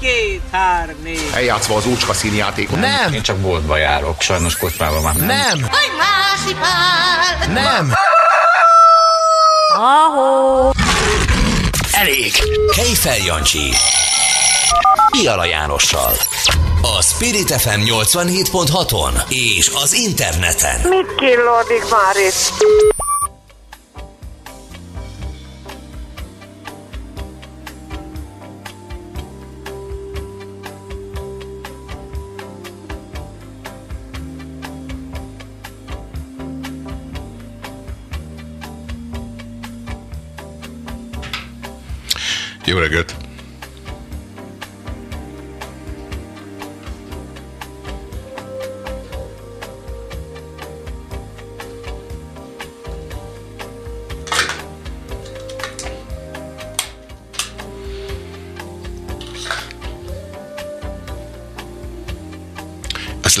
két. Eljátszva az úcska színjátékot. Nem! Én csak boltba járok, sajnos kocsmában már nem. Nem! Nem! Elég! Kejfel Jancsi. Piala Jánossal. A Spirit FM 87.6-on és az interneten. Mit killódik már itt? Reggelt!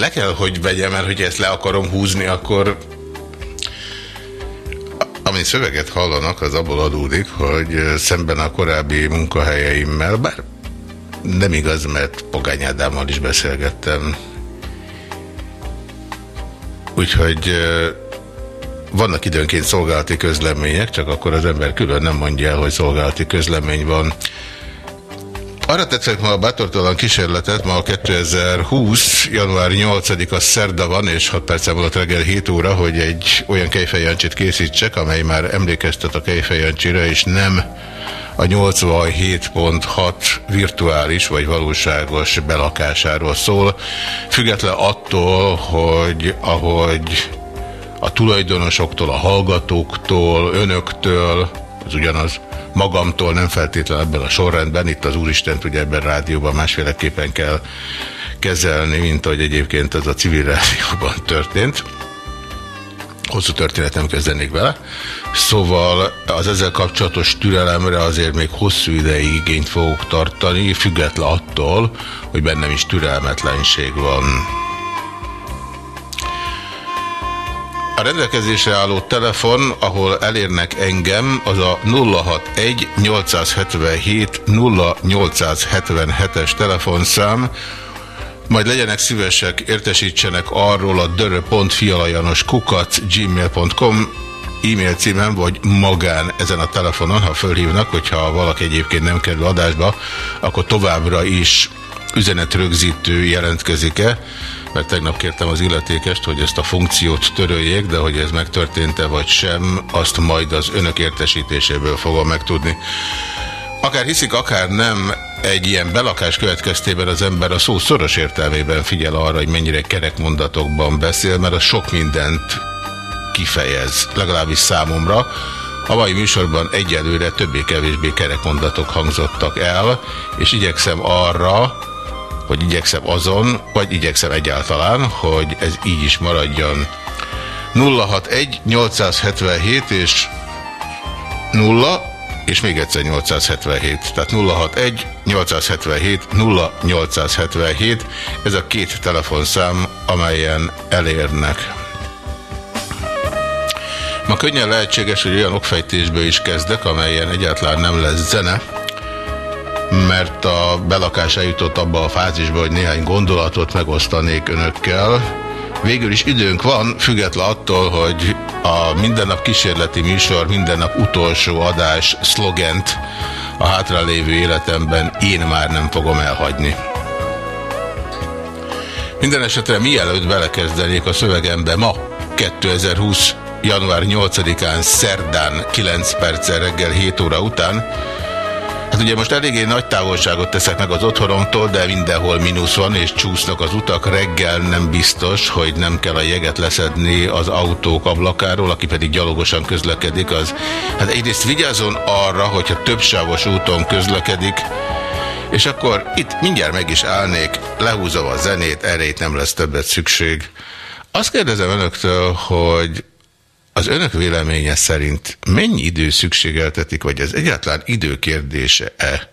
Le kell, hogy vegyem, mert hogy ezt le akarom húzni, akkor szöveget hallanak, az abból adódik, hogy szemben a korábbi munkahelyeimmel, bár nem igaz, mert Pogány Ádámmal is beszélgettem. Úgyhogy vannak időnként szolgálati közlemények, csak akkor az ember külön nem mondja el, hogy szolgálati közlemény van. Arra tetszett ma a bátortalan kísérletet, ma a 2020. január 8-a szerda van, és 6 percen volt reggel 7 óra, hogy egy olyan kejfejancsit készítsek, amely már emlékeztet a kejfejancsira, és nem a 87.6 virtuális vagy valóságos belakásáról szól, független attól, hogy ahogy a tulajdonosoktól, a hallgatóktól, önöktől, ez ugyanaz, magamtól nem feltétlenül ebben a sorrendben, itt az Úristent ugye ebben a rádióban másféleképpen kell kezelni, mint ahogy egyébként ez a civil rádióban történt. Hosszú történet nem kezdenék vele. Szóval az ezzel kapcsolatos türelemre azért még hosszú ideig igényt fogok tartani, független attól, hogy bennem is türelmetlenség van. A rendelkezésre álló telefon, ahol elérnek engem, az a 061 877 0877-es telefonszám, majd legyenek szívesek, értesítsenek arról a dörö.fialajanos kukac gmail.com e-mail címem, vagy magán ezen a telefonon, ha fölhívnak, hogyha valaki egyébként nem kerül adásba, akkor továbbra is üzenetrögzítő jelentkezik-e, mert tegnap kértem az illetékest, hogy ezt a funkciót töröljék, de hogy ez megtörtént-e vagy sem, azt majd az önök értesítéséből fogom megtudni. Akár hiszik, akár nem, egy ilyen belakás következtében az ember a szó szoros értelmében figyel arra, hogy mennyire kerekmondatokban beszél, mert az sok mindent kifejez, legalábbis számomra. A mai műsorban egyelőre többé-kevésbé kerekmondatok hangzottak el, és igyekszem arra, vagy igyekszem azon, vagy igyekszem egyáltalán, hogy ez így is maradjon. 061 877 és 0 és még egyszer 877. Tehát 061 877 0877. Ez a két telefonszám, amelyen elérnek. Ma könnyen lehetséges, hogy olyan okfejtésből is kezdek, amelyen egyáltalán nem lesz zene, mert a belakás eljutott abba a fázisba, hogy néhány gondolatot megosztanék önökkel. Végül is időnk van, független attól, hogy a mindennap kísérleti műsor, mindennap utolsó adás szlogent a hátralévő életemben én már nem fogom elhagyni. Minden esetre mielőtt belekezdenék a szövegembe ma, 2020. január 8-án, szerdán 9 perccel reggel 7 óra után, Hát ugye most eléggé nagy távolságot teszek meg az otthonomtól, de mindenhol mínusz van, és csúsznak az utak. Reggel nem biztos, hogy nem kell a jeget leszedni az autók ablakáról, aki pedig gyalogosan közlekedik, az hát egyrészt vigyázzon arra, hogyha többsávos úton közlekedik, és akkor itt mindjárt meg is állnék, lehúzom a zenét, erre itt nem lesz többet szükség. Azt kérdezem önöktől, hogy az önök véleménye szerint mennyi idő szükségeltetik, vagy ez egyáltalán időkérdése-e,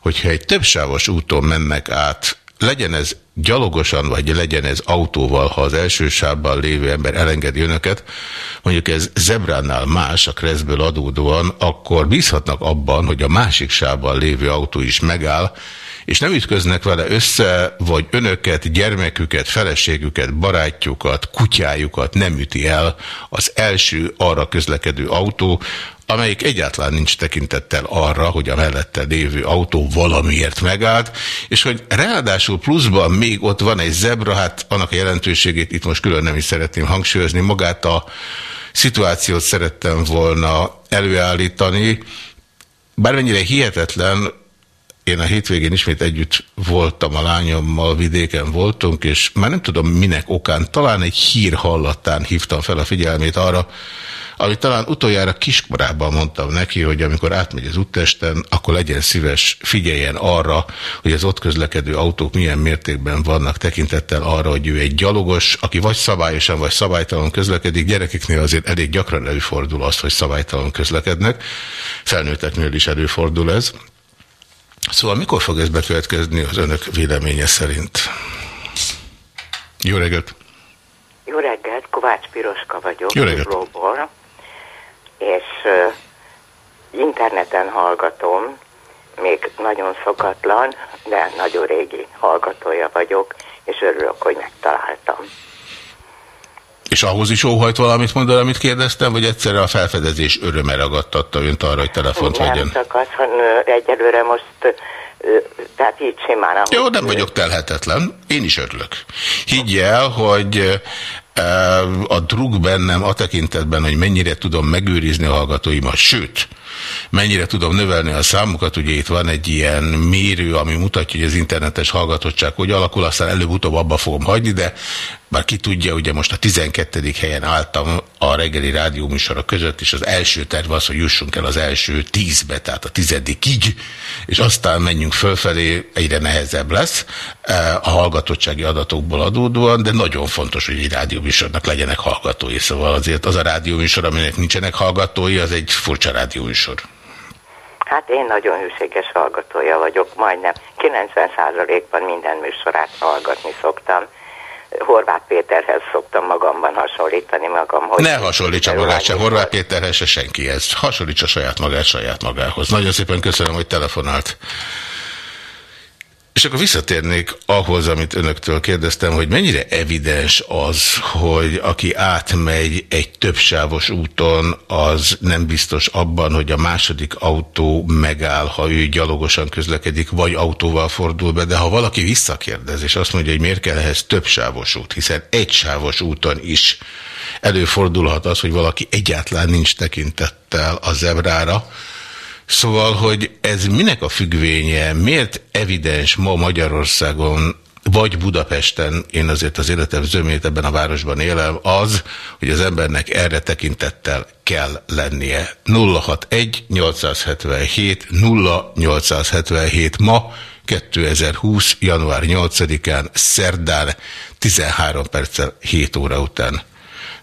hogyha egy többsávos úton mennek át, legyen ez gyalogosan, vagy legyen ez autóval, ha az első sávban lévő ember elengedi önöket, mondjuk ez zebránál más a kreszből adódóan, akkor bízhatnak abban, hogy a másik sávban lévő autó is megáll, és nem ütköznek vele össze, vagy önöket, gyermeküket, feleségüket, barátjukat, kutyájukat nem üti el az első arra közlekedő autó, amelyik egyáltalán nincs tekintettel arra, hogy a mellette lévő autó valamiért megállt, és hogy ráadásul pluszban még ott van egy zebra, hát annak a jelentőségét itt most külön nem is szeretném hangsúlyozni, magát a szituációt szerettem volna előállítani, bármennyire hihetetlen, én a hétvégén ismét együtt voltam a lányommal, vidéken voltunk, és már nem tudom minek okán, talán egy hír hallatán hívtam fel a figyelmét arra, amit talán utoljára kiskorában mondtam neki, hogy amikor átmegy az úttesten, akkor legyen szíves, figyeljen arra, hogy az ott közlekedő autók milyen mértékben vannak tekintettel arra, hogy ő egy gyalogos, aki vagy szabályosan, vagy szabálytalan közlekedik. Gyerekeknél azért elég gyakran előfordul az, hogy szabálytalan közlekednek. Felnőtteknél is előfordul ez. Szóval mikor fog ez bekövetkezni az önök véleménye szerint? Jó reggelt! Jó reggelt, Kovács Piroska vagyok. Jó reggelt! Zuglóból, és uh, interneten hallgatom, még nagyon szokatlan, de nagyon régi hallgatója vagyok, és örülök, hogy megtaláltam. És ahhoz is óhajt valamit mondani, amit kérdeztem, vagy egyszerre a felfedezés öröme ragadtatta önt arra, hogy telefont Nem vegyen? csak az, hogy ö, egyelőre most, tehát így simán. ahogy- Jó, nem vagyok telhetetlen. Én is örülök. Higgy el, hogy a drug bennem a tekintetben, hogy mennyire tudom megőrizni a hallgatóimat, sőt, mennyire tudom növelni a számukat, ugye itt van egy ilyen mérő, ami mutatja, hogy az internetes hallgatottság hogy alakul, aztán előbb-utóbb abba fogom hagyni, de bár ki tudja, ugye most a 12. helyen álltam a reggeli rádióműsorok között, és az első terv az, hogy jussunk el az első tízbe, tehát a tizedikig, és aztán menjünk fölfelé, egyre nehezebb lesz eh, a hallgatottsági adatokból adódóan, de nagyon fontos, hogy egy rádióműsornak legyenek hallgatói, szóval azért az a rádióműsor, aminek nincsenek hallgatói, az egy furcsa rádióműsor. Hát én nagyon hűséges hallgatója vagyok, majdnem 90%-ban minden műsorát hallgatni szoktam. Horváth Péterhez szoktam magamban hasonlítani magam. Hogy Ne hasonlítsa magát se Horváth Péterhez, se senkihez. Hasonlítsa saját magát saját magához. Nagyon szépen köszönöm, hogy telefonált. És akkor visszatérnék ahhoz, amit önöktől kérdeztem, hogy mennyire evidens az, hogy aki átmegy egy többsávos úton, az nem biztos abban, hogy a második autó megáll, ha ő gyalogosan közlekedik, vagy autóval fordul be, de ha valaki visszakérdez, és azt mondja, hogy miért kell ehhez többsávos út, hiszen egy sávos úton is előfordulhat az, hogy valaki egyáltalán nincs tekintettel a zebrára, Szóval, hogy ez minek a függvénye, miért evidens ma Magyarországon, vagy Budapesten, én azért az életem zömét ebben a városban élem, az, hogy az embernek erre tekintettel kell lennie. 061 877 0877 ma 2020. január 8-án, szerdán, 13 perccel 7 óra után.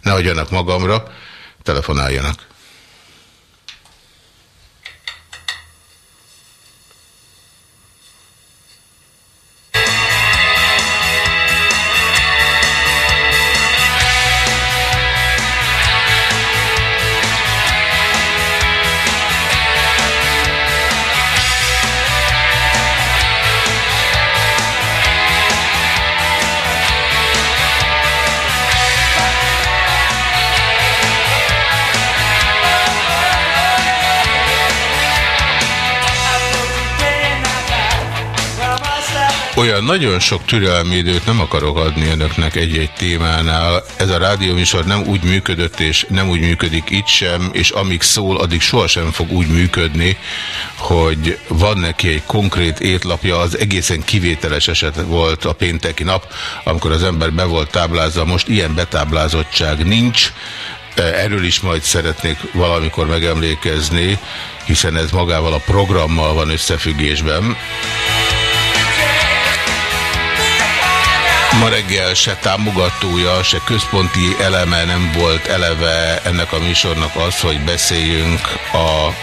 Ne hagyjanak magamra, telefonáljanak. Nagyon sok türelmi időt nem akarok adni önöknek egy-egy témánál. Ez a rádióműsor nem úgy működött, és nem úgy működik itt sem, és amíg szól, addig sohasem fog úgy működni, hogy van neki egy konkrét étlapja, az egészen kivételes eset volt a pénteki nap, amikor az ember be volt táblázva, most ilyen betáblázottság nincs, Erről is majd szeretnék valamikor megemlékezni, hiszen ez magával a programmal van összefüggésben. Ma reggel se támogatója, se központi eleme nem volt eleve ennek a műsornak az, hogy beszéljünk a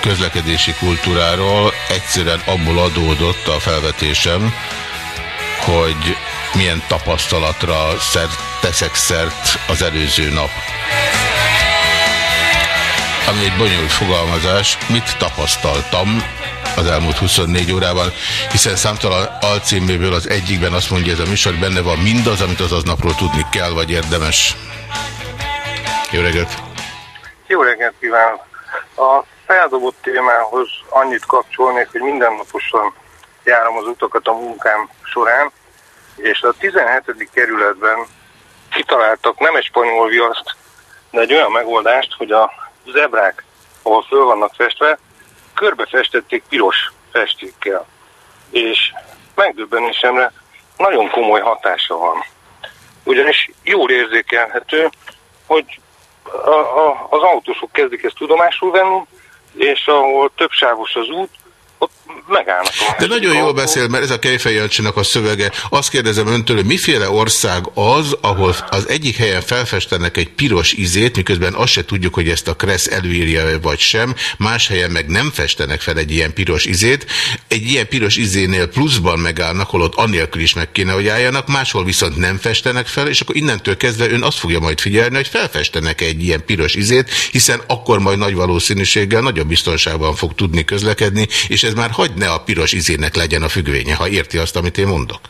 közlekedési kultúráról. Egyszerűen abból adódott a felvetésem, hogy milyen tapasztalatra szert, teszek szert az előző nap. Ami egy bonyolult fogalmazás, mit tapasztaltam, az elmúlt 24 órában, hiszen számtalan alcíméből az egyikben azt mondja ez a műsor, benne van mindaz, amit az aznapról tudni kell, vagy érdemes. Jó reggelt! Jó reggelt kívánok! A feldobott témához annyit kapcsolnék, hogy mindennaposan járom az utakat a munkám során, és a 17. kerületben kitaláltak nem egy spanyol viaszt, de egy olyan megoldást, hogy a zebrák, ahol föl vannak festve, körbe festették piros festékkel. És megdöbbenésemre nagyon komoly hatása van. Ugyanis jól érzékelhető, hogy a, a, az autósok kezdik ezt tudomásul venni, és ahol több sávos az út, ott megállnak. De nagyon jól beszél, mert ez a Kejfejancsinak a szövege. Azt kérdezem öntől, hogy miféle ország az, ahol az egyik helyen felfestenek egy piros izét, miközben azt se tudjuk, hogy ezt a Kressz előírja vagy sem, más helyen meg nem festenek fel egy ilyen piros izét. Egy ilyen piros izénél pluszban megállnak, holott annélkül is meg kéne, hogy álljanak, máshol viszont nem festenek fel, és akkor innentől kezdve ön azt fogja majd figyelni, hogy felfestenek egy ilyen piros izét, hiszen akkor majd nagy valószínűséggel nagyobb biztonságban fog tudni közlekedni, és ez már hagyd ne a piros izének legyen a függvénye, ha érti azt, amit én mondok.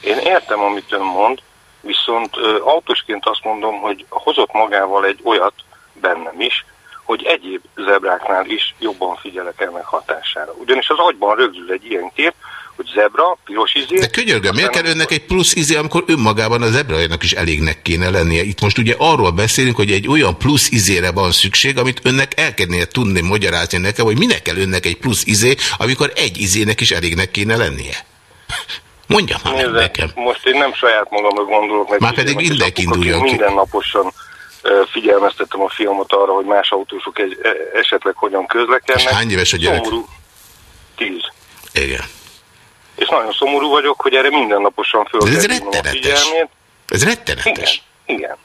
Én értem, amit ön mond, viszont ö, autósként azt mondom, hogy hozott magával egy olyat bennem is, hogy egyéb zebráknál is jobban figyelek ennek hatására. Ugyanis az agyban rögzül egy ilyen kép, hogy zebra, piros izé... De könyörgöm, miért kell önnek egy plusz izé, amikor önmagában a zebrajának is elégnek kéne lennie? Itt most ugye arról beszélünk, hogy egy olyan plusz izére van szükség, amit önnek el kellene tudni magyarázni nekem, hogy minek kell önnek egy plusz izé, amikor egy izének is elégnek kéne lennie. Mondja már meg nekem. Most én nem saját magamra gondolok. Meg Már pedig mindenki induljon ki. Mindennaposan ö, figyelmeztetem a fiamot arra, hogy más autósok egy, e- esetleg hogyan közlekednek. És hány éves a gyerek? Szomorú. Tíz. Igen. És nagyon szomorú vagyok, hogy erre mindennaposan föl De ez kell hívnom a figyelmét. Ez Igen, rettenetes. igen.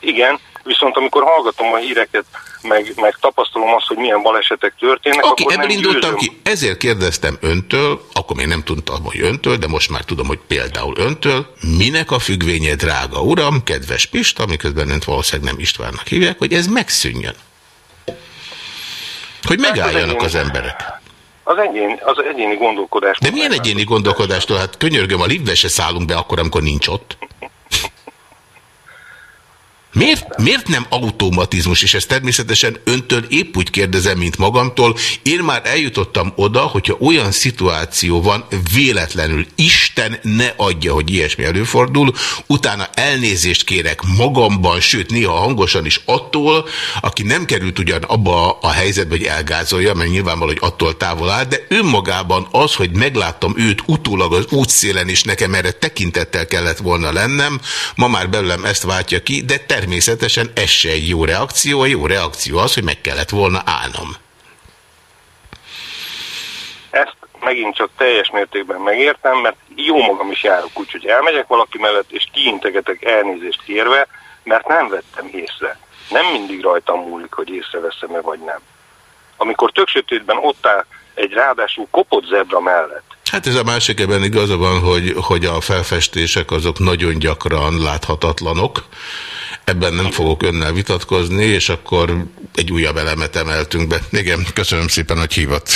Igen, viszont amikor hallgatom a híreket, meg, meg tapasztalom azt, hogy milyen balesetek történnek, Oké, akkor ebből indultam ki. Ezért kérdeztem öntől, akkor még nem tudtam, hogy öntől, de most már tudom, hogy például öntől, minek a függvénye, drága uram, kedves Pista, miközben önt valószínűleg nem Istvánnak hívják, hogy ez megszűnjön. Hogy megálljanak az emberek. Az, egyén, az egyéni gondolkodás. De milyen egyéni gondolkodástól? Hát könyörgöm, a liftbe se szállunk be akkor, amikor nincs ott. Miért, miért nem automatizmus? És ezt természetesen öntől épp úgy kérdezem, mint magamtól. Én már eljutottam oda, hogyha olyan szituáció van, véletlenül Isten ne adja, hogy ilyesmi előfordul, utána elnézést kérek magamban, sőt néha hangosan is attól, aki nem került ugyan abba a helyzetbe, hogy elgázolja, mert nyilvánvaló, hogy attól távol áll, de önmagában az, hogy megláttam őt utólag az útszélen, és nekem erre tekintettel kellett volna lennem, ma már belőlem ezt váltja ki, de természetesen ez se egy jó reakció, a jó reakció az, hogy meg kellett volna állnom. Ezt megint csak teljes mértékben megértem, mert jó magam is járok úgy, hogy elmegyek valaki mellett, és kiintegetek elnézést kérve, mert nem vettem észre. Nem mindig rajtam múlik, hogy észreveszem-e vagy nem. Amikor tök sötétben ott áll egy ráadásul kopott zebra mellett, Hát ez a másik ebben igaza van, hogy, hogy a felfestések azok nagyon gyakran láthatatlanok. Ebben nem fogok önnel vitatkozni, és akkor egy újabb elemet emeltünk be. Igen, köszönöm szépen, hogy hívott.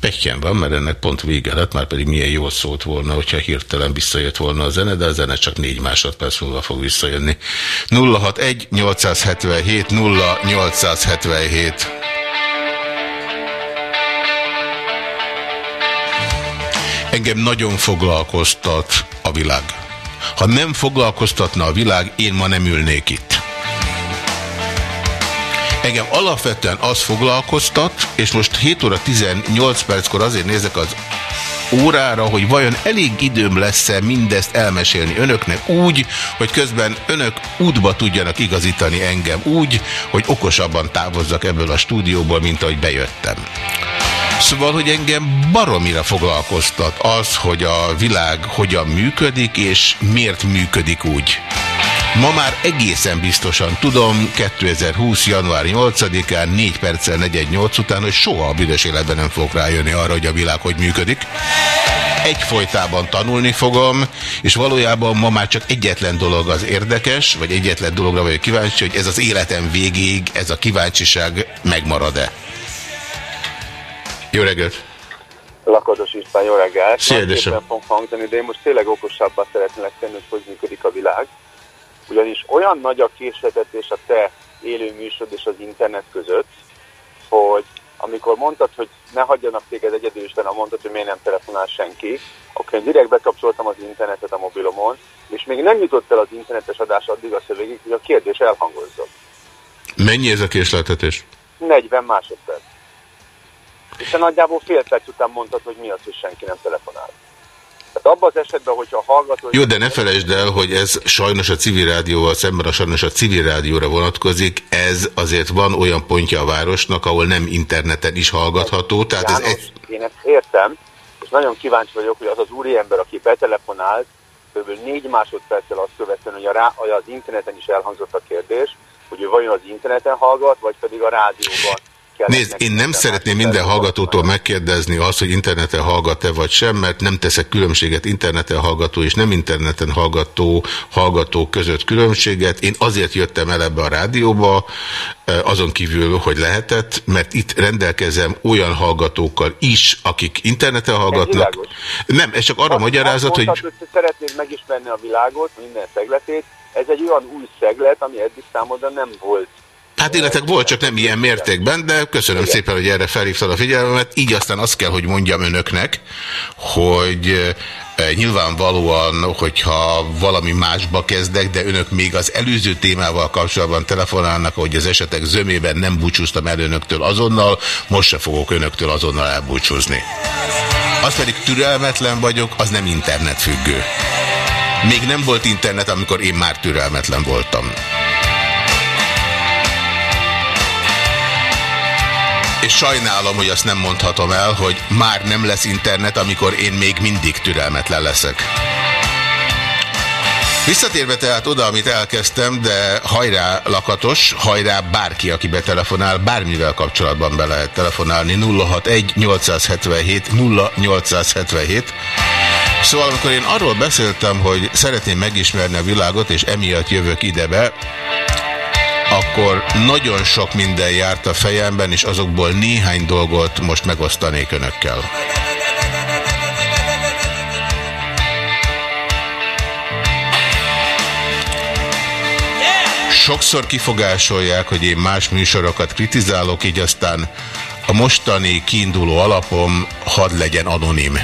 Pekjen van, mert ennek pont vége lett, már pedig milyen jól szólt volna, hogyha hirtelen visszajött volna a zene, de a zene csak négy másodperc múlva fog visszajönni. 061 877 0877 Engem nagyon foglalkoztat a világ. Ha nem foglalkoztatna a világ, én ma nem ülnék itt. Engem alapvetően az foglalkoztat, és most 7 óra 18 perckor azért nézek az órára, hogy vajon elég időm lesz-e mindezt elmesélni önöknek úgy, hogy közben önök útba tudjanak igazítani engem úgy, hogy okosabban távozzak ebből a stúdióból, mint ahogy bejöttem. Szóval, hogy engem baromira foglalkoztat az, hogy a világ hogyan működik, és miért működik úgy. Ma már egészen biztosan tudom, 2020. január 8-án, 4 perccel 418 után, hogy soha a büdös életben nem fogok rájönni arra, hogy a világ hogy működik. Egyfolytában tanulni fogom, és valójában ma már csak egyetlen dolog az érdekes, vagy egyetlen dologra vagyok kíváncsi, hogy ez az életem végéig, ez a kíváncsiság megmarad-e. Jó reggelt! Lakatos István, jó reggelt! Szia, édesem. fog hangzani, de én most tényleg okosabbá szeretnélek tenni, hogy hogy működik a világ. Ugyanis olyan nagy a késletetés a te élő és az internet között, hogy amikor mondtad, hogy ne hagyjanak téged egyedül, és mondtad, hogy miért nem telefonál senki, akkor én direkt bekapcsoltam az internetet a mobilomon, és még nem jutott el az internetes adás addig a szövegig, hogy a kérdés elhangozzon. Mennyi ez a késleltetés? 40 másodperc. És te nagyjából fél perc után mondtad, hogy mi az, hogy senki nem telefonál. Abban az esetben, hogyha hallgató... Jó, de ne felejtsd el, hogy ez sajnos a civil rádióval szemben a sajnos a civil rádióra vonatkozik. Ez azért van olyan pontja a városnak, ahol nem interneten is hallgatható. Tehát János, ez egy... Én ezt értem, és nagyon kíváncsi vagyok, hogy az az úriember, aki betelefonált, kb. négy másodperccel azt követően, hogy, a rá, hogy az interneten is elhangzott a kérdés, hogy ő vajon az interneten hallgat, vagy pedig a rádióban. Nézd, én nem szeretném minden hallgatótól megkérdezni azt, hogy interneten hallgat-e vagy sem, mert nem teszek különbséget interneten hallgató és nem interneten hallgató hallgató között különbséget. Én azért jöttem el ebbe a rádióba, eh, azon kívül, hogy lehetett, mert itt rendelkezem olyan hallgatókkal is, akik interneten hallgatnak. Ez nem, ez csak arra azt magyarázat, mondtad, hogy... hogy szeretnéd megismerni a világot, minden szegletét. Ez egy olyan új szeglet, ami eddig számodra nem volt Hát illetve volt, csak nem ilyen mértékben, de köszönöm Igen. szépen, hogy erre felhívtad a figyelmet. Így aztán azt kell, hogy mondjam önöknek, hogy e, nyilvánvalóan, hogyha valami másba kezdek, de önök még az előző témával kapcsolatban telefonálnak, hogy az esetek zömében nem búcsúztam el önöktől azonnal, most se fogok önöktől azonnal elbúcsúzni. Az pedig türelmetlen vagyok, az nem internetfüggő. Még nem volt internet, amikor én már türelmetlen voltam. És sajnálom, hogy azt nem mondhatom el, hogy már nem lesz internet, amikor én még mindig türelmetlen leszek. Visszatérve tehát oda, amit elkezdtem, de hajrá lakatos, hajrá bárki, aki betelefonál, bármivel kapcsolatban be lehet telefonálni 061 877 0877. Szóval amikor én arról beszéltem, hogy szeretném megismerni a világot, és emiatt jövök idebe, akkor nagyon sok minden járt a fejemben, és azokból néhány dolgot most megosztanék önökkel. Sokszor kifogásolják, hogy én más műsorokat kritizálok, így aztán a mostani kiinduló alapom hadd legyen anonim.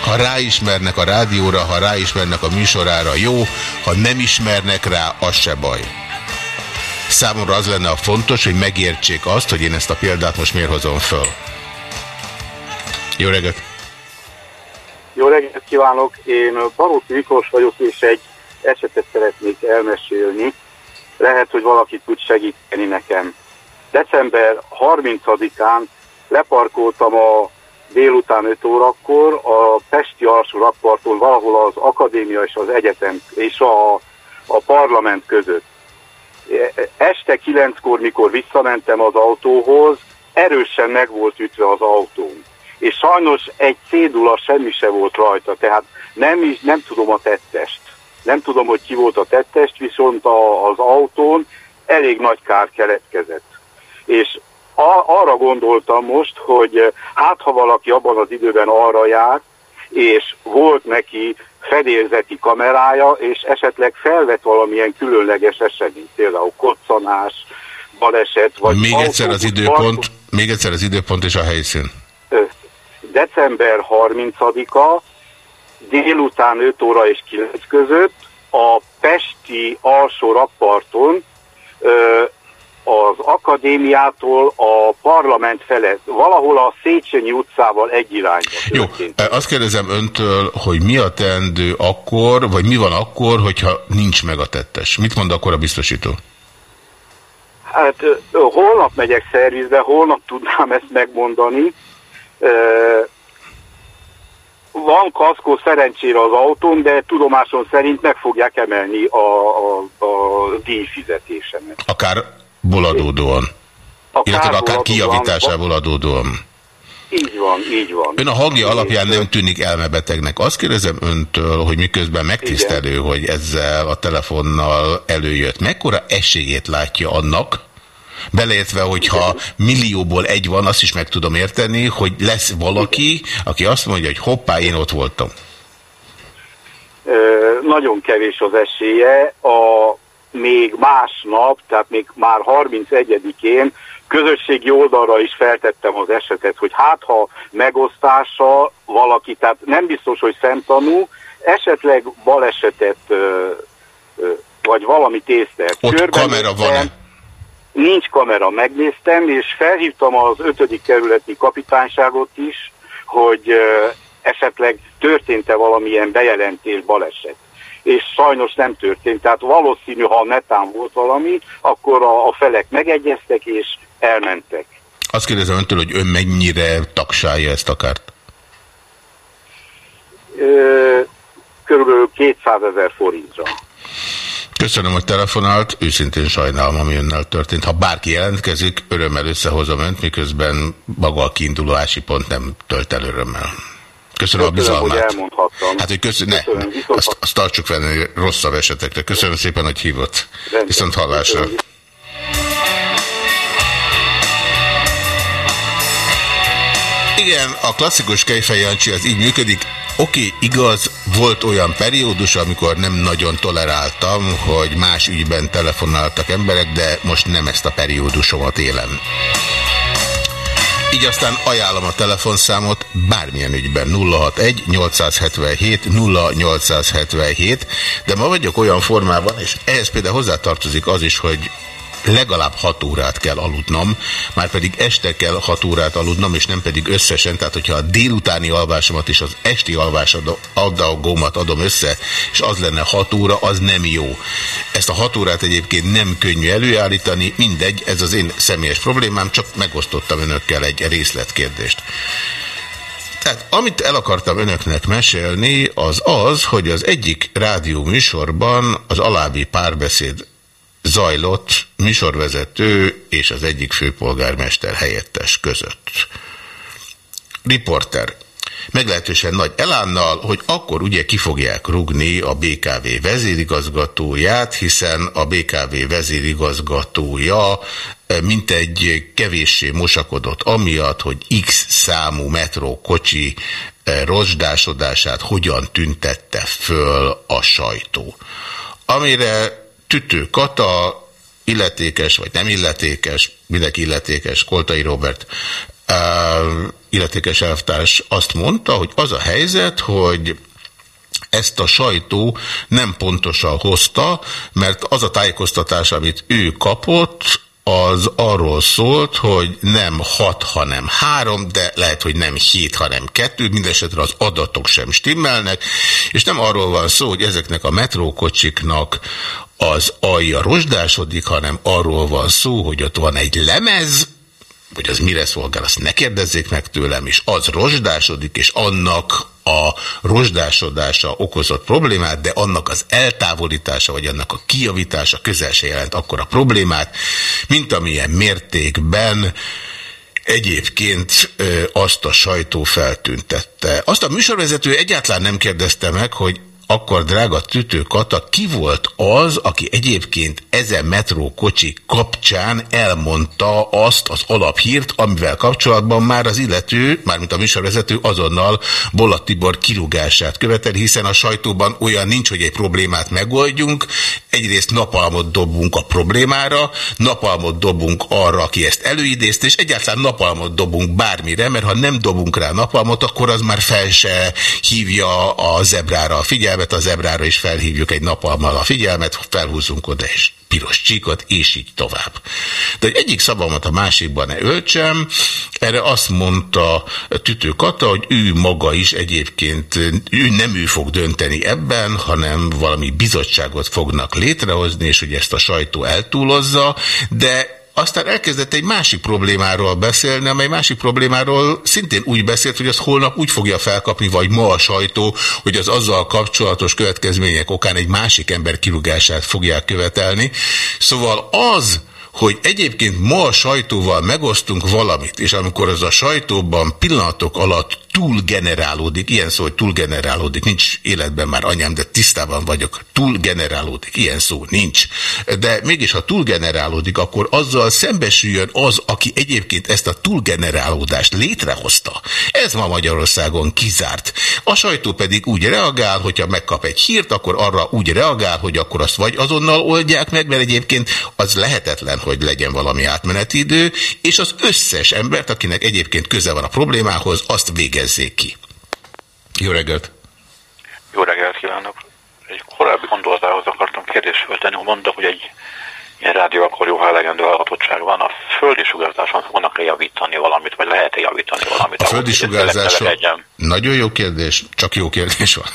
Ha ráismernek a rádióra, ha ráismernek a műsorára, jó, ha nem ismernek rá, az se baj. Számomra az lenne a fontos, hogy megértsék azt, hogy én ezt a példát most miért hozom föl. Jó reggelt! Jó reggelt kívánok! Én Baróti Miklós vagyok, és egy esetet szeretnék elmesélni. Lehet, hogy valaki tud segíteni nekem. December 30-án leparkoltam a délután 5 órakor a Pesti alsó rakparton valahol az akadémia és az egyetem és a, a parlament között este kilenckor, mikor visszamentem az autóhoz, erősen meg volt ütve az autóm. És sajnos egy cédula semmi se volt rajta, tehát nem, is, nem tudom a tettest. Nem tudom, hogy ki volt a tettest, viszont a, az autón elég nagy kár keletkezett. És a, arra gondoltam most, hogy hát ha valaki abban az időben arra járt, és volt neki fedélzeti kamerája, és esetleg felvett valamilyen különleges esemény, például koccanás, baleset, vagy... Még egyszer az időpont, még egyszer az időpont és a helyszín. December 30-a, délután 5 óra és 9 között a Pesti alsó rakparton az akadémiától a parlament felett, valahol a Széchenyi utcával egy irányba. Jó, azt kérdezem öntől, hogy mi a teendő akkor, vagy mi van akkor, hogyha nincs meg a tettes? Mit mond akkor a biztosító? Hát holnap megyek szervizbe, holnap tudnám ezt megmondani. Van kaszkó szerencsére az autón, de tudomásom szerint meg fogják emelni a, a, a díjfizetésemet. Akár ból adódóan. Illetve akár kijavításából adódóan. Így van, így van. Ön a hangja alapján nem tűnik elmebetegnek. Azt kérdezem öntől, hogy miközben megtisztelő, Igen. hogy ezzel a telefonnal előjött, mekkora esélyét látja annak, Beleértve, hogyha millióból egy van, azt is meg tudom érteni, hogy lesz valaki, aki azt mondja, hogy hoppá, én ott voltam. Nagyon kevés az esélye. A még másnap, tehát még már 31-én közösségi oldalra is feltettem az esetet, hogy hát ha megosztása valaki, tehát nem biztos, hogy szemtanú, esetleg balesetet vagy valamit észlelt. Ott kamera van-e? Nincs kamera, megnéztem, és felhívtam az ötödik kerületi kapitányságot is, hogy esetleg történt-e valamilyen bejelentés baleset. És sajnos nem történt, tehát valószínű, ha netán volt valami, akkor a, a felek megegyeztek és elmentek. Azt kérdezem öntől, hogy ön mennyire taksálja ezt a kárt? körülbelül 200 ezer forintra. Köszönöm, hogy telefonált, őszintén sajnálom, ami önnel történt. Ha bárki jelentkezik, örömmel összehozom önt, miközben maga a kiindulási pont nem tölt el örömmel. Köszönöm, Köszönöm a bizalmát. Hogy elmondhattam. Hát, hogy köszönöm, ne, Köszönöm, azt, azt tartsuk fenn rosszabb esetekre. Köszönöm szépen, hogy hívott. Rendben. Viszont hallásra. Köszönöm. Igen, a klasszikus Kejfej Jancsi az így működik. Oké, okay, igaz, volt olyan periódus, amikor nem nagyon toleráltam, hogy más ügyben telefonáltak emberek, de most nem ezt a periódusomat élem. Így aztán ajánlom a telefonszámot bármilyen ügyben. 061 877 0877, de ma vagyok olyan formában, és ehhez például hozzátartozik az is, hogy legalább 6 órát kell aludnom, már pedig este kell 6 órát aludnom, és nem pedig összesen, tehát hogyha a délutáni alvásomat és az esti alvásodagómat adom össze, és az lenne 6 óra, az nem jó. Ezt a 6 órát egyébként nem könnyű előállítani, mindegy, ez az én személyes problémám, csak megosztottam önökkel egy részletkérdést. Tehát amit el akartam önöknek mesélni, az az, hogy az egyik rádió műsorban az alábbi párbeszéd zajlott műsorvezető és az egyik főpolgármester helyettes között. Riporter. Meglehetősen nagy elánnal, hogy akkor ugye ki fogják rugni a BKV vezérigazgatóját, hiszen a BKV vezérigazgatója eh, mint egy kevéssé mosakodott amiatt, hogy X számú metrókocsi eh, rozsdásodását hogyan tüntette föl a sajtó. Amire Tütő Kata, illetékes vagy nem illetékes, mindenki illetékes, Koltai Robert, illetékes elvtárs azt mondta, hogy az a helyzet, hogy ezt a sajtó nem pontosan hozta, mert az a tájékoztatás, amit ő kapott, az arról szólt, hogy nem hat, hanem három, de lehet, hogy nem hét, hanem kettő, mindesetre az adatok sem stimmelnek, és nem arról van szó, hogy ezeknek a metrókocsiknak az alja rozsdásodik, hanem arról van szó, hogy ott van egy lemez, hogy az mire szolgál, azt ne kérdezzék meg tőlem, és az rozsdásodik, és annak a rozsdásodása okozott problémát, de annak az eltávolítása, vagy annak a kijavítása közel se jelent akkor a problémát, mint amilyen mértékben egyébként azt a sajtó feltüntette. Azt a műsorvezető egyáltalán nem kérdezte meg, hogy akkor drága Tütő Kata, ki volt az, aki egyébként ezen metrókocsi kapcsán elmondta azt az alaphírt, amivel kapcsolatban már az illető, mármint a műsorvezető azonnal Bolat Tibor kirúgását követel, hiszen a sajtóban olyan nincs, hogy egy problémát megoldjunk, egyrészt napalmot dobunk a problémára, napalmot dobunk arra, aki ezt előidézte, és egyáltalán napalmot dobunk bármire, mert ha nem dobunk rá napalmot, akkor az már fel se hívja a zebrára a figyelmet, figyelmet, a zebrára is felhívjuk egy napalmal a figyelmet, felhúzunk oda és piros csíkot, és így tovább. De hogy egyik szavamat a másikban ne öltsem, erre azt mondta Tütő Kata, hogy ő maga is egyébként, ő nem ő fog dönteni ebben, hanem valami bizottságot fognak létrehozni, és hogy ezt a sajtó eltúlozza, de aztán elkezdett egy másik problémáról beszélni, amely másik problémáról szintén úgy beszélt, hogy az holnap úgy fogja felkapni, vagy ma a sajtó, hogy az azzal kapcsolatos következmények okán egy másik ember kirúgását fogják követelni. Szóval az, hogy egyébként ma a sajtóval megosztunk valamit, és amikor az a sajtóban pillanatok alatt túlgenerálódik, ilyen szó, hogy túlgenerálódik, nincs életben már anyám, de tisztában vagyok, túlgenerálódik, ilyen szó nincs. De mégis, ha túlgenerálódik, akkor azzal szembesüljön az, aki egyébként ezt a túlgenerálódást létrehozta. Ez ma Magyarországon kizárt. A sajtó pedig úgy reagál, hogyha megkap egy hírt, akkor arra úgy reagál, hogy akkor azt vagy azonnal oldják meg, mert egyébként az lehetetlen, hogy legyen valami átmeneti idő, és az összes embert, akinek egyébként köze van a problémához, azt végezzék ki. Jó reggelt! Jó reggelt kívánok! Egy korábbi gondolatához akartam kérdést föltenni, hogy mondta, hogy egy ilyen rádió akkor jó, ha elegendő hallgatottság van. A földi sugárzáson fognak-e javítani valamit, vagy lehet-e javítani valamit? A földi sugárzáson... Nagyon jó kérdés, csak jó kérdés van.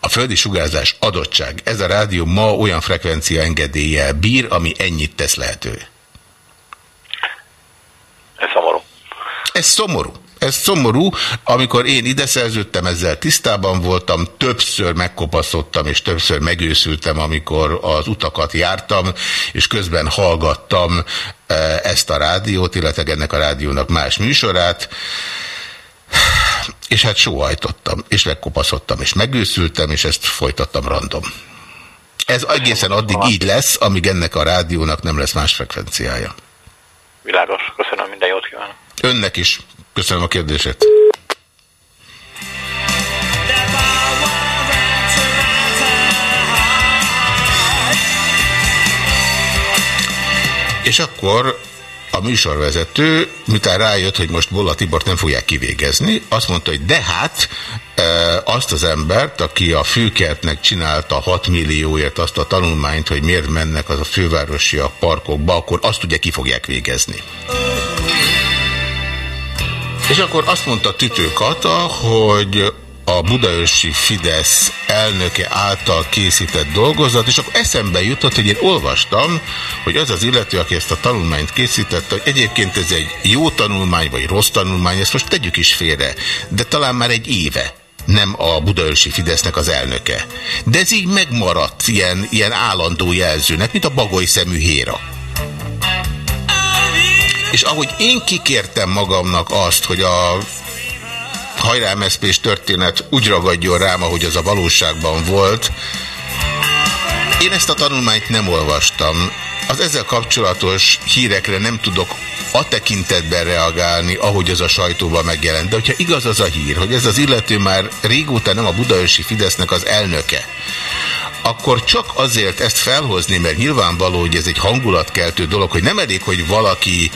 A földi sugárzás adottság. Ez a rádió ma olyan frekvencia engedéllyel bír, ami ennyit tesz lehetővé. Ez szomorú. Ez szomorú. Ez szomorú, amikor én ide szerződtem, ezzel tisztában voltam, többször megkopaszottam és többször megőszültem, amikor az utakat jártam, és közben hallgattam eh, ezt a rádiót, illetve ennek a rádiónak más műsorát, és hát sóhajtottam, és megkopaszottam, és megőszültem, és ezt folytattam random. Ez egészen addig így lesz, amíg ennek a rádiónak nem lesz más frekvenciája. Világos. Köszönöm, minden jót kívánok. Önnek is. Köszönöm a kérdését. És akkor a műsorvezető, miután rájött, hogy most Bolla Tibort nem fogják kivégezni, azt mondta, hogy de hát e, azt az embert, aki a főkertnek csinálta 6 millióért azt a tanulmányt, hogy miért mennek az a fővárosi a parkokba, akkor azt ugye ki fogják végezni. És akkor azt mondta Tütő Kata, hogy a budaörsi Fidesz elnöke által készített dolgozat, és akkor eszembe jutott, hogy én olvastam, hogy az az illető, aki ezt a tanulmányt készítette, hogy egyébként ez egy jó tanulmány, vagy rossz tanulmány, ezt most tegyük is félre, de talán már egy éve nem a budaörsi Fidesznek az elnöke. De ez így megmaradt ilyen, ilyen állandó jelzőnek, mint a bagoly szemű héra. És ahogy én kikértem magamnak azt, hogy a hajrá MSZP-s történet úgy ragadjon rám, ahogy az a valóságban volt, én ezt a tanulmányt nem olvastam. Az ezzel kapcsolatos hírekre nem tudok a tekintetben reagálni, ahogy ez a sajtóban megjelent. De hogyha igaz az a hír, hogy ez az illető már régóta nem a budaörsi Fidesznek az elnöke, akkor csak azért ezt felhozni, mert nyilvánvaló, hogy ez egy hangulatkeltő dolog, hogy nem elég, hogy valaki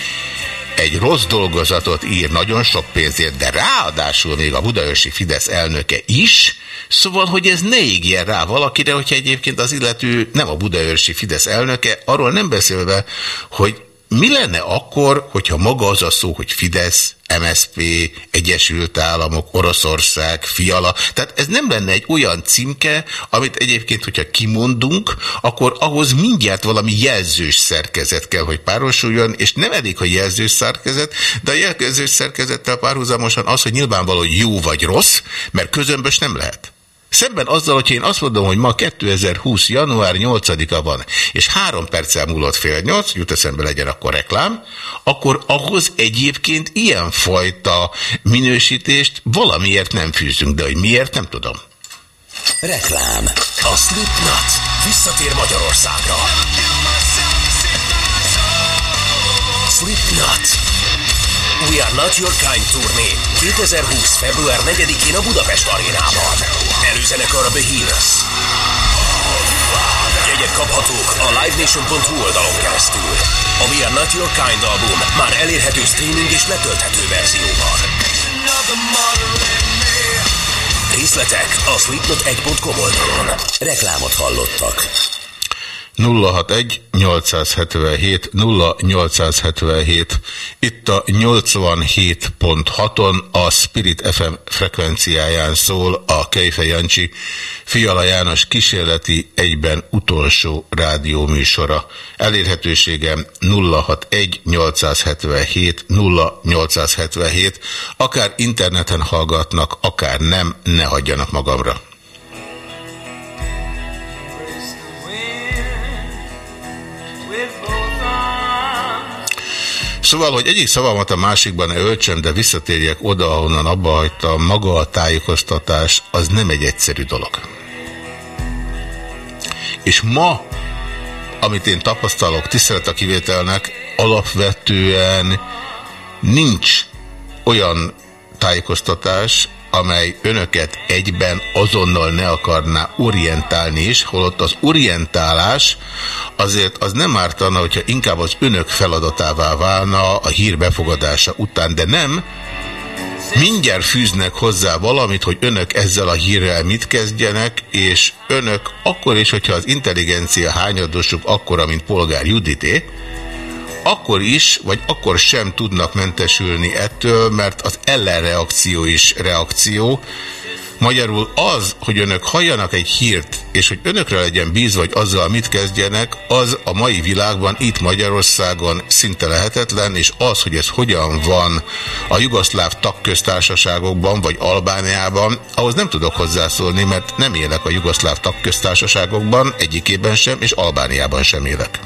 egy rossz dolgozatot ír nagyon sok pénzért, de ráadásul még a budaörsi Fidesz elnöke is, szóval, hogy ez ne égjen rá valakire, hogyha egyébként az illető nem a budaörsi Fidesz elnöke, arról nem beszélve, hogy mi lenne akkor, hogyha maga az a szó, hogy Fidesz, MSP, Egyesült Államok, Oroszország, Fiala, tehát ez nem lenne egy olyan címke, amit egyébként, hogyha kimondunk, akkor ahhoz mindjárt valami jelzős szerkezet kell, hogy párosuljon, és nem elég, hogy jelzős szerkezet, de a jelzős szerkezettel párhuzamosan az, hogy nyilvánvaló jó vagy rossz, mert közömbös nem lehet. Szemben azzal, hogy én azt mondom, hogy ma 2020. január 8-a van, és három perccel múlott fél nyolc, jut eszembe legyen akkor reklám, akkor ahhoz egyébként ilyenfajta minősítést valamiért nem fűzünk, de hogy miért, nem tudom. Reklám. A Slipknot visszatér Magyarországra. Slipknot We Are Not Your Kind turné 2020. február 4-én a Budapest arénában. Előzenekar a Behemoth. Jegyek kaphatók a livenation.hu oldalon keresztül. A We Are Not Your Kind album már elérhető streaming és letölthető verzióban. Részletek a sleepnot1.com oldalon. Reklámot hallottak. 061 877 0877 itt a 87.6-on a Spirit FM frekvenciáján szól a Kejfe Jancsi Fiala János kísérleti egyben utolsó rádióműsora. Elérhetőségem 061 877 0877 akár interneten hallgatnak, akár nem, ne hagyjanak magamra. Szóval, hogy egyik szavamat a másikban ne öltsem, de visszatérjek oda, ahonnan abba hagytam, maga a tájékoztatás, az nem egy egyszerű dolog. És ma, amit én tapasztalok, tisztelet a kivételnek, alapvetően nincs olyan tájékoztatás, amely önöket egyben azonnal ne akarná orientálni is, holott az orientálás azért az nem ártana, hogyha inkább az önök feladatává válna a hír befogadása után, de nem, mindjárt fűznek hozzá valamit, hogy önök ezzel a hírrel mit kezdjenek, és önök akkor is, hogyha az intelligencia hányadosuk akkora, mint polgár Judité, akkor is, vagy akkor sem tudnak mentesülni ettől, mert az ellenreakció is reakció. Magyarul az, hogy önök halljanak egy hírt, és hogy önökre legyen bíz, vagy azzal mit kezdjenek, az a mai világban, itt Magyarországon szinte lehetetlen, és az, hogy ez hogyan van a jugoszláv tagköztársaságokban, vagy Albániában, ahhoz nem tudok hozzászólni, mert nem élek a jugoszláv tagköztársaságokban, egyikében sem, és Albániában sem élek.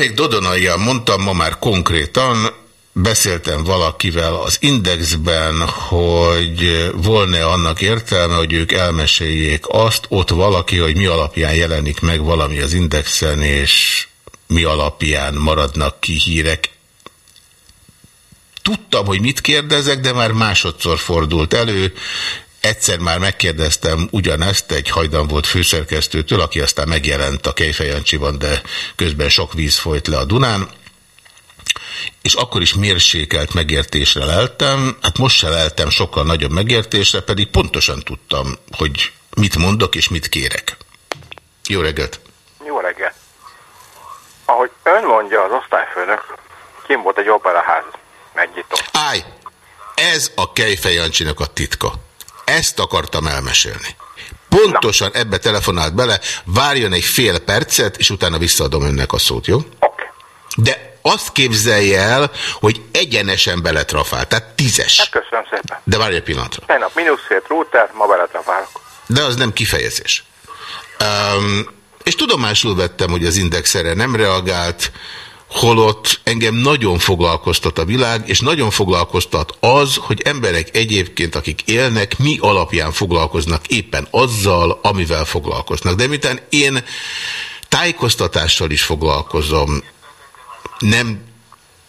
Még Dodonaian mondtam, ma már konkrétan, beszéltem valakivel az Indexben, hogy volna annak értelme, hogy ők elmeséljék azt, ott valaki, hogy mi alapján jelenik meg valami az Indexen, és mi alapján maradnak ki hírek. Tudtam, hogy mit kérdezek, de már másodszor fordult elő, Egyszer már megkérdeztem ugyanezt egy hajdan volt főszerkesztőtől, aki aztán megjelent a Kejfejancsiban, de közben sok víz folyt le a Dunán, és akkor is mérsékelt megértésre leltem, hát most se leltem sokkal nagyobb megértésre, pedig pontosan tudtam, hogy mit mondok és mit kérek. Jó reggelt! Jó reggelt! Ahogy ön mondja, az osztályfőnök, kim volt egy operaház megnyitó. Állj! Ez a Kejfejancsinak a titka. Ezt akartam elmesélni. Pontosan ebbe telefonált bele, várjon egy fél percet, és utána visszaadom önnek a szót, jó? Okay. De azt képzelje el, hogy egyenesen beletrafál, tehát tízes. Hát köszönöm szépen. De várj egy pillanatra. Tegnap mínusz router, ma beletrafálok. De az nem kifejezés. Um, és tudomásul vettem, hogy az Index erre nem reagált, holott engem nagyon foglalkoztat a világ, és nagyon foglalkoztat az, hogy emberek egyébként, akik élnek, mi alapján foglalkoznak éppen azzal, amivel foglalkoznak. De miután én tájékoztatással is foglalkozom, nem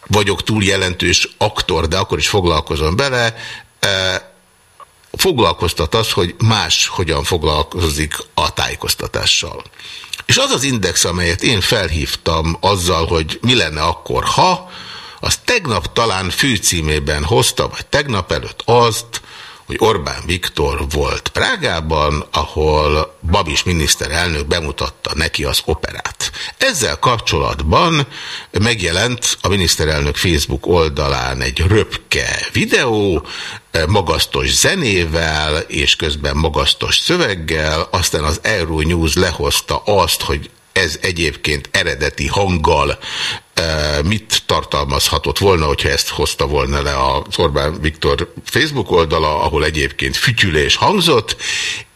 vagyok túl jelentős aktor, de akkor is foglalkozom bele, eh, foglalkoztat az, hogy más hogyan foglalkozik a tájékoztatással. És az az index, amelyet én felhívtam azzal, hogy mi lenne akkor, ha, az tegnap talán főcímében hozta, vagy tegnap előtt azt, hogy Orbán Viktor volt Prágában, ahol Babis miniszterelnök bemutatta neki az operát. Ezzel kapcsolatban megjelent a miniszterelnök Facebook oldalán egy röpke videó, magasztos zenével, és közben magasztos szöveggel, aztán az Euronews lehozta azt, hogy ez egyébként eredeti hanggal e, mit tartalmazhatott volna, hogyha ezt hozta volna le az Orbán Viktor Facebook oldala, ahol egyébként fütyülés hangzott,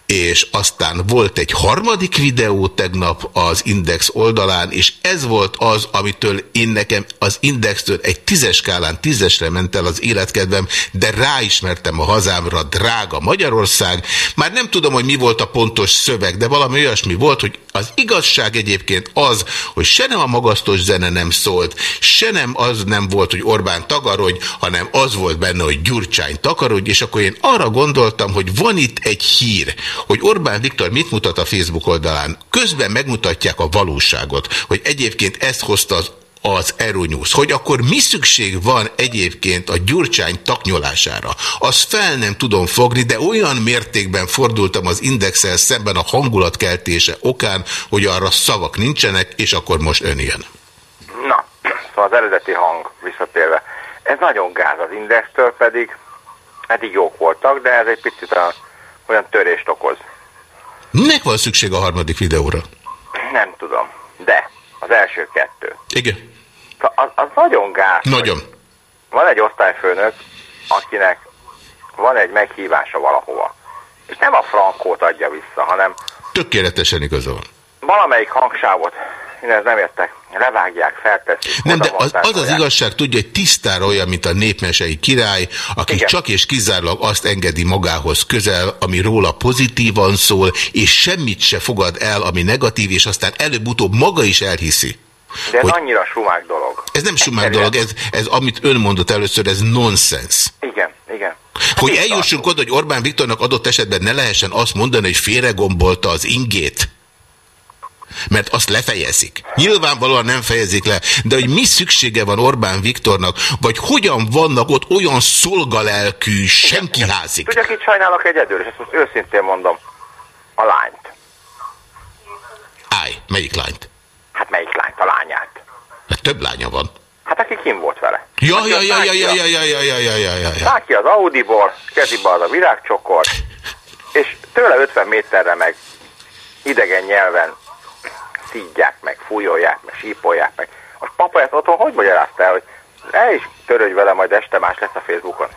és aztán volt egy harmadik videó tegnap az Index oldalán, és ez volt az, amitől én nekem az Indextől egy tízes skálán tízesre ment el az életkedvem, de ráismertem a hazámra, drága Magyarország. Már nem tudom, hogy mi volt a pontos szöveg, de valami olyasmi volt, hogy az igazság egyébként az, hogy se nem a magasztos zene nem szólt, se nem az nem volt, hogy Orbán takarodj, hanem az volt benne, hogy Gyurcsány takarodj, és akkor én arra gondoltam, hogy van itt egy hír, hogy Orbán Viktor mit mutat a Facebook oldalán. Közben megmutatják a valóságot, hogy egyébként ezt hozta az az Euronews, hogy akkor mi szükség van egyébként a Gyurcsány taknyolására, azt fel nem tudom fogni, de olyan mértékben fordultam az indexel szemben a hangulatkeltése okán, hogy arra szavak nincsenek, és akkor most ön jön. Na, szóval az eredeti hang visszatérve. Ez nagyon gáz az indextől, pedig eddig jók voltak, de ez egy picit a olyan törést okoz. Minek van szükség a harmadik videóra? Nem tudom, de az első kettő. Igen. Az, az nagyon gáz. Nagyon. Van egy osztályfőnök, akinek van egy meghívása valahova. És nem a frankót adja vissza, hanem... Tökéletesen igaza van. valamelyik hangsávot, én ez nem értek, levágják, felteszik. Nem, de az, az az igazság tudja, hogy tisztára olyan, mint a népmesei király, aki Igen. csak és kizárólag azt engedi magához közel, ami róla pozitívan szól, és semmit se fogad el, ami negatív, és aztán előbb-utóbb maga is elhiszi. De ez hogy- annyira sumák dolog. Ez nem sumák Egyszerűen. dolog, ez, ez amit ön mondott először, ez nonsens. Igen, igen. Hogy Itt eljussunk oda, hogy Orbán Viktornak adott esetben ne lehessen azt mondani, hogy félregombolta az ingét, mert azt lefejezik. Nyilvánvalóan nem fejezik le, de hogy mi szüksége van Orbán Viktornak, vagy hogyan vannak ott olyan szolgalelkű senkiházik. Tudja, kit sajnálok egyedül, és ezt most őszintén mondom, a lányt. Állj, melyik lányt? Hát melyik lányt? A lányát. Hát több lánya van. Hát aki kim volt vele. Ja, ja, ja, ja, ja, látja. ja, ja, ja, ja, ja, ja, ja. Ki az Audiból, kezibe az a virágcsokor, és tőle 50 méterre meg idegen nyelven szídják meg, fújolják meg, sípolják meg. A papa ezt otthon hogy magyarázta el, hogy ne is törődj vele, majd este más lesz a Facebookon.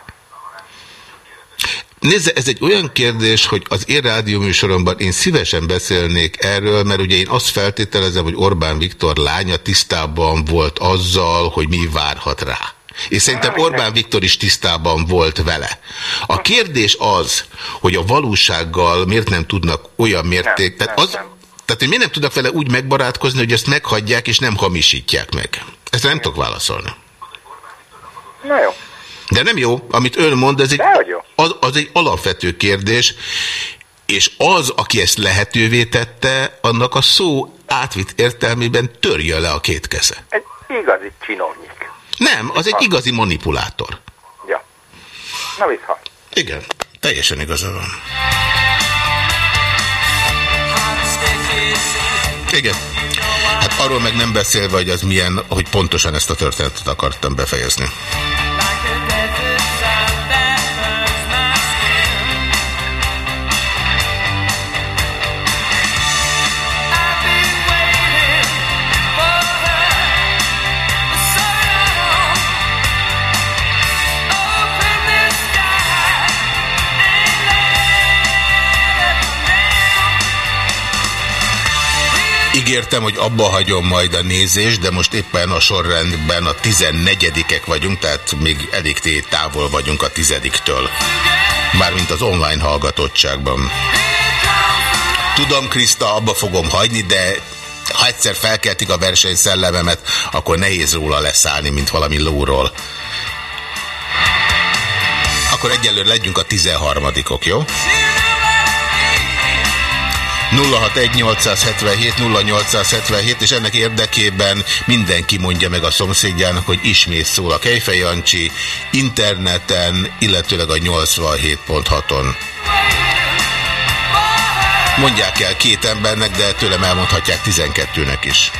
Nézze, ez egy olyan kérdés, hogy az én rádióműsoromban én szívesen beszélnék erről, mert ugye én azt feltételezem, hogy Orbán Viktor lánya tisztában volt azzal, hogy mi várhat rá. És szerintem Orbán Viktor is tisztában volt vele. A kérdés az, hogy a valósággal miért nem tudnak olyan mérték... Nem, tehát, az, nem. Tehát, hogy miért nem tudnak vele úgy megbarátkozni, hogy ezt meghagyják és nem hamisítják meg. Ezt nem tudok válaszolni. Na jó. De nem jó, amit ön mond, ez egy, az, az egy alapvető kérdés, és az, aki ezt lehetővé tette, annak a szó átvitt értelmében törje le a két keze. Egy igazi csinovnyik. Nem, az egy igazi manipulátor. Ja. Na vissza. Igen, teljesen igaza van. Igen. Hát arról meg nem beszélve, hogy az milyen, hogy pontosan ezt a történetet akartam befejezni. Ígértem, hogy abba hagyom majd a nézést, de most éppen a sorrendben a 14-ek vagyunk, tehát még elég távol vagyunk a tizediktől. Mármint az online hallgatottságban. Tudom, Kriszta, abba fogom hagyni, de ha egyszer felkeltik a versenyszellememet, akkor nehéz róla leszállni, mint valami lóról. Akkor egyelőre legyünk a 13-ok, jó? 061-877 0877, és ennek érdekében mindenki mondja meg a szomszédjának, hogy ismét szól a Kejfej Jancsi interneten, illetőleg a 87.6-on. Mondják el két embernek, de tőlem elmondhatják 12-nek is.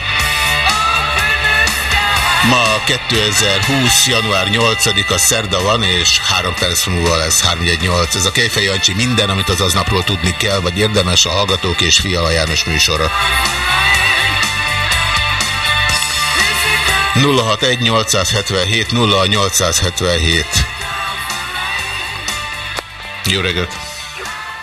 Ma 2020. január 8-a szerda van, és három perc múlva lesz 318. Ez a Kejfej Jancsi minden, amit az aznapról tudni kell, vagy érdemes a Hallgatók és Fiala János műsora. 061 877 0877 Jó reggelt!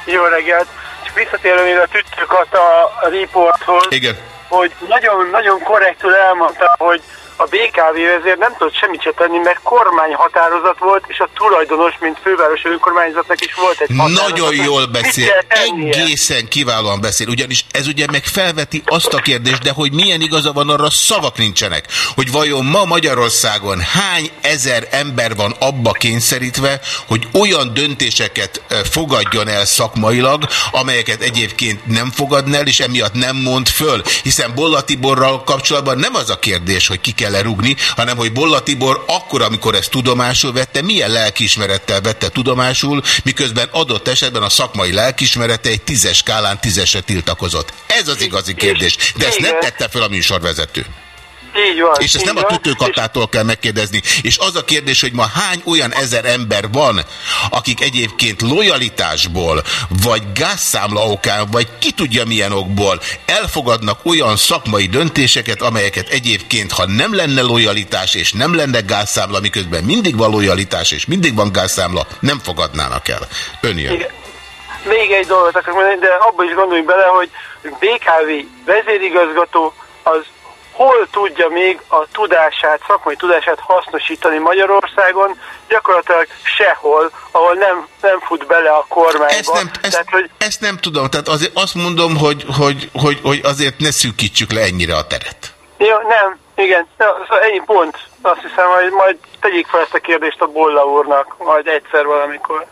Jó reggelt! Csak visszatérve még a tüttőkat a, a riporthoz, Igen. hogy nagyon-nagyon korrektül elmondta, hogy a BKV vezér nem tudott semmit se tenni, mert kormányhatározat volt, és a tulajdonos, mint fővárosi önkormányzatnak is volt egy határozat. Nagyon jól beszél, egészen kiválóan beszél, ugyanis ez ugye meg felveti azt a kérdést, de hogy milyen igaza van, arra szavak nincsenek, hogy vajon ma Magyarországon hány ezer ember van abba kényszerítve, hogy olyan döntéseket fogadjon el szakmailag, amelyeket egyébként nem fogadna el, és emiatt nem mond föl, hiszen Bolla Tiborral kapcsolatban nem az a kérdés, hogy ki kell -e rúgni, hanem hogy Bolla Tibor akkor, amikor ezt tudomásul vette, milyen lelkiismerettel vette tudomásul, miközben adott esetben a szakmai lelkiismerete egy tízes skálán tízesre tiltakozott. Ez az igazi kérdés. De ezt nem tette fel a műsorvezető. Így van. És ezt nem a van. tütőkatától kell megkérdezni. És az a kérdés, hogy ma hány olyan ezer ember van, akik egyébként lojalitásból, vagy gázszámla okán, vagy ki tudja milyen okból elfogadnak olyan szakmai döntéseket, amelyeket egyébként, ha nem lenne lojalitás és nem lenne gázszámla, miközben mindig van lojalitás és mindig van gázszámla, nem fogadnának el. Ön jön. Igen. Még egy dolgot akarok mondani, de abba is gondoljunk bele, hogy BKV vezérigazgató az hol tudja még a tudását, szakmai tudását hasznosítani Magyarországon, gyakorlatilag sehol, ahol nem, nem fut bele a kormányba. Ezt nem, ezt, Tehát, hogy... ezt nem tudom, tehát azért azt mondom, hogy, hogy, hogy, hogy azért ne szűkítsük le ennyire a teret. Jó, nem, igen, szóval ennyi pont. Azt hiszem, hogy majd tegyék fel ezt a kérdést a Bolla úrnak, majd egyszer valamikor.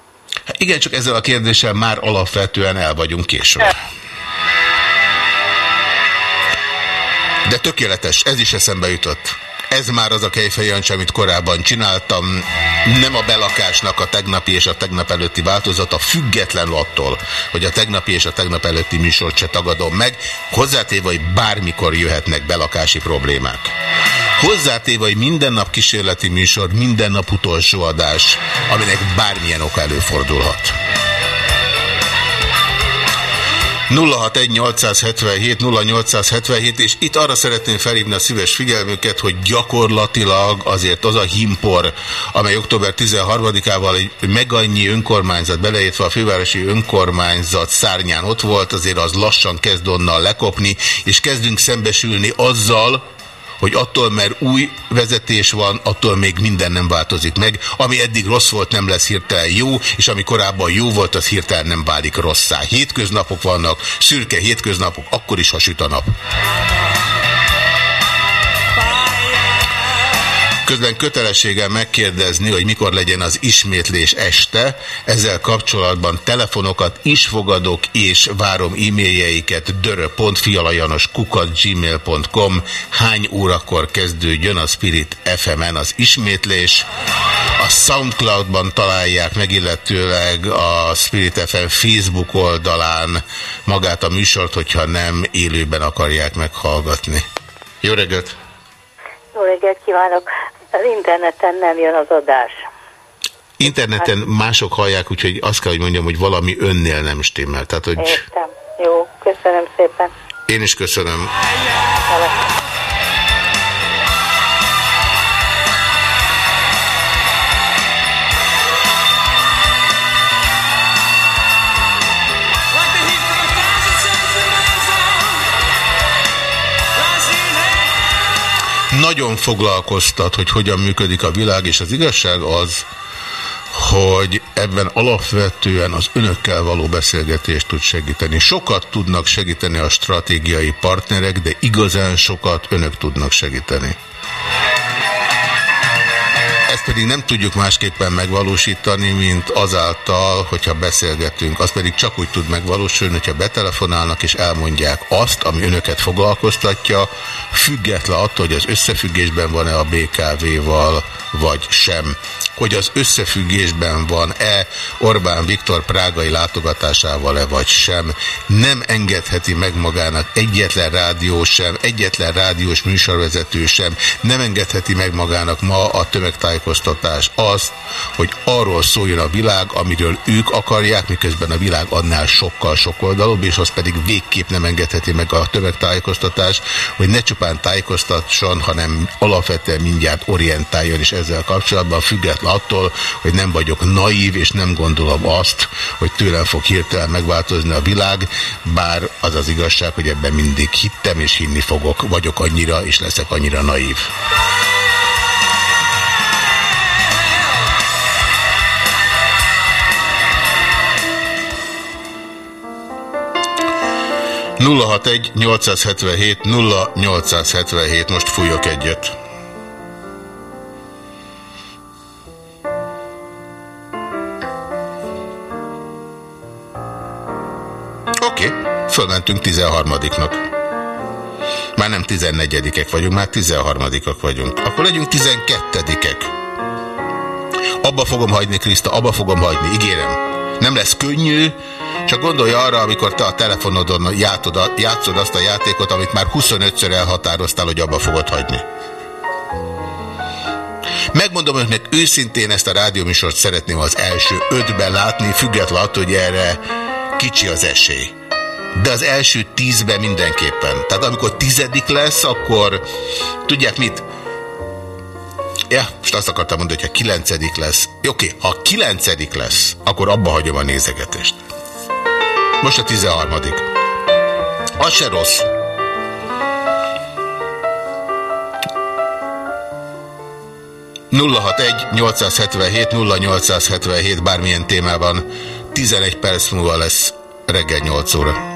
Hát igen, csak ezzel a kérdéssel már alapvetően el vagyunk később. De tökéletes, ez is eszembe jutott. Ez már az a kejfejancsi, amit korábban csináltam. Nem a belakásnak a tegnapi és a tegnap előtti változata, függetlenül attól, hogy a tegnapi és a tegnap előtti műsort se tagadom meg, hozzátéve, hogy bármikor jöhetnek belakási problémák. Hozzátéve, hogy minden nap kísérleti műsor, minden nap utolsó adás, aminek bármilyen oka előfordulhat. 061-877-0877, és itt arra szeretném felhívni a szíves figyelmüket, hogy gyakorlatilag azért az a himpor, amely október 13-ával egy megannyi önkormányzat, beleértve a fővárosi önkormányzat szárnyán ott volt, azért az lassan kezd onnan lekopni, és kezdünk szembesülni azzal, hogy attól, mert új vezetés van, attól még minden nem változik meg. Ami eddig rossz volt, nem lesz hirtelen jó, és ami korábban jó volt, az hirtelen nem válik rosszá. Hétköznapok vannak, szürke hétköznapok, akkor is, ha süt a nap. Közben kötelességem megkérdezni, hogy mikor legyen az ismétlés este. Ezzel kapcsolatban telefonokat is fogadok, és várom e-mailjeiket dörö.fialajanoskukat.gmail.com Hány órakor kezdődjön a Spirit FM-en az ismétlés? A Soundcloud-ban találják meg, illetőleg a Spirit FM Facebook oldalán magát a műsort, hogyha nem élőben akarják meghallgatni. Jó reggelt! Jó reggelt kívánok! Az interneten nem jön az adás. Interneten mások hallják, úgyhogy azt kell, hogy mondjam, hogy valami önnél nem stimmel. Tehát, hogy... Értem. Jó, köszönöm szépen. Én is köszönöm. Nagyon foglalkoztat, hogy hogyan működik a világ, és az igazság az, hogy ebben alapvetően az önökkel való beszélgetést tud segíteni. Sokat tudnak segíteni a stratégiai partnerek, de igazán sokat önök tudnak segíteni pedig nem tudjuk másképpen megvalósítani, mint azáltal, hogyha beszélgetünk. Az pedig csak úgy tud megvalósulni, hogyha betelefonálnak és elmondják azt, ami önöket foglalkoztatja, független attól, hogy az összefüggésben van-e a BKV-val, vagy sem hogy az összefüggésben van-e Orbán Viktor prágai látogatásával-e vagy sem. Nem engedheti meg magának egyetlen rádió sem, egyetlen rádiós műsorvezető sem, nem engedheti meg magának ma a tömegtájékoztatás azt, hogy arról szóljon a világ, amiről ők akarják, miközben a világ annál sokkal sokoldalúbb, és az pedig végképp nem engedheti meg a tömegtájékoztatás, hogy ne csupán tájékoztasson, hanem alapvetően mindjárt orientáljon is ezzel kapcsolatban, attól, hogy nem vagyok naív, és nem gondolom azt, hogy tőlem fog hirtelen megváltozni a világ, bár az az igazság, hogy ebben mindig hittem, és hinni fogok, vagyok annyira, és leszek annyira naív. nulla egy 877 0877 most fújok egyet. Fölmentünk 13-nak. Már nem 14-ek vagyunk, már 13-ak vagyunk. Akkor legyünk 12-ek. Abba fogom hagyni, Kriszta, abba fogom hagyni, ígérem. Nem lesz könnyű, csak gondolj arra, amikor te a telefonodon játod, játszod azt a játékot, amit már 25-ször elhatároztál, hogy abba fogod hagyni. Megmondom önnek őszintén ezt a rádióműsort szeretném az első ötben látni, függetlenül attól, hogy erre kicsi az esély. De az első tízben mindenképpen. Tehát amikor tizedik lesz, akkor tudják mit? Ja, most azt akartam mondani, hogy ha kilencedik lesz. Oké, ha kilencedik lesz, akkor abba hagyom a nézegetést. Most a tizenharmadik. Az se rossz. egy 877 0877 bármilyen témában 11 perc múlva lesz reggel 8 óra.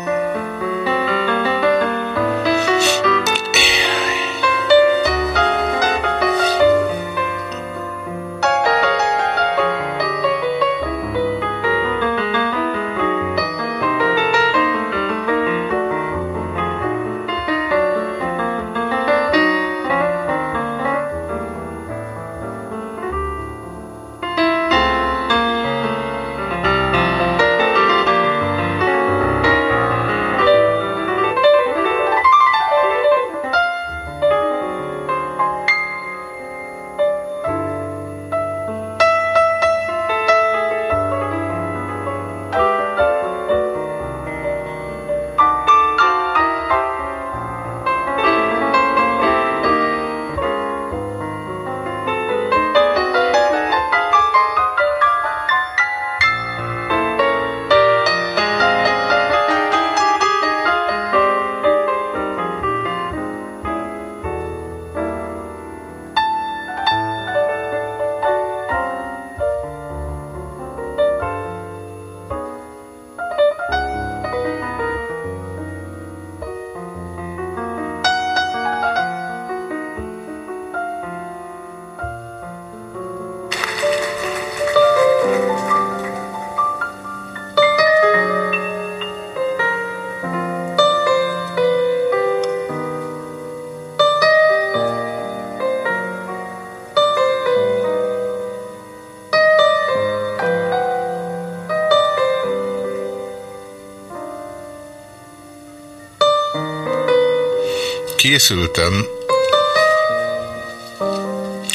Készültem,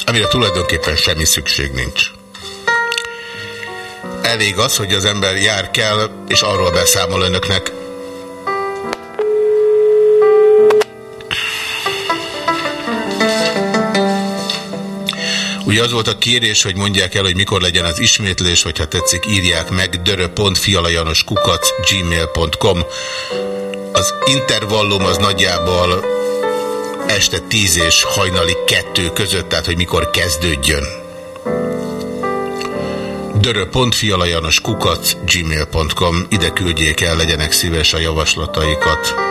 amire tulajdonképpen semmi szükség nincs. Elég az, hogy az ember jár kell, és arról beszámol önöknek. Ugye az volt a kérés, hogy mondják el, hogy mikor legyen az ismétlés, vagy ha tetszik, írják meg dörö.fialajanoskukac gmail.com Az intervallum az nagyjából este 10 és hajnali 2 között, tehát hogy mikor kezdődjön. Dörö.fialajanos kukac gmail.com Ide küldjék el, legyenek szíves a javaslataikat.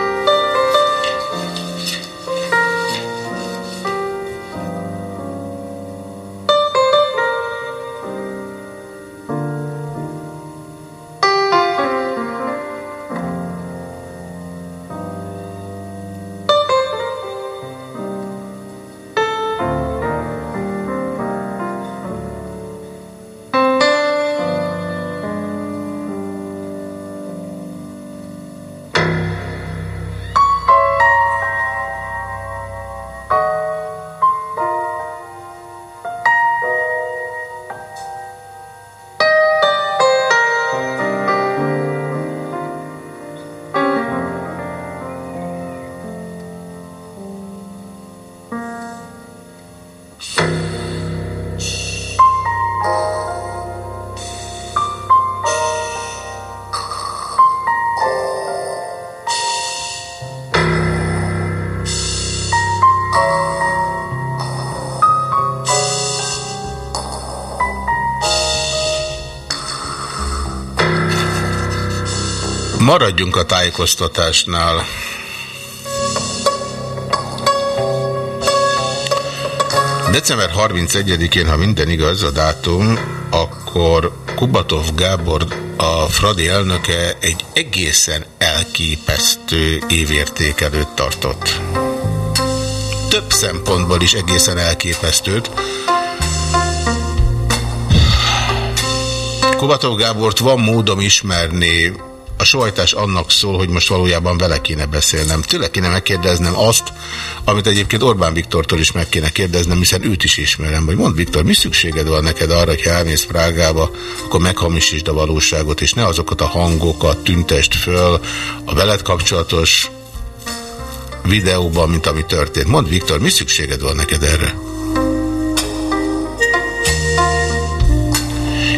Maradjunk a tájékoztatásnál. December 31-én, ha minden igaz a dátum, akkor Kubatov Gábor, a Fradi elnöke egy egészen elképesztő évértékelőt tartott. Több szempontból is egészen elképesztőt. Kubatov Gábort van módom ismerni a sohajtás annak szól, hogy most valójában vele kéne beszélnem. Tőle kéne megkérdeznem azt, amit egyébként Orbán Viktortól is meg kéne kérdeznem, hiszen őt is ismerem. Vagy mond Viktor, mi szükséged van neked arra, hogy elmész Prágába, akkor meghamisítsd a valóságot, és ne azokat a hangokat tüntest föl a veled kapcsolatos videóban, mint ami történt. Mond Viktor, mi szükséged van neked erre?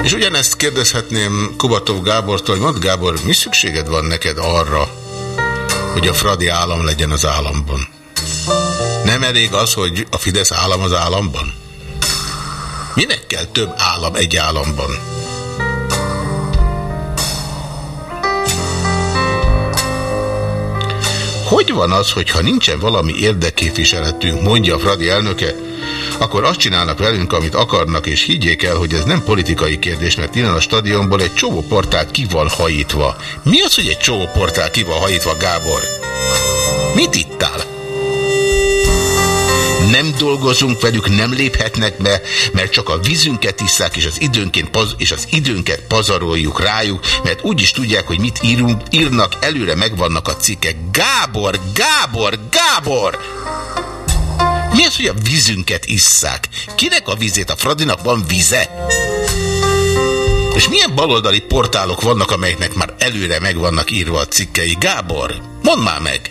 És ugyanezt kérdezhetném Kubatov Gábortól, hogy mondd Gábor, mi szükséged van neked arra, hogy a Fradi állam legyen az államban. Nem elég az, hogy a Fidesz állam az államban? Minek kell több állam egy államban? Hogy van az, hogy ha nincsen valami érdekképviseletünk, mondja a Fradi elnöke, akkor azt csinálnak velünk, amit akarnak, és higgyék el, hogy ez nem politikai kérdés, mert innen a stadionból egy csomó portál ki van hajítva. Mi az, hogy egy csomó portál ki van hajítva, Gábor? Mit ittál? nem dolgozunk velük, nem léphetnek be, mert csak a vízünket isszák, és az, időnként paz, és az időnket pazaroljuk rájuk, mert úgy is tudják, hogy mit írunk, írnak, előre megvannak a cikkek. Gábor, Gábor, Gábor! Mi az, hogy a vízünket isszák? Kinek a vízét? A Fradinak van víze? És milyen baloldali portálok vannak, amelyeknek már előre meg vannak írva a cikkei? Gábor, mondd már meg!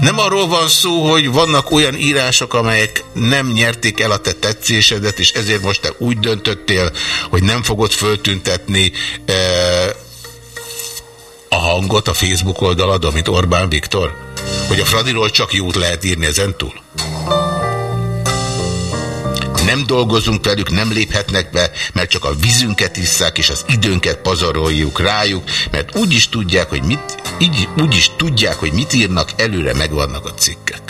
Nem arról van szó, hogy vannak olyan írások, amelyek nem nyerték el a te tetszésedet, és ezért most te úgy döntöttél, hogy nem fogod föltüntetni e, a hangot a Facebook oldaladon, mint Orbán Viktor? Hogy a Fradiról csak jót lehet írni ezentúl? Nem dolgozunk velük, nem léphetnek be, mert csak a vízünket isszák, és az időnket pazaroljuk rájuk, mert úgy is tudják, hogy mit, így, úgy is tudják, hogy mit írnak, előre megvannak a cikkek.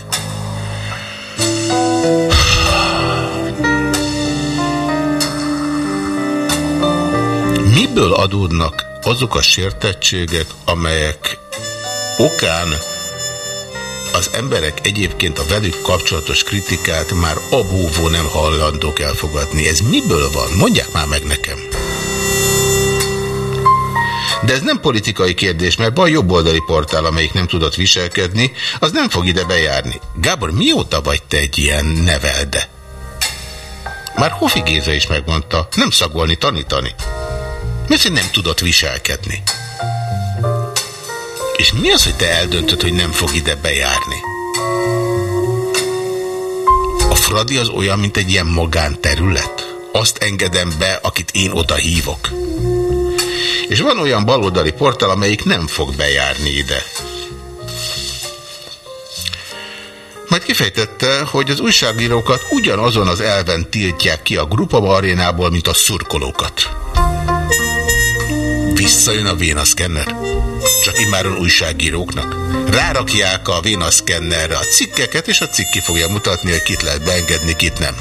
Miből adódnak azok a sértettségek, amelyek okán az emberek egyébként a velük kapcsolatos kritikát már abúvó nem hallandók elfogadni. Ez miből van? Mondják már meg nekem. De ez nem politikai kérdés, mert a jobboldali portál, amelyik nem tudott viselkedni, az nem fog ide bejárni. Gábor, mióta vagy te egy ilyen nevelde? Már Hofi Géza is megmondta, nem szagolni, tanítani. Hogy nem tudott viselkedni? És mi az, hogy te eldöntöd, hogy nem fog ide bejárni? A Fradi az olyan, mint egy ilyen magánterület. Azt engedem be, akit én oda hívok. És van olyan baloldali portál, amelyik nem fog bejárni ide. Majd kifejtette, hogy az újságírókat ugyanazon az elven tiltják ki a Grupa arénából, mint a szurkolókat. Visszajön a vénaszkenner csak immáron újságíróknak. Rárakják a vénaszkennerre a cikkeket, és a cikk fogja mutatni, hogy kit lehet beengedni, kit nem.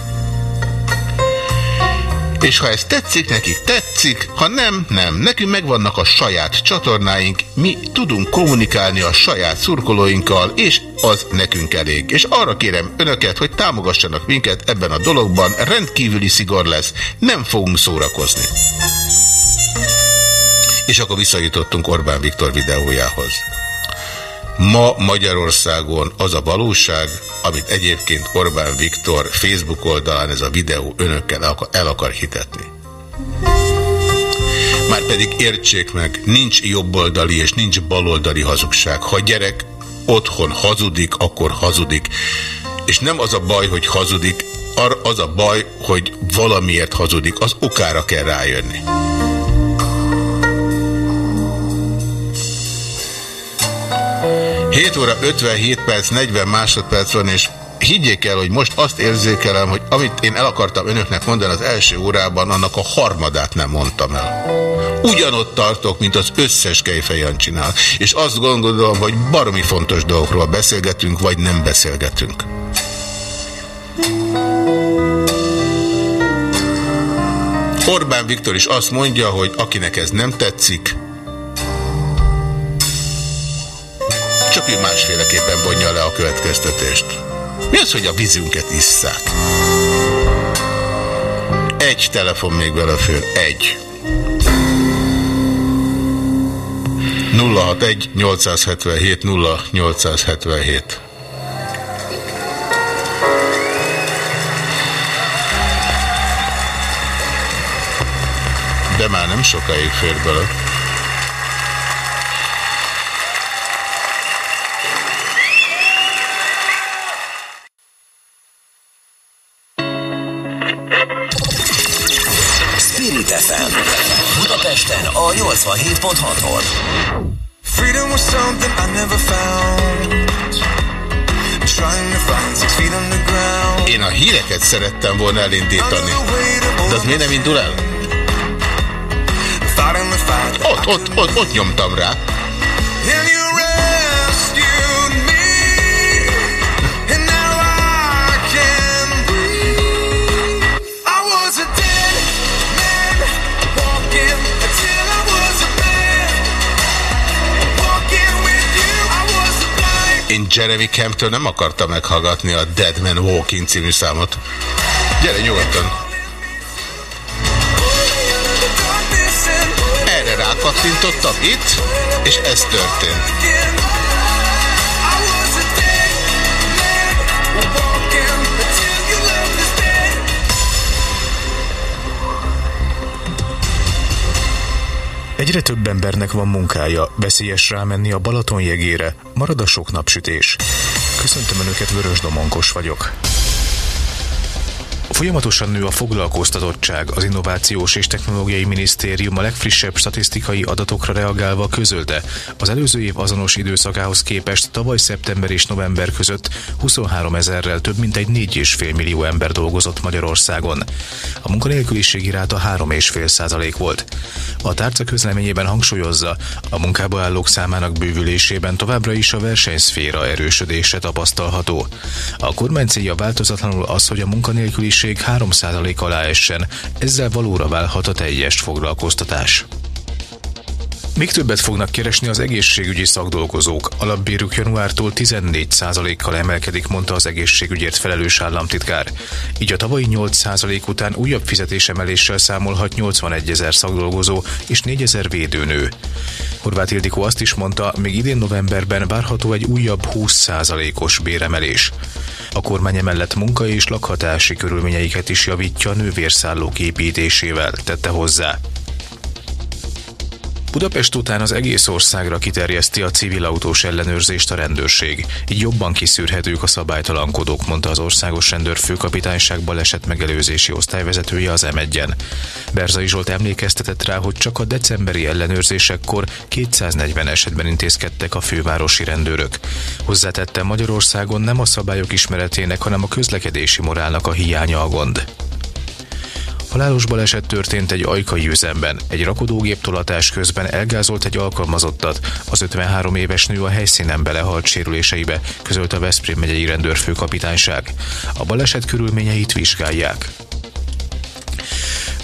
És ha ez tetszik, nekik tetszik, ha nem, nem. Nekünk megvannak a saját csatornáink, mi tudunk kommunikálni a saját szurkolóinkkal, és az nekünk elég. És arra kérem önöket, hogy támogassanak minket ebben a dologban, rendkívüli szigor lesz, nem fogunk szórakozni. És akkor visszajutottunk Orbán Viktor videójához. Ma Magyarországon az a valóság, amit egyébként Orbán Viktor Facebook oldalán ez a videó önökkel el akar hitetni. Márpedig értsék meg, nincs jobboldali és nincs baloldali hazugság. Ha gyerek otthon hazudik, akkor hazudik. És nem az a baj, hogy hazudik, az a baj, hogy valamiért hazudik, az okára kell rájönni. 7 óra 57 perc, 40 másodperc van, és higgyék el, hogy most azt érzékelem, hogy amit én el akartam önöknek mondani az első órában, annak a harmadát nem mondtam el. Ugyanott tartok, mint az összes kejfejan csinál. És azt gondolom, hogy baromi fontos dolgokról beszélgetünk, vagy nem beszélgetünk. Orbán Viktor is azt mondja, hogy akinek ez nem tetszik, csak ő másféleképpen vonja le a következtetést. Mi az, hogy a vízünket isszák? Egy telefon még belefér. Egy. 061 877 0877 De már nem sokáig fér bele. 87.6-on. freedom was something I never found. Én a híreket szerettem volna elindítani. De az miért nem indul el? Ott, ott, ott, ott nyomtam rá. Jeremy Camptől nem akartam meghallgatni a Dead Man Walking című számot. Gyere nyugodtan. Erre rákattintottam itt, és ez történt. Egyre több embernek van munkája, veszélyes rámenni a Balaton jegére, marad a sok napsütés. Köszöntöm Önöket, Vörös Domonkos vagyok. Folyamatosan nő a foglalkoztatottság. Az Innovációs és Technológiai Minisztérium a legfrissebb statisztikai adatokra reagálva közölte. Az előző év azonos időszakához képest tavaly szeptember és november között 23 ezerrel több mint egy 4,5 millió ember dolgozott Magyarországon. A munkanélküliségi ráta 3,5 százalék volt. A tárca közleményében hangsúlyozza, a munkába állók számának bővülésében továbbra is a versenyszféra erősödése tapasztalható. A kormány célja változatlanul az, hogy a munkanélküliség 3% alá essen, ezzel valóra válhat a teljes foglalkoztatás. Még többet fognak keresni az egészségügyi szakdolgozók. Alapbérük januártól 14%-kal emelkedik, mondta az egészségügyért felelős államtitkár. Így a tavalyi 8% után újabb fizetésemeléssel számolhat 81 ezer szakdolgozó és 4 ezer védőnő. Horváth Ildikó azt is mondta, még idén novemberben várható egy újabb 20%-os béremelés. A kormány emellett munka és lakhatási körülményeiket is javítja nővérszállók építésével, tette hozzá. Budapest után az egész országra kiterjeszti a civil autós ellenőrzést a rendőrség. Így jobban kiszűrhetők a szabálytalankodók, mondta az országos rendőr főkapitányság baleset megelőzési osztályvezetője az M1-en. Berzai Zsolt emlékeztetett rá, hogy csak a decemberi ellenőrzésekkor 240 esetben intézkedtek a fővárosi rendőrök. Hozzátette Magyarországon nem a szabályok ismeretének, hanem a közlekedési morálnak a hiánya a gond. Halálos baleset történt egy ajkai üzemben. Egy rakodógép tolatás közben elgázolt egy alkalmazottat. Az 53 éves nő a helyszínen belehalt sérüléseibe, közölt a Veszprém megyei rendőrfőkapitányság. A baleset körülményeit vizsgálják.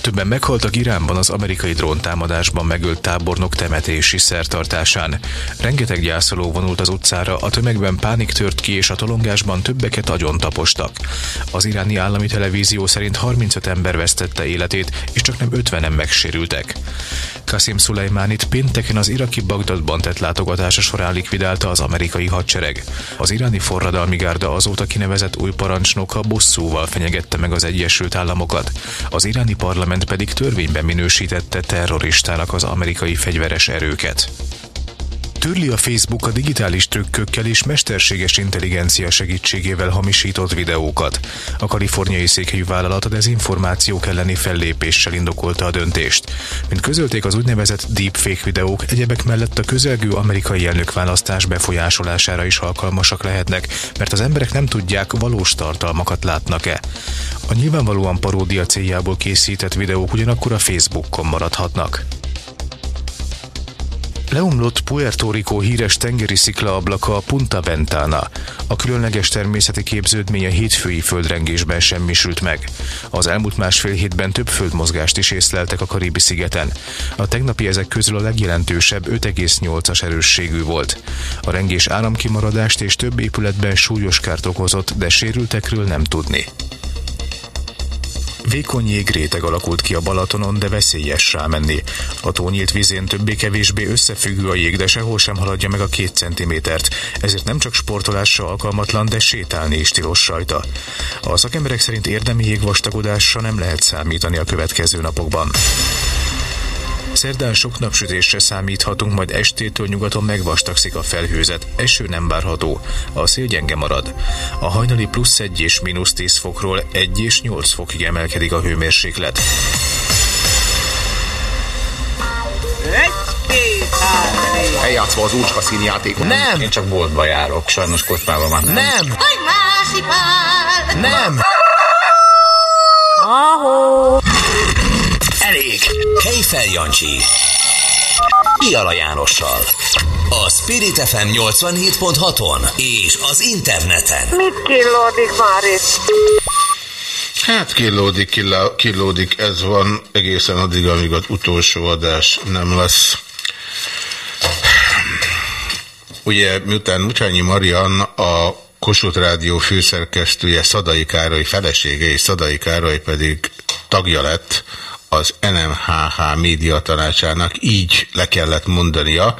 Többen meghaltak Iránban az amerikai dróntámadásban megölt tábornok temetési szertartásán. Rengeteg gyászoló vonult az utcára, a tömegben pánik tört ki, és a tolongásban többeket agyon tapostak. Az iráni állami televízió szerint 35 ember vesztette életét, és csak nem 50-en megsérültek. Qasim Szulejmánit pénteken az iraki Bagdadban tett látogatása során likvidálta az amerikai hadsereg. Az iráni forradalmi gárda azóta kinevezett új parancsnoka bosszúval fenyegette meg az Egyesült Államokat. Az iráni parlament pedig törvényben minősítette terroristának az amerikai fegyveres erőket. Törli a Facebook a digitális trükkökkel és mesterséges intelligencia segítségével hamisított videókat. A kaliforniai székhelyű vállalat a dezinformációk elleni fellépéssel indokolta a döntést. Mint közölték az úgynevezett deepfake videók, egyebek mellett a közelgő amerikai elnökválasztás befolyásolására is alkalmasak lehetnek, mert az emberek nem tudják, valós tartalmakat látnak-e. A nyilvánvalóan paródia céljából készített videók ugyanakkor a Facebookon maradhatnak. Leomlott Puerto Rico híres tengeri sziklaablaka a Punta Ventana. A különleges természeti képződmény a hétfői földrengésben semmisült meg. Az elmúlt másfél hétben több földmozgást is észleltek a Karibi szigeten. A tegnapi ezek közül a legjelentősebb 5,8-as erősségű volt. A rengés áramkimaradást és több épületben súlyos kárt okozott, de sérültekről nem tudni. Vékony jégréteg alakult ki a Balatonon, de veszélyes rámenni. A tónyílt vízén többé-kevésbé összefüggő a jég, de sehol sem haladja meg a két centimétert. Ezért nem csak sportolásra alkalmatlan, de sétálni is tilos rajta. A szakemberek szerint érdemi jégvastagodásra nem lehet számítani a következő napokban. Szerdán sok napsütésre számíthatunk, majd estétől nyugaton megvastagszik a felhőzet. Eső nem várható. A szél gyenge marad. A hajnali plusz 1 és mínusz 10 fokról 1 és 8 fokig emelkedik a hőmérséklet. Egy, két, Eljátszva az úrcska színjátékot. Nem. Én csak boltba járok, sajnos kocsmában már nem. Nem. Hogy! Nem. Ahó! Elég! Kejfel Jancsi. Piala Jánossal. A Spirit FM 87.6-on és az interneten. Mit killódik már itt? Hát killódik, killa, killódik, ez van egészen addig, amíg az utolsó adás nem lesz. Ugye, miután Mucsányi Marian a Kossuth Rádió főszerkesztője Szadai Károly felesége, és Szadai Károly pedig tagja lett az NMHH média tanácsának, így le kellett mondania.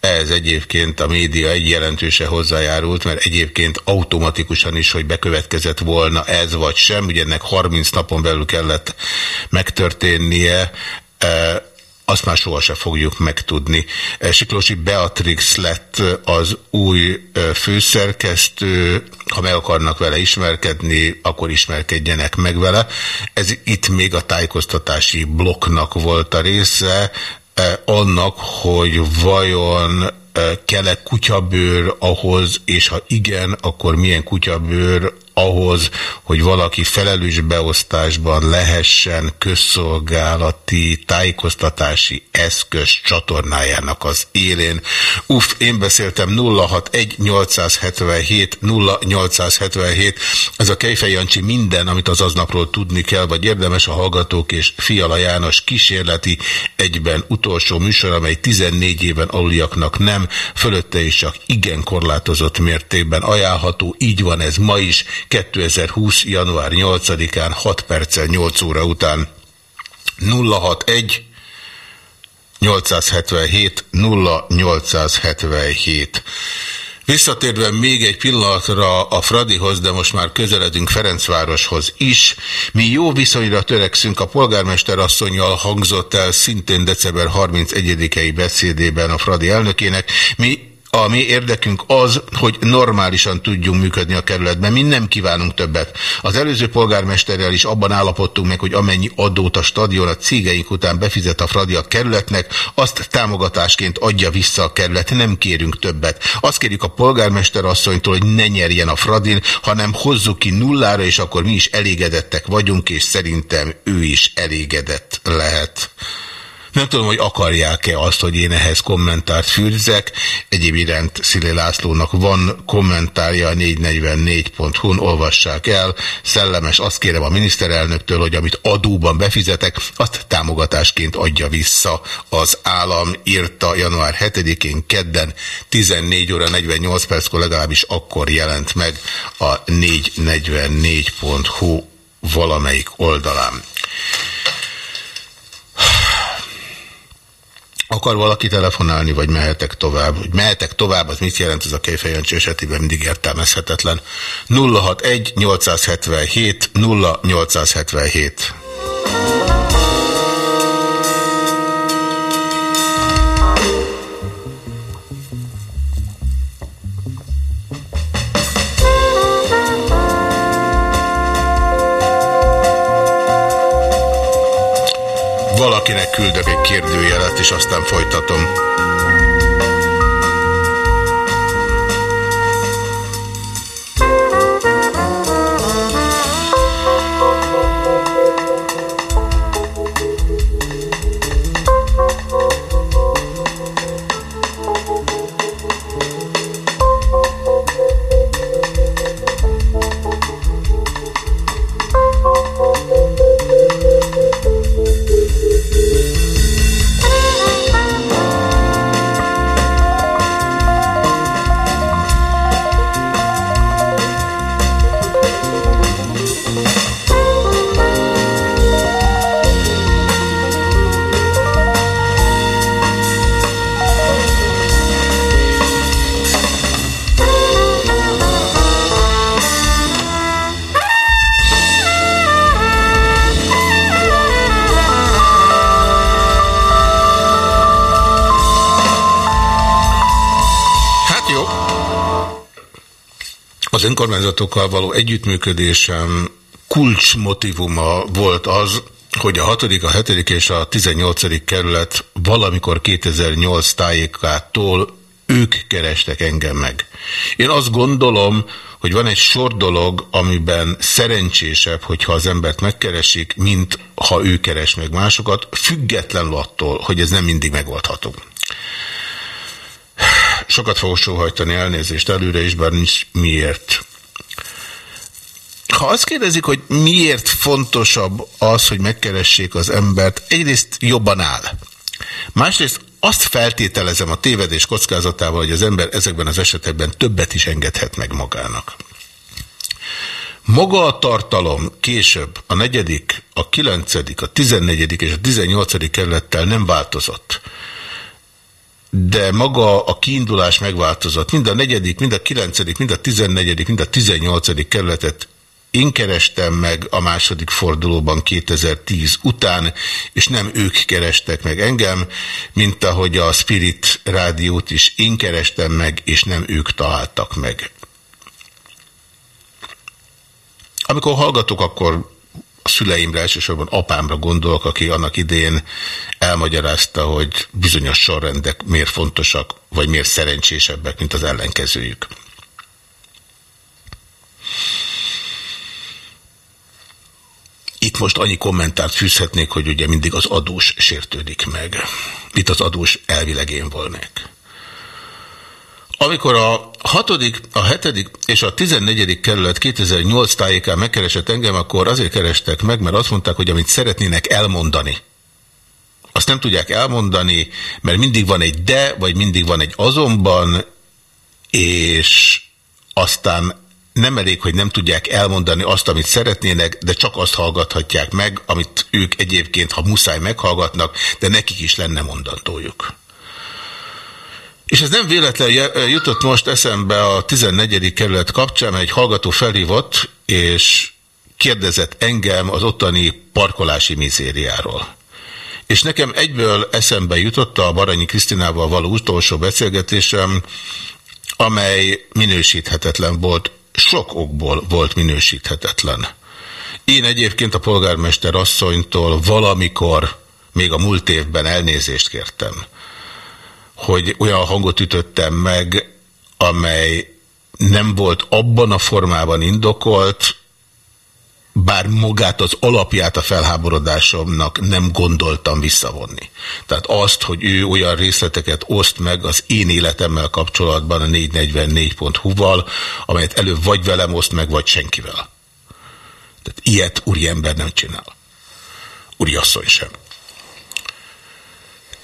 Ez egyébként a média egy jelentőse hozzájárult, mert egyébként automatikusan is, hogy bekövetkezett volna ez vagy sem, ugye ennek 30 napon belül kellett megtörténnie, eh, azt már sohasem fogjuk megtudni. Eh, Siklósi Beatrix lett az új eh, főszerkesztő, ha meg akarnak vele ismerkedni, akkor ismerkedjenek meg vele. Ez itt még a tájékoztatási blokknak volt a része, eh, annak, hogy vajon eh, kell-e kutyabőr ahhoz, és ha igen, akkor milyen kutyabőr ahhoz, hogy valaki felelős beosztásban lehessen közszolgálati tájékoztatási eszköz csatornájának az élén. Uff, én beszéltem 061 877 0877. Ez a Kejfej Jancsi minden, amit az aznapról tudni kell, vagy érdemes a hallgatók és Fiala János kísérleti egyben utolsó műsor, amely 14 éven aluliaknak nem, fölötte is csak igen korlátozott mértékben ajánlható. Így van ez ma is, 2020. január 8-án 6 perccel 8 óra után 061 877 0877 Visszatérve még egy pillanatra a Fradihoz, de most már közeledünk Ferencvároshoz is. Mi jó viszonyra törekszünk a polgármester asszonyjal hangzott el szintén december 31-i beszédében a Fradi elnökének. Mi a mi érdekünk az, hogy normálisan tudjunk működni a kerületben. Mi nem kívánunk többet. Az előző polgármesterrel is abban állapodtunk meg, hogy amennyi adót a stadion a cégeink után befizet a Fradi a kerületnek, azt támogatásként adja vissza a kerület. Nem kérünk többet. Azt kérjük a polgármester asszonytól, hogy ne nyerjen a Fradin, hanem hozzuk ki nullára, és akkor mi is elégedettek vagyunk, és szerintem ő is elégedett lehet. Nem tudom, hogy akarják-e azt, hogy én ehhez kommentárt fűzzek. Egyéb iránt Szilé Lászlónak van kommentárja a 444.hu-n, olvassák el. Szellemes, azt kérem a miniszterelnöktől, hogy amit adóban befizetek, azt támogatásként adja vissza az állam, írta január 7-én kedden 14 óra 48 perckor legalábbis akkor jelent meg a 444.hu valamelyik oldalán. Akar valaki telefonálni, vagy mehetek tovább? Hogy mehetek tovább, az mit jelent, ez a Kejfejancsi esetében mindig értelmezhetetlen. 061 877 0877 Valakinek küldök egy kérdőjelet, és aztán folytatom. Önkormányzatokkal való együttműködésem kulcsmotivuma volt az, hogy a 6., a 7. és a 18. kerület valamikor 2008 tájékától ők kerestek engem meg. Én azt gondolom, hogy van egy sor dolog, amiben szerencsésebb, hogyha az embert megkeresik, mint ha ő keres meg másokat, függetlenül attól, hogy ez nem mindig megoldható. Sokat fogok sóhajtani elnézést előre is, bár nincs miért. Ha azt kérdezik, hogy miért fontosabb az, hogy megkeressék az embert, egyrészt jobban áll. Másrészt azt feltételezem a tévedés kockázatával, hogy az ember ezekben az esetekben többet is engedhet meg magának. Maga a tartalom később a negyedik, a kilencedik, a tizennegyedik és a tizennyolcadik kerülettel nem változott. De maga a kiindulás megváltozott. Mind a negyedik, mind a kilencedik, mind a tizennegyedik, mind a tizennyolcadik kerületet én kerestem meg a második fordulóban 2010 után, és nem ők kerestek meg engem, mint ahogy a Spirit rádiót is én kerestem meg, és nem ők találtak meg. Amikor hallgatok, akkor a szüleimre, elsősorban apámra gondolok, aki annak idején elmagyarázta, hogy bizonyos sorrendek miért fontosak, vagy miért szerencsésebbek, mint az ellenkezőjük. Itt most annyi kommentárt fűzhetnék, hogy ugye mindig az adós sértődik meg. Itt az adós elvileg én volnék. Amikor a hatodik, a hetedik és a tizennegyedik kerület 2008 tájékán megkeresett engem, akkor azért kerestek meg, mert azt mondták, hogy amit szeretnének elmondani, azt nem tudják elmondani, mert mindig van egy de, vagy mindig van egy azonban, és aztán nem elég, hogy nem tudják elmondani azt, amit szeretnének, de csak azt hallgathatják meg, amit ők egyébként, ha muszáj meghallgatnak, de nekik is lenne mondandójuk. És ez nem véletlenül jutott most eszembe a 14. kerület kapcsán, egy hallgató felhívott, és kérdezett engem az ottani parkolási mizériáról. És nekem egyből eszembe jutott a Baranyi Krisztinával való utolsó beszélgetésem, amely minősíthetetlen volt sok okból volt minősíthetetlen. Én egyébként a polgármester asszonytól valamikor, még a múlt évben elnézést kértem, hogy olyan hangot ütöttem meg, amely nem volt abban a formában indokolt, bár magát az alapját a felháborodásomnak nem gondoltam visszavonni. Tehát azt, hogy ő olyan részleteket oszt meg az én életemmel kapcsolatban a 444.hu-val, amelyet előbb vagy velem oszt meg, vagy senkivel. Tehát ilyet úri ember nem csinál. Úri asszony sem.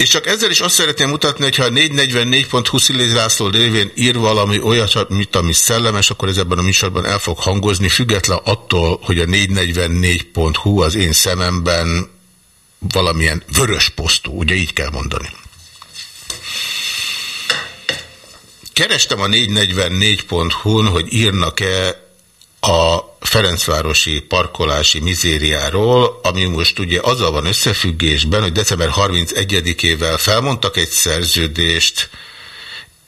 És csak ezzel is azt szeretném mutatni, hogy ha a 444.hu Sziléz László révén ír valami olyat, mint ami szellemes, akkor ez ebben a műsorban el fog hangozni, független attól, hogy a 444.hu az én szememben valamilyen vörös posztú, ugye így kell mondani. Kerestem a 444.hu-n, hogy írnak-e a Ferencvárosi parkolási mizériáról, ami most ugye azzal van összefüggésben, hogy december 31-ével felmondtak egy szerződést,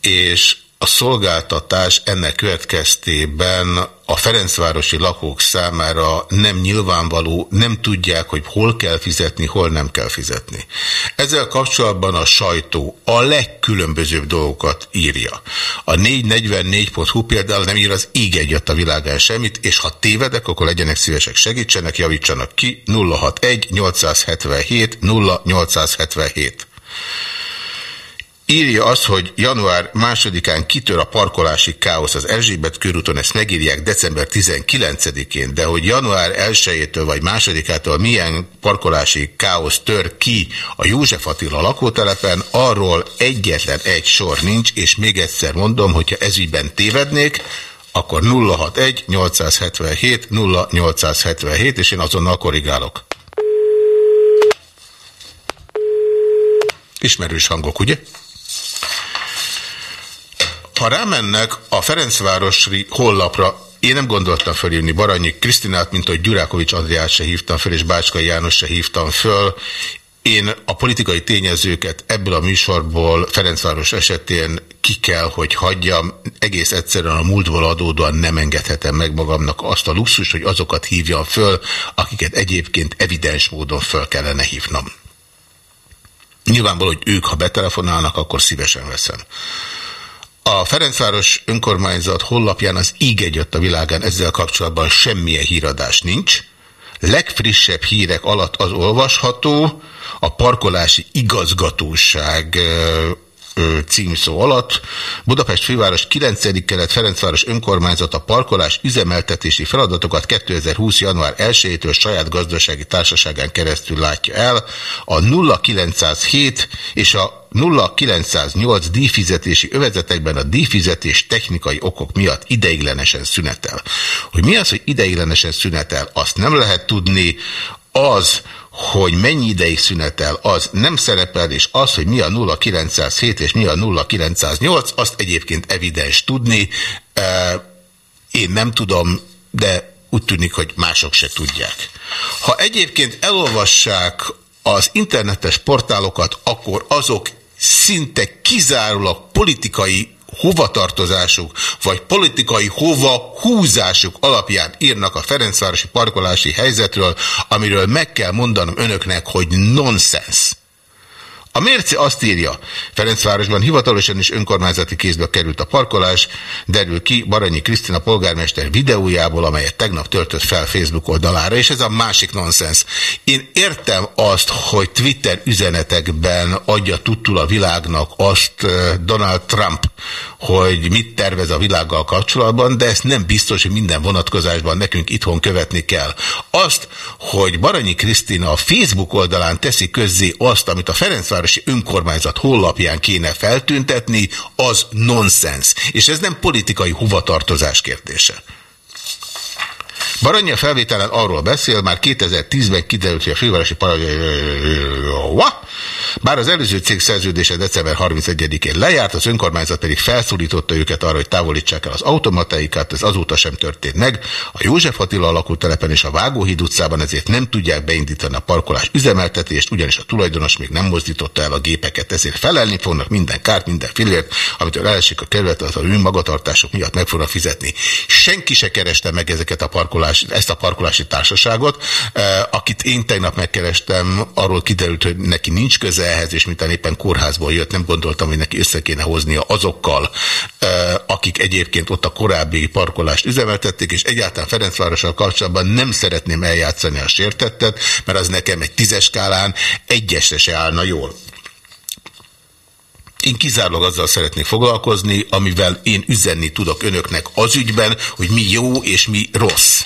és a szolgáltatás ennek következtében a Ferencvárosi lakók számára nem nyilvánvaló, nem tudják, hogy hol kell fizetni, hol nem kell fizetni. Ezzel kapcsolatban a sajtó a legkülönbözőbb dolgokat írja. A 444.hu például nem ír az íg egyet a világán semmit, és ha tévedek, akkor legyenek szívesek, segítsenek, javítsanak ki 061 877 0877. Írja azt, hogy január másodikán kitör a parkolási káosz az Erzsébet körúton, ezt megírják december 19-én, de hogy január 1-től vagy másodikától milyen parkolási káosz tör ki a József Attila lakótelepen, arról egyetlen egy sor nincs, és még egyszer mondom, hogyha ezügyben tévednék, akkor 061 877 0877, és én azonnal korrigálok. Ismerős hangok, ugye? Ha rámennek a Ferencvárosi hollapra, én nem gondoltam felhívni Baranyi Krisztinát, mint hogy Gyurákovics Andriát se hívtam föl, és Bácskai János se hívtam föl, Én a politikai tényezőket ebből a műsorból Ferencváros esetén ki kell, hogy hagyjam. Egész egyszerűen a múltból adódóan nem engedhetem meg magamnak azt a luxus, hogy azokat hívjam föl, akiket egyébként evidens módon föl kellene hívnom. Nyilvánvaló, hogy ők, ha betelefonálnak, akkor szívesen veszem. A Ferencváros önkormányzat honlapján az íg egyött a világán ezzel kapcsolatban semmilyen híradás nincs. Legfrissebb hírek alatt az olvasható, a parkolási igazgatóság címszó alatt. Budapest főváros 9. kelet Ferencváros önkormányzat a parkolás üzemeltetési feladatokat 2020. január 1-től saját gazdasági társaságán keresztül látja el. A 0907 és a 0908 díjfizetési övezetekben a díjfizetés technikai okok miatt ideiglenesen szünetel. Hogy mi az, hogy ideiglenesen szünetel, azt nem lehet tudni. Az, hogy mennyi ideig szünetel, az nem szerepel, és az, hogy mi a 0907 és mi a 0908, azt egyébként evidens tudni. Én nem tudom, de úgy tűnik, hogy mások se tudják. Ha egyébként elolvassák az internetes portálokat, akkor azok szinte kizárólag politikai hovatartozásuk, vagy politikai hova húzásuk alapján írnak a Ferencvárosi parkolási helyzetről, amiről meg kell mondanom önöknek, hogy nonsens. A mérce azt írja, Ferencvárosban hivatalosan is önkormányzati kézbe került a parkolás, derül ki Baranyi Krisztina polgármester videójából, amelyet tegnap töltött fel Facebook oldalára, és ez a másik nonsens. Én értem azt, hogy Twitter üzenetekben adja tudtul a világnak azt Donald Trump, hogy mit tervez a világgal kapcsolatban, de ezt nem biztos, hogy minden vonatkozásban nekünk itthon követni kell. Azt, hogy Baranyi Krisztina a Facebook oldalán teszi közzé azt, amit a Ferencváros fővárosi önkormányzat honlapján kéne feltüntetni, az nonsens. És ez nem politikai hovatartozás kérdése. Baranya felvételen arról beszél, már 2010-ben kiderült, hogy a fővárosi bár az előző cég szerződése december 31-én lejárt, az önkormányzat pedig felszólította őket arra, hogy távolítsák el az automatáikat, ez azóta sem történt meg. A József Attila lakótelepen és a Vágóhíd utcában ezért nem tudják beindítani a parkolás üzemeltetést, ugyanis a tulajdonos még nem mozdította el a gépeket, ezért felelni fognak minden kárt, minden fillért, amitől elesik a kerület, az a magatartások miatt meg fognak fizetni. Senki se kereste meg ezeket a parkolás, ezt a parkolási társaságot, akit én tegnap megkerestem, arról kiderült, hogy neki nincs köze ehhez, és miután éppen kórházból jött, nem gondoltam, hogy neki össze kéne hoznia azokkal, akik egyébként ott a korábbi parkolást üzemeltették, és egyáltalán Ferencvárossal kapcsolatban nem szeretném eljátszani a sértettet, mert az nekem egy tízes skálán egyesre se állna jól. Én kizárólag azzal szeretnék foglalkozni, amivel én üzenni tudok önöknek az ügyben, hogy mi jó és mi rossz.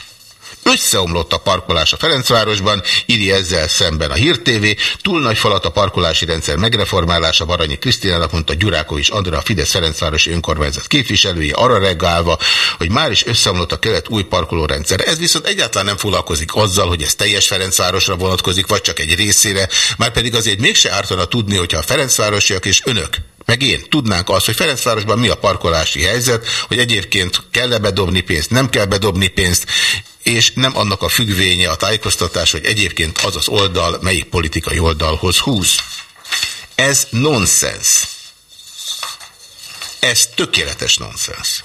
Összeomlott a parkolás a Ferencvárosban, írja ezzel szemben a Hír TV. Túl nagy falat a parkolási rendszer megreformálása Baranyi Krisztinának mondta Gyurákovics Andra, a Fidesz Ferencvárosi önkormányzat képviselője arra reagálva, hogy már is összeomlott a kelet új parkolórendszer. Ez viszont egyáltalán nem foglalkozik azzal, hogy ez teljes Ferencvárosra vonatkozik, vagy csak egy részére, már pedig azért mégse ártana tudni, hogyha a Ferencvárosiak és önök meg én tudnánk azt, hogy Ferencvárosban mi a parkolási helyzet, hogy egyébként kell-e bedobni pénzt, nem kell bedobni pénzt, és nem annak a függvénye a tájékoztatás, hogy egyébként az az oldal melyik politikai oldalhoz húz. Ez nonsens. Ez tökéletes nonsens.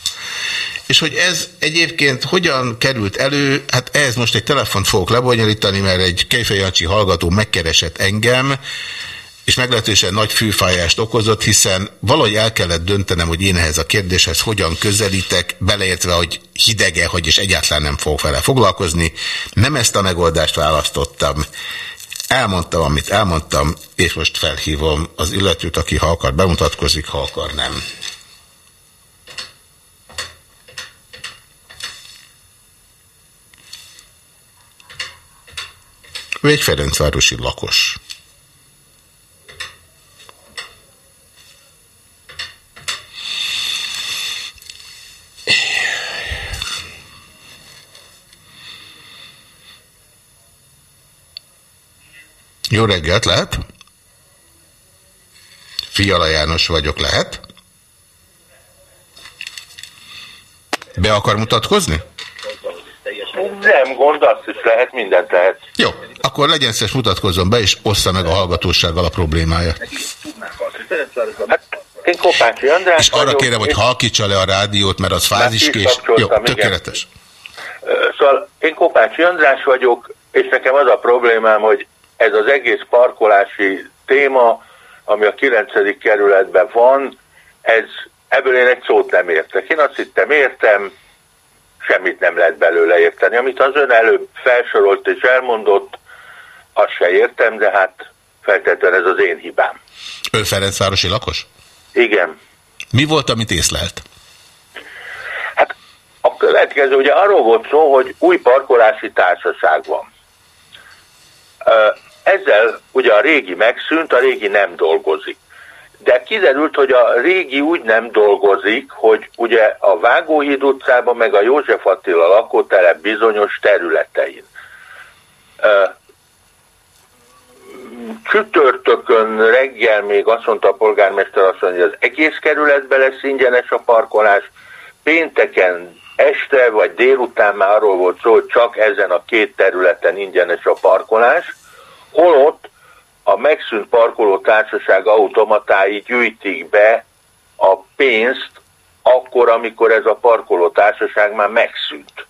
És hogy ez egyébként hogyan került elő, hát ehhez most egy telefont fogok lebonyolítani, mert egy Kejfejancsi hallgató megkeresett engem, és meglehetősen nagy fűfájást okozott, hiszen valahogy el kellett döntenem, hogy én ehhez a kérdéshez hogyan közelítek, beleértve, hogy hidege, hogy és egyáltalán nem fogok vele foglalkozni. Nem ezt a megoldást választottam. Elmondtam, amit elmondtam, és most felhívom az illetőt, aki ha akar bemutatkozik, ha akar nem. Ő egy Ferencvárosi lakos. Jó reggelt, lehet? Fiala János vagyok, lehet? Be akar mutatkozni? Nem gond, azt is lehet, mindent lehet. Jó, akkor legyen szíves mutatkozzon be, és ossza meg a hallgatósággal a problémáját. Hát, én Kopácsi András És arra vagyok, kérem, hogy halkítsa le a rádiót, mert az fáziskés. Jó, igen. tökéletes. Ö, Szóval én Kopácsi András vagyok, és nekem az a problémám, hogy ez az egész parkolási téma, ami a 9. kerületben van, ez, ebből én egy szót nem értek. Én azt hittem értem, semmit nem lehet belőle érteni. Amit az ön előbb felsorolt és elmondott, azt se értem, de hát feltétlenül ez az én hibám. Ön Ferencvárosi lakos? Igen. Mi volt, amit észlelt? A következő, ugye arról volt szó, hogy új parkolási társaság van. Ezzel ugye a régi megszűnt, a régi nem dolgozik. De kiderült, hogy a régi úgy nem dolgozik, hogy ugye a Vágóhíd utcában, meg a József Attila lakótelep bizonyos területein. Csütörtökön reggel még azt mondta a polgármester azt mondja, hogy az egész kerületben lesz ingyenes a parkolás, pénteken este vagy délután már arról volt szó, hogy csak ezen a két területen ingyenes a parkolás, holott a megszűnt parkoló társaság automatái gyűjtik be a pénzt akkor, amikor ez a parkoló társaság már megszűnt.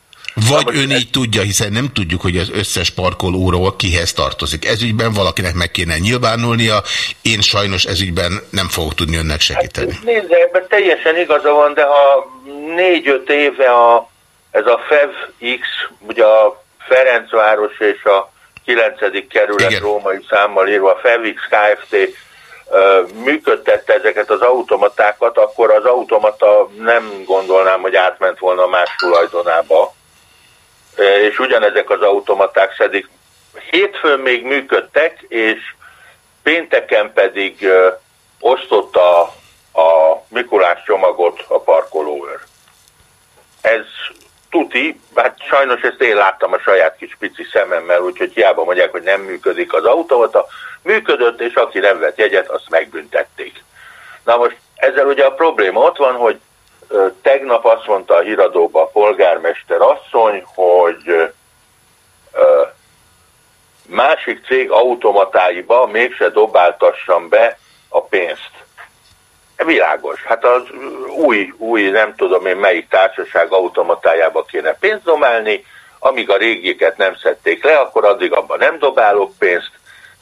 Vagy ön így tudja, hiszen nem tudjuk, hogy az összes parkolóról kihez tartozik. Ezügyben valakinek meg kéne nyilvánulnia, én sajnos ezügyben nem fogok tudni önnek segíteni. Nézd, ebben teljesen igaza van, de ha négy-öt éve a, ez a FEV-X, ugye a Ferencváros és a 9. kerület Igen. római számmal írva, a FEV-X Kft. működtette ezeket az automatákat, akkor az automata nem gondolnám, hogy átment volna más tulajdonába. És ugyanezek az automaták szedik. Hétfőn még működtek, és pénteken pedig osztotta a Mikulás csomagot a parkolóőr. Ez tuti, hát sajnos ezt én láttam a saját kis pici szememmel, úgyhogy hiába mondják, hogy nem működik az automata, működött, és aki nem vett jegyet, azt megbüntették. Na most ezzel ugye a probléma ott van, hogy tegnap azt mondta a híradóba a polgármester asszony, hogy másik cég automatáiba mégse dobáltassam be a pénzt. Világos. Hát az új, új, nem tudom én melyik társaság automatájába kéne pénzt domálni, amíg a régieket nem szedték le, akkor addig abban nem dobálok pénzt,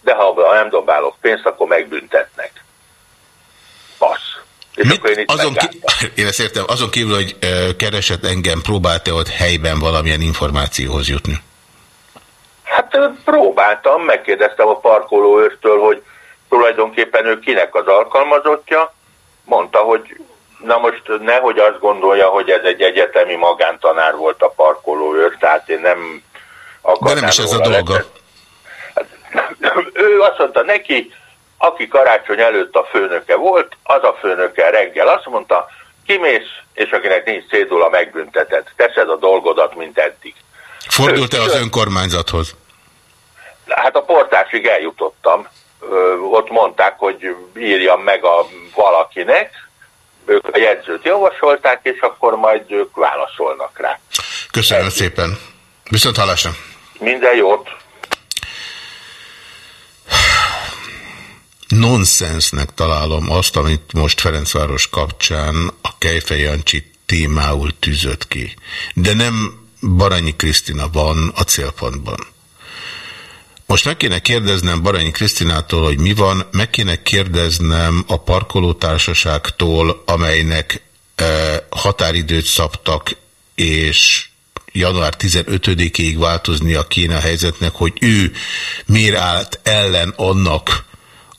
de ha abban nem dobálok pénzt, akkor megbüntetnek. Passz. És akkor én itt Azon ki... Én ezt értem, azon kívül, hogy keresett engem, próbálta ott helyben valamilyen információhoz jutni. Hát próbáltam, megkérdeztem a parkolóőrtől, hogy tulajdonképpen ő kinek az alkalmazottja, mondta, hogy na most nehogy azt gondolja, hogy ez egy egyetemi magántanár volt a parkolóőr, tehát én nem De nem is ez a dolga. ő azt mondta neki, aki karácsony előtt a főnöke volt, az a főnöke reggel azt mondta, kimész, és akinek nincs cédula, megbünteted. Teszed a dolgodat, mint eddig. Fordult-e az önkormányzathoz? Hát a portásig eljutottam. Ott mondták, hogy írjam meg a valakinek, ők a jegyzőt javasolták, és akkor majd ők válaszolnak rá. Köszönöm szépen. Viszont hallásra. Minden jót! Nonsensnek találom azt, amit most Ferencváros kapcsán a Kejfej Jancsi témául tűzött ki. De nem Baranyi Krisztina van a célpontban. Most meg kéne kérdeznem Baranyi Krisztinától, hogy mi van, meg kéne kérdeznem a parkolótársaságtól, amelynek e, határidőt szabtak, és január 15-ig változnia kéne a helyzetnek, hogy ő miért állt ellen annak,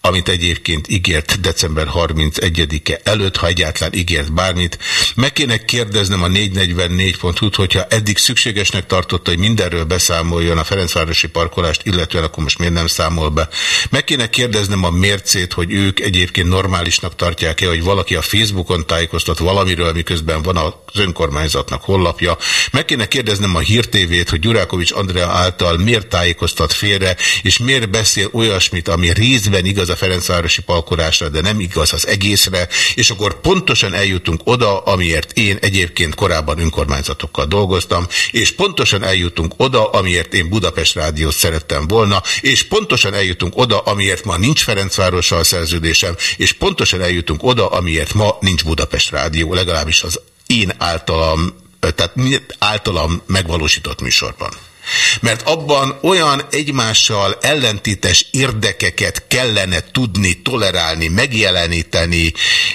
amit egyébként ígért december 31-e előtt, ha egyáltalán ígért bármit. Meg kéne kérdeznem a 444.hu-t, hogyha eddig szükségesnek tartotta, hogy mindenről beszámoljon a Ferencvárosi parkolást, illetően akkor most miért nem számol be. Meg kéne kérdeznem a mércét, hogy ők egyébként normálisnak tartják-e, hogy valaki a Facebookon tájékoztat valamiről, miközben van az önkormányzatnak hollapja. Meg kéne kérdeznem a hírtévét, hogy Gyurákovics Andrea által miért tájékoztat félre, és miért beszél olyasmit, ami részben igaz a Ferencvárosi palkolásra, de nem igaz az egészre, és akkor pontosan eljutunk oda, amiért én egyébként korábban önkormányzatokkal dolgoztam, és pontosan eljutunk oda, amiért én Budapest Rádiót szerettem volna, és pontosan eljutunk oda, amiért ma nincs Ferencvárossal szerződésem, és pontosan eljutunk oda, amiért ma nincs Budapest Rádió, legalábbis az én általam, tehát általam megvalósított műsorban. Mert abban olyan egymással ellentétes érdekeket kellene tudni tolerálni, megjeleníteni,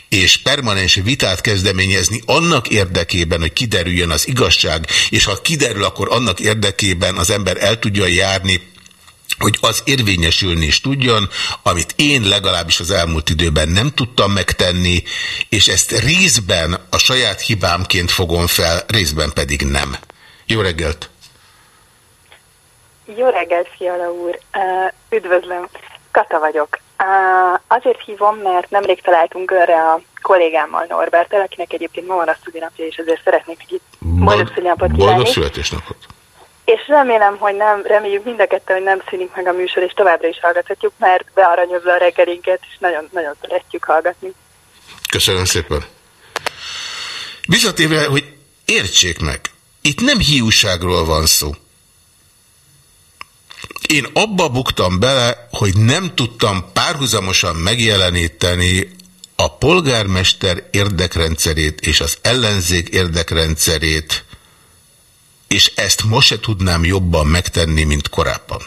és permanens vitát kezdeményezni annak érdekében, hogy kiderüljön az igazság, és ha kiderül, akkor annak érdekében az ember el tudja járni hogy az érvényesülni is tudjon, amit én legalábbis az elmúlt időben nem tudtam megtenni, és ezt részben a saját hibámként fogom fel, részben pedig nem. Jó reggelt! Jó reggelt, Fiala úr! Üdvözlöm! Kata vagyok. Azért hívom, mert nemrég találtunk erre a kollégámmal Norbertel, akinek egyébként ma van a szülinapja, és ezért szeretnék neki boldog szülinapot Boldog kívánni. születésnapot! És remélem, hogy nem, reméljük mind a kettő, hogy nem szűnik meg a műsor, és továbbra is hallgathatjuk, mert bearanyozza a reggelinket, és nagyon, nagyon szeretjük hallgatni. Köszönöm szépen. Visszatérve, hogy értsék meg, itt nem hiúságról van szó. Én abba buktam bele, hogy nem tudtam párhuzamosan megjeleníteni a polgármester érdekrendszerét és az ellenzék érdekrendszerét, és ezt most se tudnám jobban megtenni, mint korábban.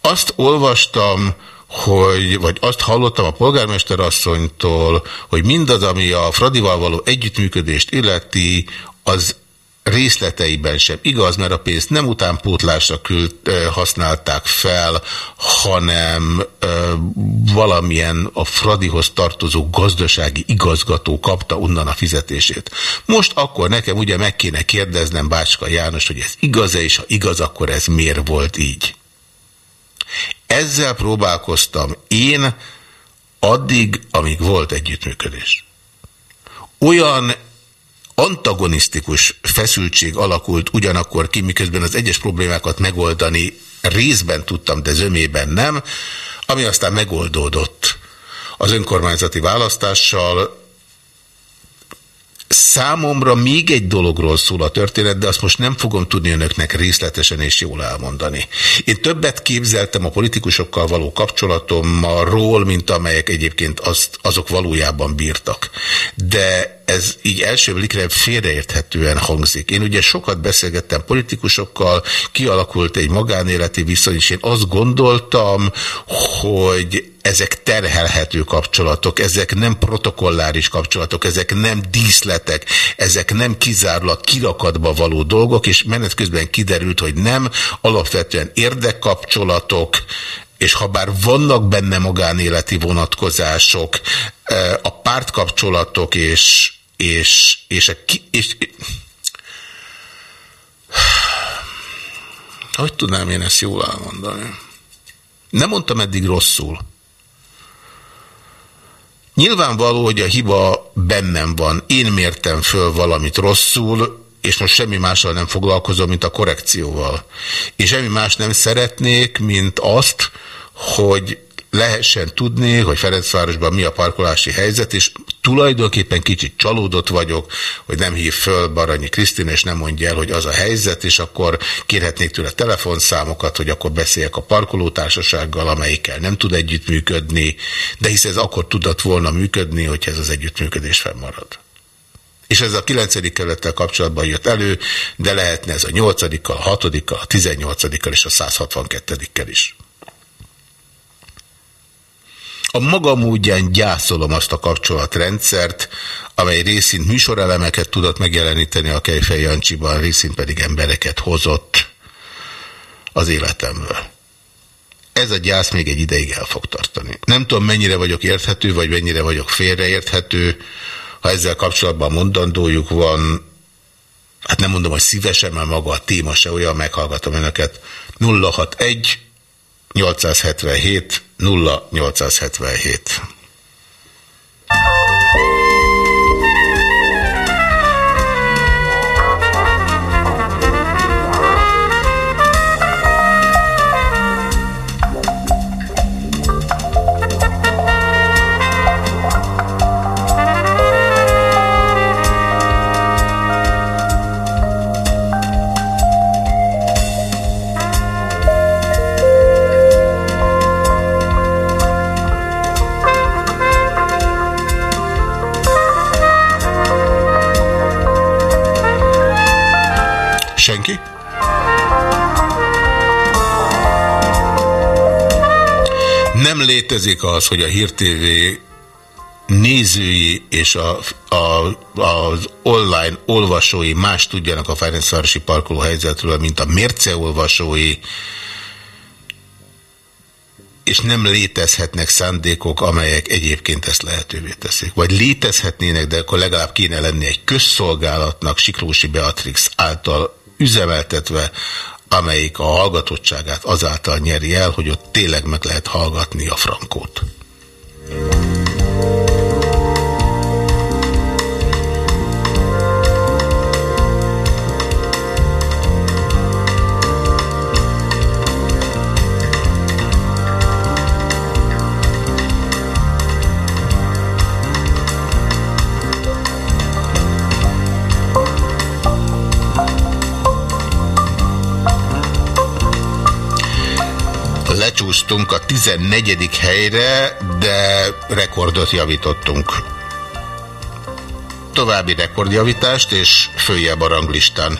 Azt olvastam, hogy, vagy azt hallottam a polgármester asszonytól, hogy mindaz, ami a Fradival való együttműködést illeti, az részleteiben sem igaz, mert a pénzt nem utánpótlásra küld, használták fel, hanem ö, valamilyen a Fradihoz tartozó gazdasági igazgató kapta onnan a fizetését. Most akkor nekem ugye meg kéne kérdeznem Bácska János, hogy ez igaz-e, és ha igaz, akkor ez miért volt így. Ezzel próbálkoztam én addig, amíg volt együttműködés. Olyan antagonisztikus feszültség alakult ugyanakkor ki, miközben az egyes problémákat megoldani részben tudtam, de zömében nem, ami aztán megoldódott az önkormányzati választással. Számomra még egy dologról szól a történet, de azt most nem fogom tudni önöknek részletesen és jól elmondani. Én többet képzeltem a politikusokkal való kapcsolatomról, mint amelyek egyébként azt, azok valójában bírtak. De ez így első blikre félreérthetően hangzik. Én ugye sokat beszélgettem politikusokkal, kialakult egy magánéleti viszony, és én azt gondoltam, hogy ezek terhelhető kapcsolatok, ezek nem protokolláris kapcsolatok, ezek nem díszletek, ezek nem kizárólag kirakatba való dolgok, és menet közben kiderült, hogy nem, alapvetően érdekkapcsolatok, és ha bár vannak benne magánéleti vonatkozások, a pártkapcsolatok és, és, és, a, ki- és hogy tudnám én ezt jól elmondani? Nem mondtam eddig rosszul. Nyilvánvaló, hogy a hiba bennem van. Én mértem föl valamit rosszul, és most semmi mással nem foglalkozom, mint a korrekcióval. És semmi más nem szeretnék, mint azt, hogy lehessen tudni, hogy Ferencvárosban mi a parkolási helyzet, és tulajdonképpen kicsit csalódott vagyok, hogy nem hív föl Baranyi Krisztin, és nem mondja el, hogy az a helyzet, és akkor kérhetnék tőle telefonszámokat, hogy akkor beszéljek a parkolótársasággal, amelyikkel nem tud együttműködni, de hisz ez akkor tudott volna működni, hogy ez az együttműködés fennmarad. És ez a 9. kerülettel kapcsolatban jött elő, de lehetne ez a 8 a 6 a 18 és a 162-kel is. A maga módján gyászolom azt a kapcsolatrendszert, amely részint műsorelemeket tudott megjeleníteni a Kejfej Jancsiban, részint pedig embereket hozott az életemből. Ez a gyász még egy ideig el fog tartani. Nem tudom, mennyire vagyok érthető, vagy mennyire vagyok félreérthető. Ha ezzel kapcsolatban mondandójuk van, hát nem mondom, hogy szívesen, mert maga a téma se olyan, meghallgatom önöket. 061 877 0877. létezik az, hogy a Hír TV nézői és a, a, az online olvasói más tudjanak a Ferencvárosi parkoló helyzetről, mint a mérce olvasói, és nem létezhetnek szándékok, amelyek egyébként ezt lehetővé teszik. Vagy létezhetnének, de akkor legalább kéne lenni egy közszolgálatnak Siklósi Beatrix által üzemeltetve, amelyik a hallgatottságát azáltal nyeri el, hogy ott tényleg meg lehet hallgatni a frankót. Lecsúsztunk a 14. helyre, de rekordot javítottunk. További rekordjavítást és följebb a ranglistán.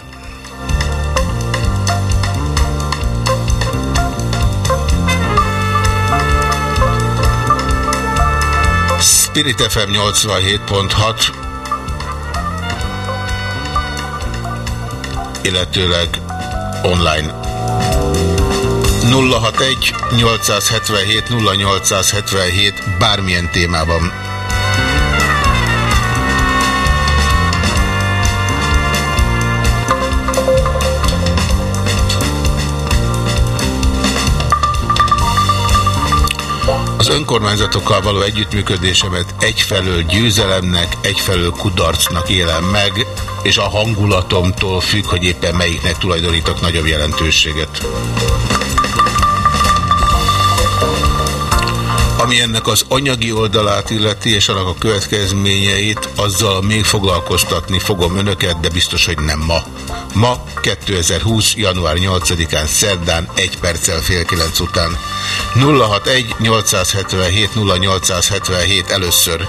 Spirit FM 87.6 illetőleg online 061 877 0877 bármilyen témában. Az önkormányzatokkal való együttműködésemet egyfelől győzelemnek, egyfelől kudarcnak élem meg, és a hangulatomtól függ, hogy éppen melyiknek tulajdonítok nagyobb jelentőséget. Ami ennek az anyagi oldalát illeti, és annak a következményeit, azzal még foglalkoztatni fogom önöket, de biztos, hogy nem ma. Ma 2020. január 8-án szerdán, egy perccel fél kilenc után. 061 877 0877 először.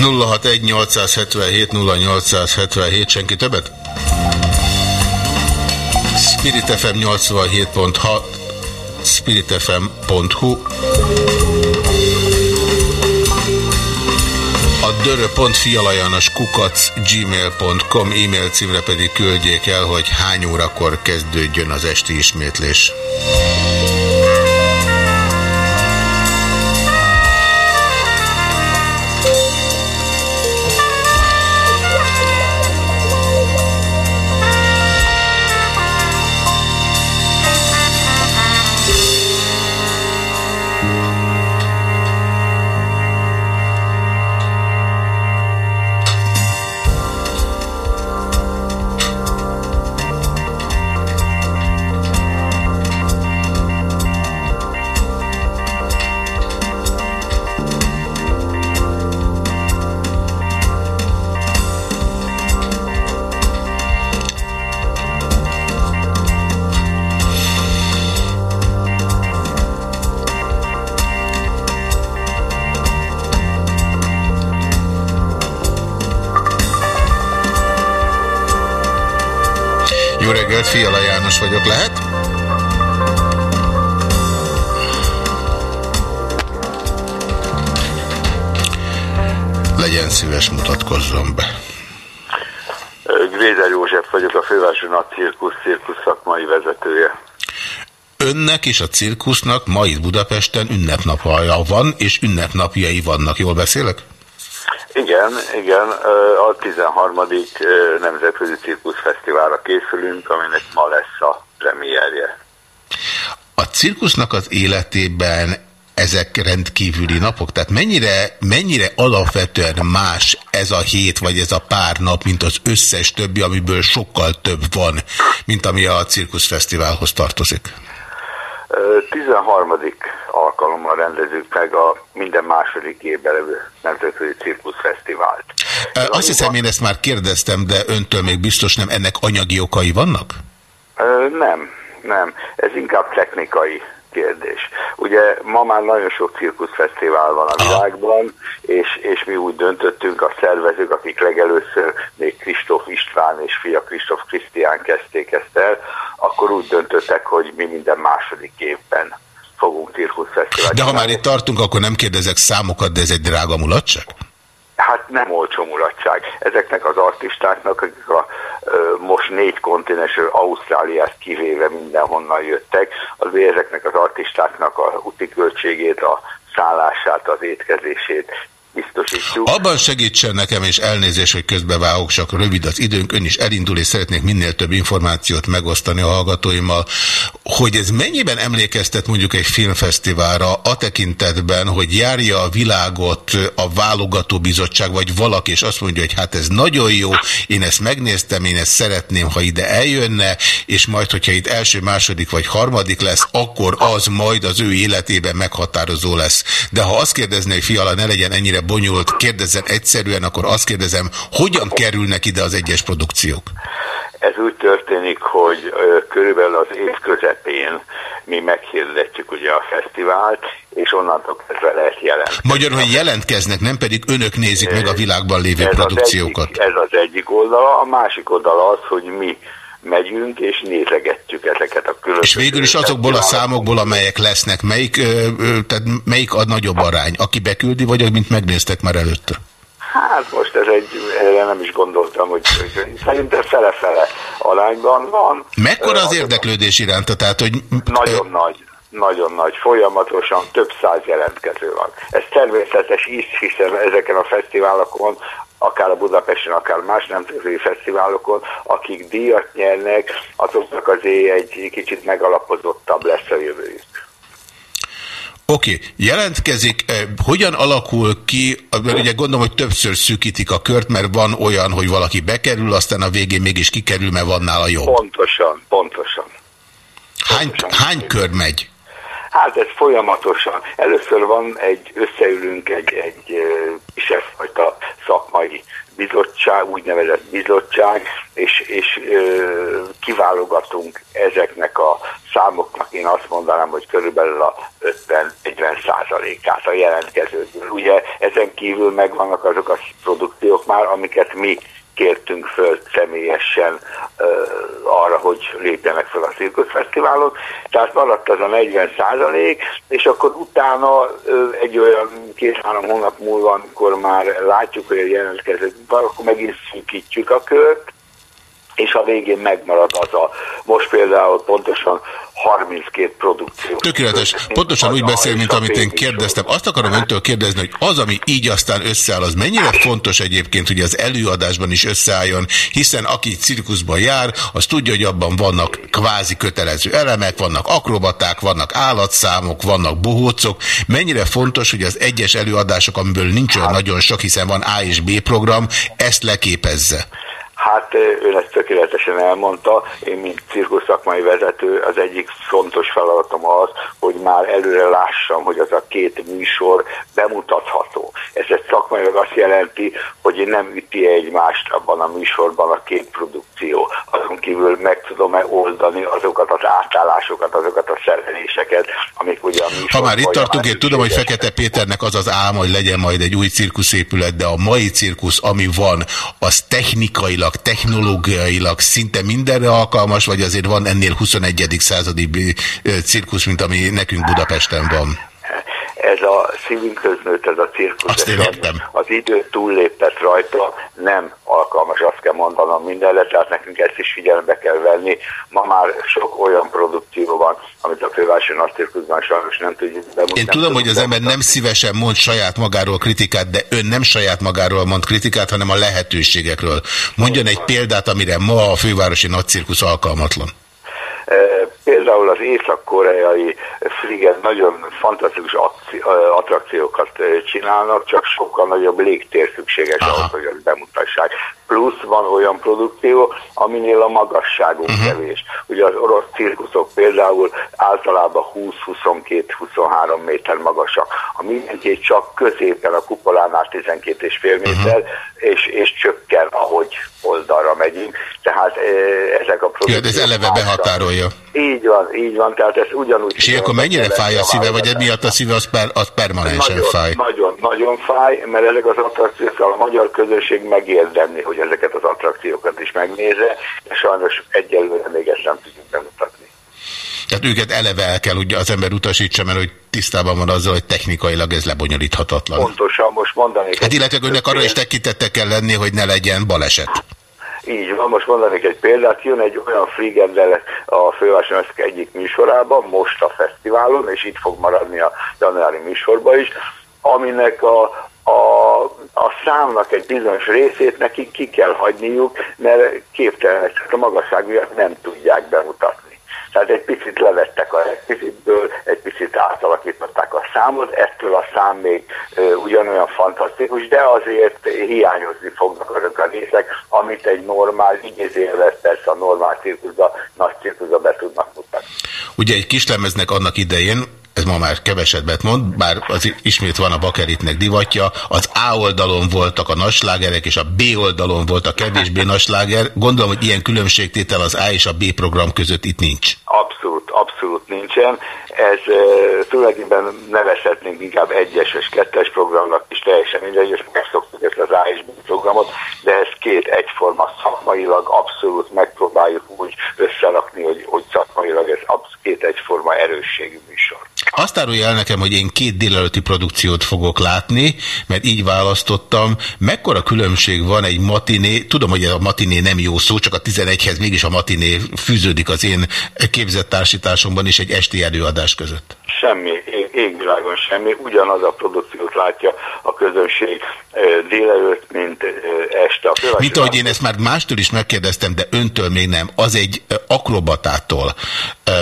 061-877-0877, senki többet? Spirit FM 87.6 spiritfm.hu a dörö.fialajanos kukac gmail.com e-mail címre pedig küldjék el, hogy hány órakor kezdődjön az esti ismétlés. 061 Önnek és a cirkusznak ma itt Budapesten ünnepnapja van, és ünnepnapjai vannak. Jól beszélek? Igen, igen, a 13. ö, Nemzetközi Cirkuszfesztiválra készülünk, aminek ma lesz a premierje. A cirkusznak az életében ezek rendkívüli napok? Tehát mennyire, mennyire alapvetően más ez a hét, vagy ez a pár nap, mint az összes többi, amiből sokkal több van, mint ami a cirkuszfesztiválhoz tartozik? Ö, 13. alkalommal rendezzük meg a minden második évben Nemzetközi Cirkuszfesztivált. Azt hiszem, én ezt már kérdeztem, de öntől még biztos nem ennek anyagi okai vannak? Nem, nem. Ez inkább technikai kérdés. Ugye ma már nagyon sok cirkuszfesztivál van a világban, és, és mi úgy döntöttünk, a szervezők, akik legelőször még Kristóf István és fia Kristóf Krisztián kezdték ezt el, akkor úgy döntöttek, hogy mi minden második évben fogunk cirkuszfesztivált De ha már itt tartunk, akkor nem kérdezek számokat, de ez egy drága mulatság? Hát nem olcsó mulatság. Ezeknek az artistáknak, akik a, most négy kontinensről, Ausztráliát kivéve mindenhonnan jöttek, azért ezeknek az artistáknak a úti költségét, a szállását, az étkezését biztosítjuk. Abban segítsen nekem, és elnézés, hogy közbevágok, csak rövid az időnk, ön is elindul, és szeretnék minél több információt megosztani a hallgatóimmal, hogy ez mennyiben emlékeztet mondjuk egy filmfesztiválra a tekintetben, hogy járja a világot a válogató bizottság, vagy valaki, és azt mondja, hogy hát ez nagyon jó, én ezt megnéztem, én ezt szeretném, ha ide eljönne, és majd, hogyha itt első, második vagy harmadik lesz, akkor az majd az ő életében meghatározó lesz. De ha azt kérdezné, hogy fiala, ne legyen ennyire bonyolult, kérdezzen egyszerűen, akkor azt kérdezem, hogyan kerülnek ide az egyes produkciók? Ez úgy történik, hogy körülbelül az év közepén mi meghirdetjük ugye a fesztivált, és onnantól kezdve lehet jelentkezni. Magyarul, hogy jelentkeznek, nem pedig önök nézik meg a világban lévő Ez az produkciókat. egyik- Ez az egyik oldala, a másik oldala az, hogy mi megyünk és nézegetjük ezeket a különböző... És végül is azokból a számokból, amelyek lesznek, melyik, tehát melyik a nagyobb arány? Aki beküldi, vagy amit megnéztek már előtte? Hát most ez egy, erre nem is gondoltam, hogy, hogy szerintem fele-fele arányban van. Mekkora az érdeklődés iránta? Tehát, hogy Nagyon nagy, nagyon nagy, folyamatosan több száz jelentkező van. Ez természetes is, hiszen ezeken a fesztiválokon, akár a Budapesten, akár más nemzetközi fesztiválokon, akik díjat nyernek, azoknak azért egy kicsit megalapozottabb lesz a jövőjük. Oké, okay. jelentkezik, eh, hogyan alakul ki, mert ugye gondolom, hogy többször szűkítik a kört, mert van olyan, hogy valaki bekerül, aztán a végén mégis kikerül, mert van nála jobb. Pontosan, pontosan. Hány, hány kör megy? Hát ez folyamatosan. Először van egy, összeülünk egy, egy kisebb fajta szakmai bizottság, úgynevezett bizottság, és, és ö, kiválogatunk ezeknek a számoknak, én azt mondanám, hogy körülbelül a 50-40 százalékát a jelentkezőkből. Ugye ezen kívül megvannak azok a produkciók már, amiket mi kértünk föl személyesen ö, arra, hogy lépjenek fel a cirkuszfesztiválon. Tehát maradt az a 40 százalék, és akkor utána ö, egy olyan két-három hónap múlva, amikor már látjuk, hogy a jelentkezők van, akkor megint szűkítjük a kört, és a végén megmarad az a, most például pontosan 32 produkció. Tökéletes. Pontosan úgy beszél, mint amit én kérdeztem. Azt akarom öntől kérdezni, hogy az, ami így aztán összeáll, az mennyire fontos egyébként, hogy az előadásban is összeálljon, hiszen aki cirkuszban jár, az tudja, hogy abban vannak kvázi kötelező elemek, vannak akrobaták, vannak állatszámok, vannak bohócok. Mennyire fontos, hogy az egyes előadások, amiből nincs olyan nagyon sok, hiszen van A és B program, ezt leképezze. Hát ön ezt tökéletesen elmondta, én mint cirkusz szakmai vezető az egyik fontos feladatom az, hogy már előre lássam, hogy az a két műsor bemutatható. Ez egy szakmailag azt jelenti, hogy nem üti egymást abban a műsorban a két produkció. Azon kívül meg tudom-e oldani azokat az átállásokat, azokat a szereléseket, amik ugye a műsor Ha már itt tartunk, én tudom, hogy Fekete Péternek az az álma, hogy legyen majd egy új cirkuszépület, de a mai cirkusz, ami van, az technikailag, technológiailag szinte mindenre alkalmas, vagy azért van ennél 21. századi cirkusz, mint ami nekünk Budapesten van? Ez a szívünkhöz nőtt ez a cirkusz, az idő túllépett rajta, nem alkalmas, azt kell mondanom mindenre, tehát nekünk ezt is figyelembe kell venni. Ma már sok olyan produkció van, amit a fővárosi nagy cirkuszban sajnos nem tudjuk bemutatni. Én tudom, hogy az ember nem szívesen mond saját magáról kritikát, de ön nem saját magáról mond kritikát, hanem a lehetőségekről. Mondjon egy példát, amire ma a fővárosi nagycirkusz alkalmatlan. E, Például az észak-koreai Fligen nagyon fantasztikus attrakciókat csinálnak, csak sokkal nagyobb légtér szükséges ahhoz, hogy azt bemutassák. Plusz van olyan produkció, aminél a magasságunk uh-huh. kevés. Ugye az orosz cirkuszok például általában 20-22-23 méter magasak. A mindenki csak középen a kupolánál 12,5 méter, uh-huh. és, és csökken, ahogy oldalra megyünk. Tehát ezek a Ja, produkciók... de ez eleve behatárolja. Így van, így van, tehát ez ugyanúgy... És ilyenkor mennyire fáj a szíve, vagy emiatt a szíve az, per, az permanensen nagyon, fáj? Nagyon, nagyon fáj, mert ezek az attrakciók, a magyar közösség megérdemli, hogy ezeket az attrakciókat is megnézze, de sajnos egyelőre még ezt nem tudjuk bemutatni. Tehát őket eleve el kell ugye az ember utasítsa, mert hogy tisztában van azzal, hogy technikailag ez lebonyolíthatatlan. Pontosan most mondanék... Hát illetve önnek arra is tekintettek kell lenni, hogy ne legyen baleset. Így van, most mondanék egy példát, jön egy olyan frigendel a Fővárosi Nagyszak egyik műsorában, most a fesztiválon, és itt fog maradni a januári műsorban is, aminek a, a, a számnak egy bizonyos részét nekik ki kell hagyniuk, mert képtelenek, csak a magasság miatt nem tudják bemutatni. Tehát egy picit levettek a rekvizitből, egy picit átalakították a számot, ettől a szám még ö, ugyanolyan fantasztikus, de azért hiányozni fognak azok a részek, amit egy normál, igézélve persze a normál cirkuszba, nagy cirkuszba be tudnak mutatni. Ugye egy kislemeznek annak idején, ez ma már kevesebbet mond, bár az ismét van a bakeritnek divatja, az A oldalon voltak a nagyslágerek, és a B oldalon volt a kevésbé nagysláger. Gondolom, hogy ilyen különbségtétel az A és a B program között itt nincs. Abszolút, abszolút nincsen. Ez e, tulajdonképpen nevezhetnénk inkább egyes és kettes programnak is teljesen mindegy, és megszoktuk ezt az A és B programot, de ez két egyforma szakmailag abszolút megpróbáljuk úgy összerakni, hogy, hogy szakmailag ez absz- két egyforma erősségű műsor. Azt árulja el nekem, hogy én két délelőtti produkciót fogok látni, mert így választottam. Mekkora különbség van egy matiné, tudom, hogy a matiné nem jó szó, csak a 11-hez mégis a matiné fűződik az én képzett társításomban is egy esti előadás között. Semmi, égvilágon semmi, ugyanaz a produkciót látja a közönség délelőtt, mint este. A Mint ahogy én ezt már mástól is megkérdeztem, de öntől még nem, az egy akrobatától,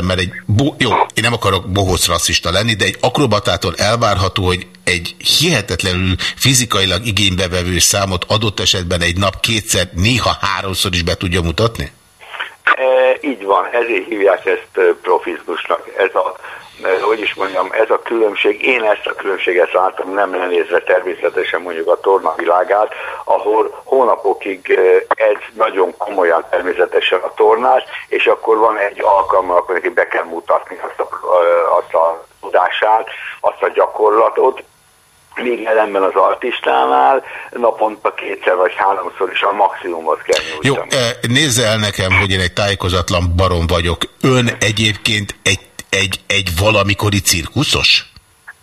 mert egy, jó, én nem akarok bohóc rasszista lenni, de egy akrobatától elvárható, hogy egy hihetetlenül fizikailag igénybevevő számot adott esetben egy nap kétszer, néha háromszor is be tudja mutatni? E, így van, ezért hívják ezt profizmusnak. Ez a, hogy is mondjam, ez a különbség, én ezt a különbséget látom, nem lenézve természetesen mondjuk a torna világát, ahol hónapokig ez nagyon komolyan természetesen a tornás, és akkor van egy alkalma, akkor neki be kell mutatni azt a, azt a tudását, azt a gyakorlatot, még ellenben az artistánál naponta kétszer vagy háromszor is a maximumot kell Jó, nyújtani. eh, nézze el nekem, hogy én egy tájékozatlan barom vagyok. Ön egyébként egy, egy, egy valamikori cirkuszos?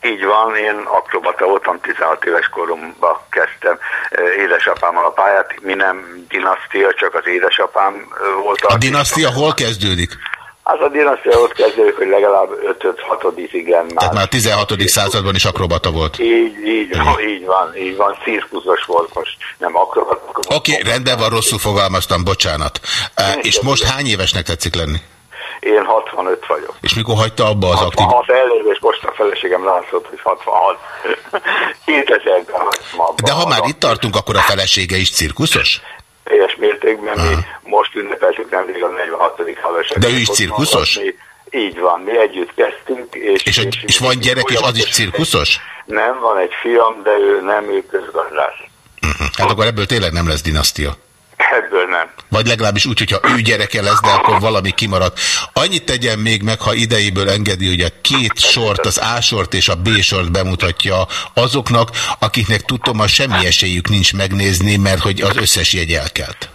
Így van, én akrobata voltam, 16 éves koromban kezdtem édesapámmal a pályát. Mi nem dinasztia, csak az édesapám volt. A dinasztia hol kezdődik? Az a dinasztia ott kezdődik, hogy legalább 5-6 igen már. Tehát már a 16. században is akrobata volt. Így, így, van, így van, így van, cirkuszos volt most, nem akrobata. Oké, okay, rendben van, rosszul fogalmaztam, bocsánat. Uh, és most hány évesnek tetszik lenni? Én 65 vagyok. És mikor hagyta abba az aktív... 66 előbb, és most a feleségem látszott, hogy 66. 2000-ben hagytam abba. De ha már itt tartunk, akkor a felesége is cirkuszos? teljes mértékben. Mi most ünnepeltük nemrég a 46. házasságot. De ő is cirkuszos? Mi, így van, mi együtt kezdtünk. És, És, és, és van gyerek, és az is cirkuszos? Nem, van egy fiam, de ő nem, ő közgazdász. Hát akkor ebből tényleg nem lesz dinasztia. Ebből nem. Vagy legalábbis úgy, hogyha ő gyereke lesz, de akkor valami kimaradt. Annyit tegyen még meg, ha idejéből engedi, hogy a két sort, az A sort és a B sort bemutatja azoknak, akiknek tudom, a semmi esélyük nincs megnézni, mert hogy az összes jegy elkelt.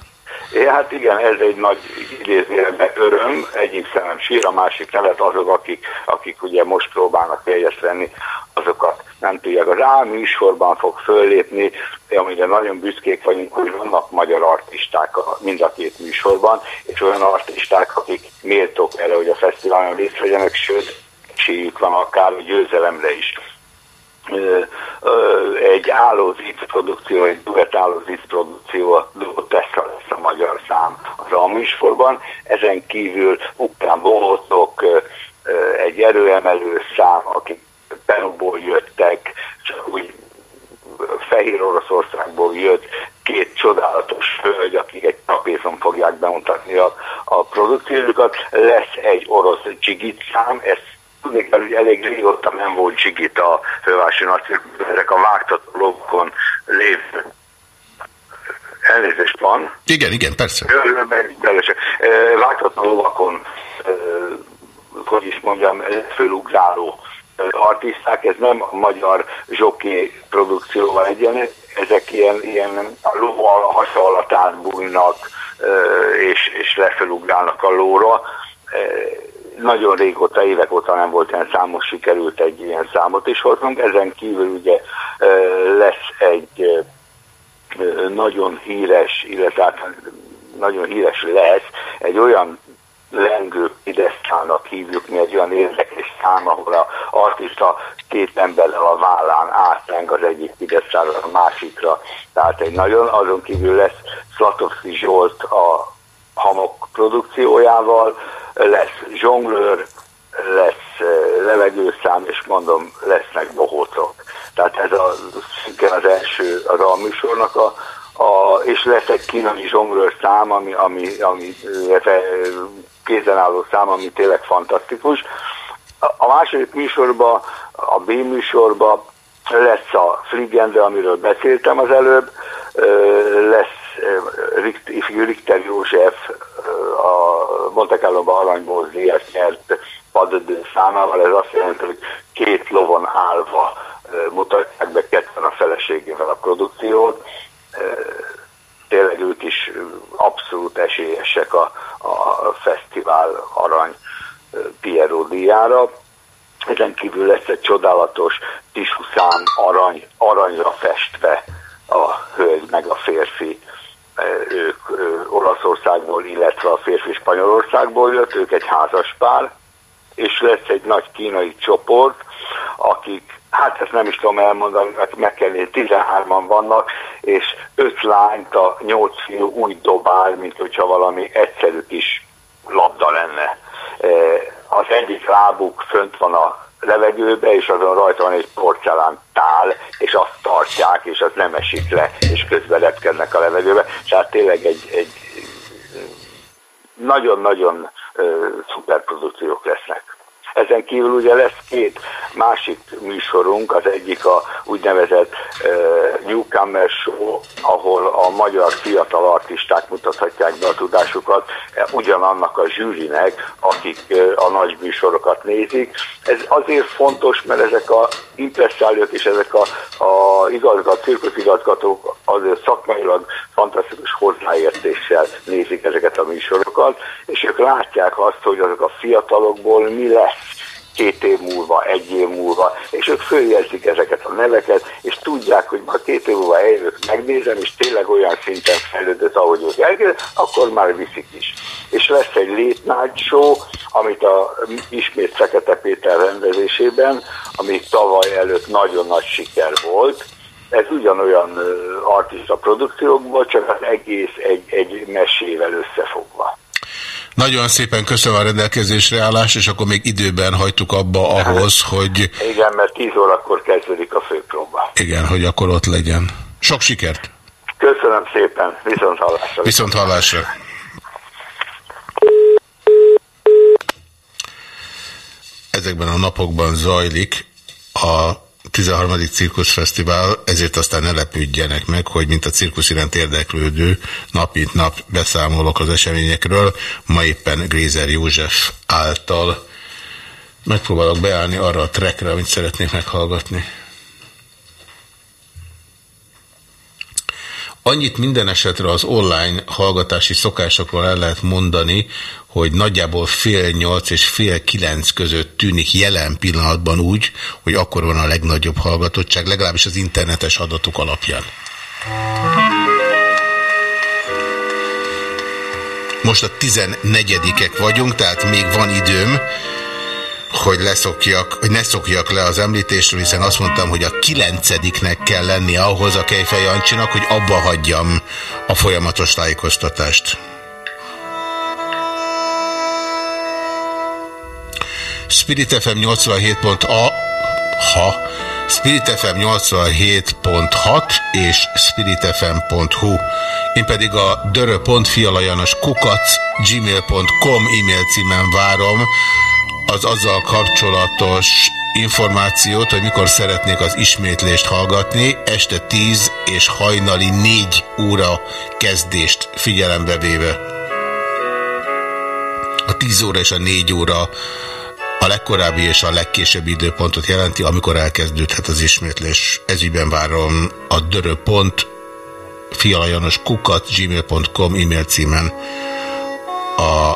É, hát igen, ez egy nagy idézőjelben öröm, egyik szemem sír, a másik nevet azok, akik, akik ugye most próbálnak jegyet venni, azokat nem tudják. A műsorban fog föllépni, amire nagyon büszkék vagyunk, hogy vannak magyar artisták mind a két műsorban, és olyan artisták, akik méltók erre, hogy a fesztiválon részt vegyenek, sőt, esélyük van akár a győzelemre is egy állózíc produkció, egy duett állózíc produkció, a Tesla lesz a magyar szám az a műsorban. Ezen kívül ukrán bohotok, egy erőemelő szám, akik Peruból jöttek, csak úgy Fehér Oroszországból jött két csodálatos hölgy, akik egy trapézon fogják bemutatni a, a produkciójukat. Lesz egy orosz dzsigit szám, ez tudnék el, hogy elég régóta nem volt dzsigit a fővárosi ezek a vágtató logokon lévő elnézést van. Igen, igen, persze. Vágtató lovakon, hogy is mondjam, fölugráló artisták, ez nem a magyar zsoké produkcióval egyen, ezek ilyen, ilyen a ló hasa alatt átbújnak, és, és lefelugrálnak a lóra. Nagyon régóta, évek óta nem volt ilyen számos, sikerült egy ilyen számot is hoznunk. Ezen kívül ugye lesz egy nagyon híres, illetve hát nagyon híres lesz egy olyan lengő pidesztának hívjuk mi egy olyan érdekes szám, ahol a artista két emberrel a vállán átleng az egyik pidesztára a másikra. Tehát egy nagyon, azon kívül lesz Szlatovszki Zsolt a hamok produkciójával, lesz zsonglőr, lesz eh, levegőszám, és mondom, lesznek bohócok. Tehát ez a, szintén az első az a műsornak a, a, és lesz egy kínai zsonglőr szám, ami, ami, ami illetve kézenálló szám, ami tényleg fantasztikus. A, második műsorban, a B műsorban lesz a Fligende, amiről beszéltem az előbb, ö, lesz ifjú Richter József a Monte Carlo-ban aranyból nyert padödő számával, ez azt jelenti, hogy két lovon állva mutatják be ketten a feleségével a produkciót. Tényleg ők is abszolút esélyesek a, a fesztivál arany Piero díjára. Ezen kívül lesz egy csodálatos tisú szám arany, aranyra festve a hölgy meg a férfi ők Olaszországból, illetve a férfi Spanyolországból jött, ők egy házas pár, és lesz egy nagy kínai csoport, akik, hát ezt nem is tudom elmondani, mert meg kell nézni, 13-an vannak, és öt lányt a nyolc fiú úgy dobál, mint hogyha valami egyszerű kis labda lenne. Az egyik lábuk fönt van a levegőbe, és azon rajta van egy porcelán tál, és azt tartják, és az nem esik le, és közben lepkednek a levegőbe. Tehát tényleg egy, egy nagyon-nagyon szuperprodukciók lesznek. Ezen kívül ugye lesz két másik műsorunk, az egyik a úgynevezett uh, Newcomer Show, ahol a magyar fiatal artisták mutathatják be a tudásukat, ugyanannak a zsűrinek, akik uh, a nagy műsorokat nézik. Ez azért fontos, mert ezek a impresszállók és ezek a, a igazgat, cirkuszigazgatók azért szakmailag fantasztikus hozzáértéssel nézik ezeket a műsorokat, és ők látják azt, hogy azok a fiatalokból mi lesz két év múlva, egy év múlva, és ők följegyzik ezeket a neveket, és tudják, hogy ha két év múlva eljövök, megnézem, és tényleg olyan szinten fejlődött, ahogy ők elkezdett, akkor már viszik is. És lesz egy late amit a ismét Fekete Péter rendezésében, ami tavaly előtt nagyon nagy siker volt, ez ugyanolyan artista produkciókból, csak az egész egy, egy mesével összefogva. Nagyon szépen köszönöm a rendelkezésre állást, és akkor még időben hagytuk abba ahhoz, hogy... Igen, mert 10 órakor kezdődik a főpróba. Igen, hogy akkor ott legyen. Sok sikert! Köszönöm szépen, viszont hallásra. Viszont hallásra. Ezekben a napokban zajlik a 13. Cirkuszfesztivál, ezért aztán ne lepődjenek meg, hogy mint a cirkusz iránt érdeklődő nap mint nap beszámolok az eseményekről, ma éppen Grézer József által megpróbálok beállni arra a trackre, amit szeretnék meghallgatni. Annyit minden esetre az online hallgatási szokásokról el lehet mondani, hogy nagyjából fél nyolc és fél kilenc között tűnik jelen pillanatban úgy, hogy akkor van a legnagyobb hallgatottság, legalábbis az internetes adatok alapján. Most a 14 vagyunk, tehát még van időm, hogy leszokjak, hogy ne szokjak le az említésről, hiszen azt mondtam, hogy a kilencediknek kell lenni ahhoz a Kejfej Jancsinak, hogy abba hagyjam a folyamatos tájékoztatást. Spirit FM 87.a ha Spirit FM 87.6 és spiritfm.hu én pedig a dörö.fialajanos kukac gmail.com e-mail címen várom az azzal kapcsolatos információt, hogy mikor szeretnék az ismétlést hallgatni, este 10 és hajnali 4 óra kezdést figyelembe véve. A 10 óra és a 4 óra a legkorábbi és a legkésőbbi időpontot jelenti, amikor elkezdődhet az ismétlés. Ezügyben várom a dörö.pont kukat gmail.com e-mail címen a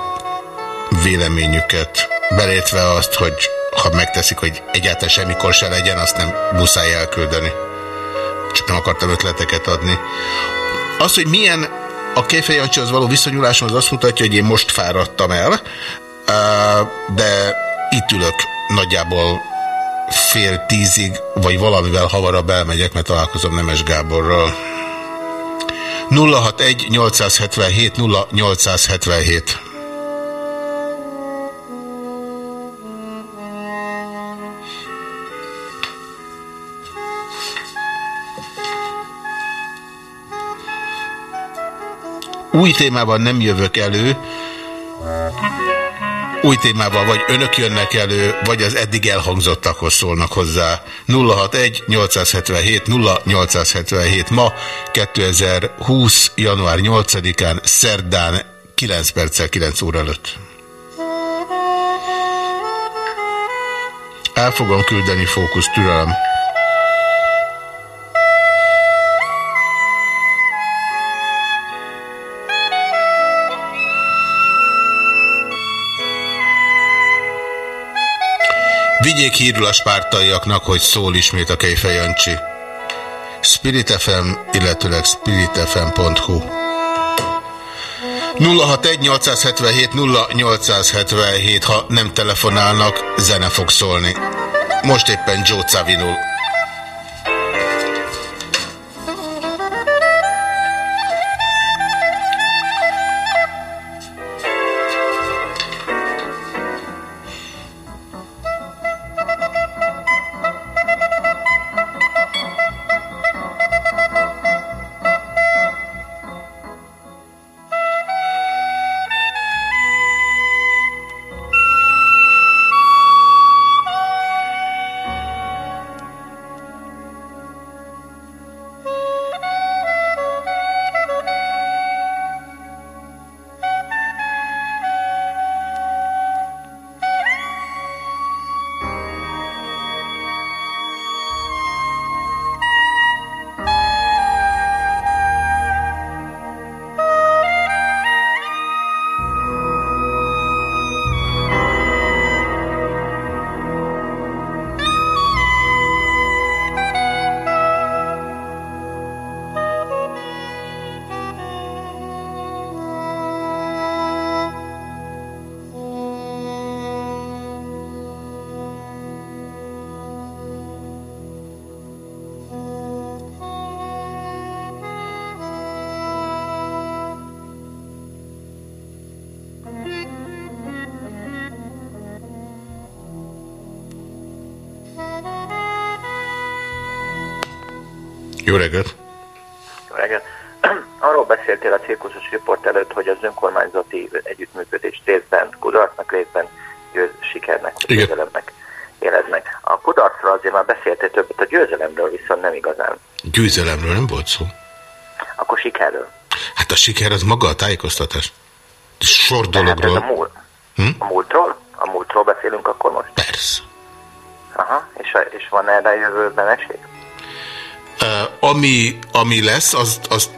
véleményüket, belétve azt, hogy ha megteszik, hogy egyáltalán semmikor se legyen, azt nem muszáj elküldeni. Csak nem akartam ötleteket adni. Az, hogy milyen a kejfejancsihoz való viszonyulásom, az azt mutatja, hogy én most fáradtam el, de itt ülök nagyjából fél tízig, vagy valamivel hamarabb elmegyek, mert találkozom Nemes Gáborral. 061 877 0877 Új témában nem jövök elő, új témával vagy önök jönnek elő, vagy az eddig elhangzottakhoz szólnak hozzá. 061 877 0877 ma 2020. január 8-án szerdán 9 perccel 9 óra előtt. El fogom küldeni fókusz türelem. Vigyék hírül a spártaiaknak, hogy szól ismét a Kejfej. Spirit FM, illetőleg spiritfm.hu 061 877 0877, ha nem telefonálnak, zene fog szólni. Most éppen Joe Cavinul. Jó reggelt! Jó reggelt. Arról beszéltél a cirkuszos riport előtt, hogy az önkormányzati együttműködés részben kudarcnak, részben győz, sikernek, vagy győzelemnek meg. A kudarcra azért már beszéltél többet, a győzelemről viszont nem igazán. Győzelemről nem volt szó. Akkor sikerről. Hát a siker az maga a tájékoztatás. Sor ez dologról. a, múlt, Hm? a múltról? A múltról beszélünk akkor most? Persze. Aha, és, és van erre a jövőben esély? Ami, ami lesz, az, az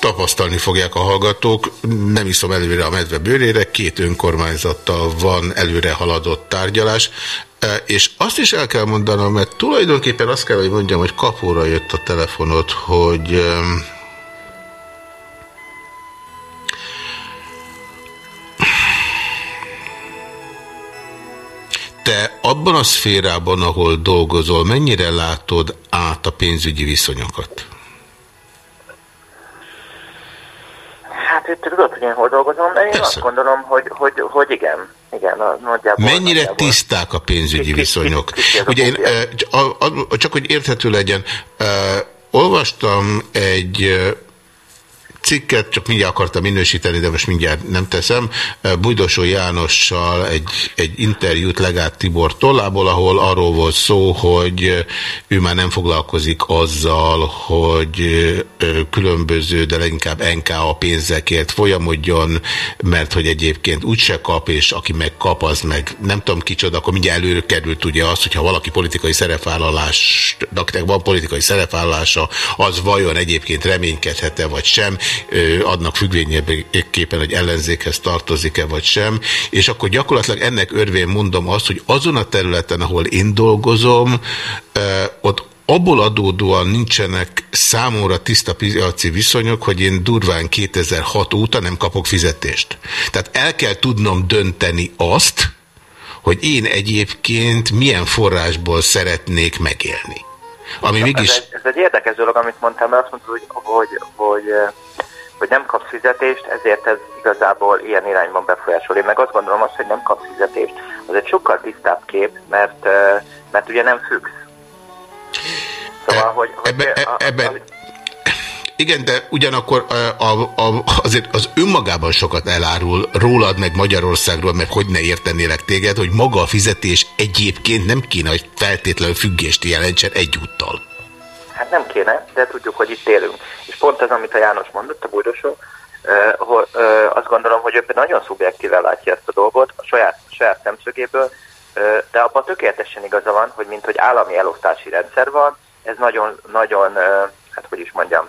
tapasztalni fogják a hallgatók. Nem iszom előre a medve bőrére, két önkormányzattal van előre haladott tárgyalás. És azt is el kell mondanom, mert tulajdonképpen azt kell, hogy mondjam, hogy kapóra jött a telefonot, hogy te abban a szférában, ahol dolgozol, mennyire látod át a pénzügyi viszonyokat? Hát itt tudod, hogy én hol dolgozom, de én Persze. azt gondolom, hogy, hogy, hogy igen. Igen, nagyjából. Mennyire nagyjából. tiszták a pénzügyi viszonyok? Ugye én, csak hogy érthető legyen, olvastam egy cikket, csak mindjárt akartam minősíteni, de most mindjárt nem teszem, eh, Bújdosó Jánossal egy, egy interjút Legát Tibor tollából, ahol arról volt szó, hogy eh, ő már nem foglalkozik azzal, hogy eh, különböző, de leginkább NKA pénzekért folyamodjon, mert hogy egyébként úgyse kap, és aki meg kap, az meg nem tudom kicsoda, akkor mindjárt előkerült ugye az, hogyha valaki politikai szerepvállalásnak van politikai szerepvállalása, az vajon egyébként reménykedhet-e vagy sem, ö, annak függvényében, hogy ellenzékhez tartozik-e vagy sem, és akkor gyakorlatilag ennek örvén mondom azt, hogy azon a területen, ahol én dolgozom, ott abból adódóan nincsenek számomra tiszta piaci viszonyok, hogy én durván 2006 óta nem kapok fizetést. Tehát el kell tudnom dönteni azt, hogy én egyébként milyen forrásból szeretnék megélni. Ami Ez mégis... egy, ez egy érdekes dolog, amit mondtam, mert azt mondtad, hogy, hogy, hogy, hogy nem kapsz fizetést, ezért ez igazából ilyen irányban befolyásol. Én meg azt gondolom azt, hogy nem kapsz fizetést. Az egy sokkal tisztább kép, mert, mert ugye nem függsz. Szóval, hogy, hogy Ebben, e- ebben, igen, de ugyanakkor a, a, a, azért az önmagában sokat elárul rólad, meg Magyarországról, meg hogy ne értenélek téged, hogy maga a fizetés egyébként nem kéne, hogy feltétlenül függést jelentsen egyúttal. Hát nem kéne, de tudjuk, hogy itt élünk. És pont ez, amit a János mondott, a Bújdosó, azt gondolom, hogy ő nagyon szubjektíven látja ezt a dolgot, a saját, saját szemszögéből, de abban tökéletesen igaza van, hogy mint hogy állami elosztási rendszer van, ez nagyon, nagyon, hát hogy is mondjam,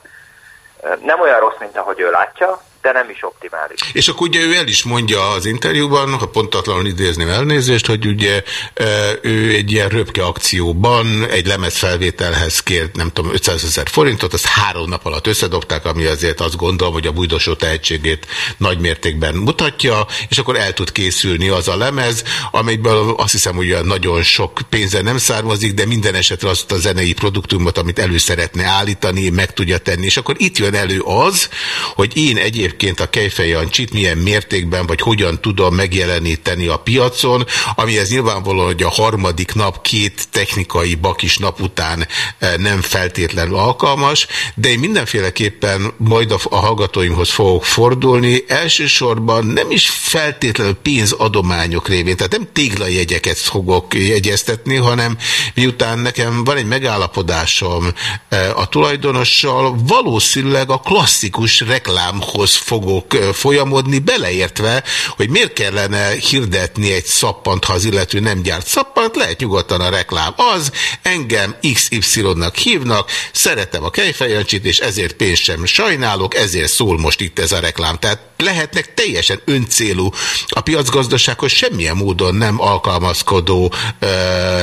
nem olyan rossz, mint ahogy ő látja, de nem is optimális. És akkor ugye ő el is mondja az interjúban, ha pontatlanul idézném elnézést, hogy ugye e, ő egy ilyen röpke akcióban egy lemezfelvételhez kért, nem tudom, 500 ezer forintot, azt három nap alatt összedobták, ami azért azt gondolom, hogy a bújdosó tehetségét nagy mértékben mutatja, és akkor el tud készülni az a lemez, amelyben azt hiszem, hogy nagyon sok pénze nem származik, de minden esetre azt a zenei produktumot, amit elő szeretne állítani, meg tudja tenni. És akkor itt jön elő az, hogy én egyébként a Kejfej Jancsit milyen mértékben, vagy hogyan tudom megjeleníteni a piacon, amihez nyilvánvalóan, hogy a harmadik nap két technikai bakis nap után eh, nem feltétlenül alkalmas, de én mindenféleképpen majd a, hallgatóimhoz fogok fordulni, elsősorban nem is feltétlenül pénzadományok révén, tehát nem téglajegyeket fogok jegyeztetni, hanem miután nekem van egy megállapodásom eh, a tulajdonossal, valószínűleg a klasszikus reklámhoz fogok folyamodni, beleértve, hogy miért kellene hirdetni egy szappant, ha az illető nem gyárt szappant, lehet nyugodtan a reklám az, engem XY-nak hívnak, szeretem a kejfejancsit, és ezért pénzt sem sajnálok, ezért szól most itt ez a reklám. Tehát lehetnek teljesen öncélú, a piacgazdasághoz semmilyen módon nem alkalmazkodó ö,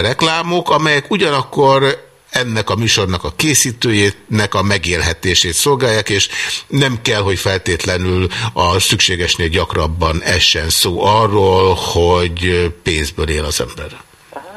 reklámok, amelyek ugyanakkor ennek a műsornak a készítőjének a megélhetését szolgálják, és nem kell, hogy feltétlenül a szükségesnél gyakrabban essen szó arról, hogy pénzből él az ember.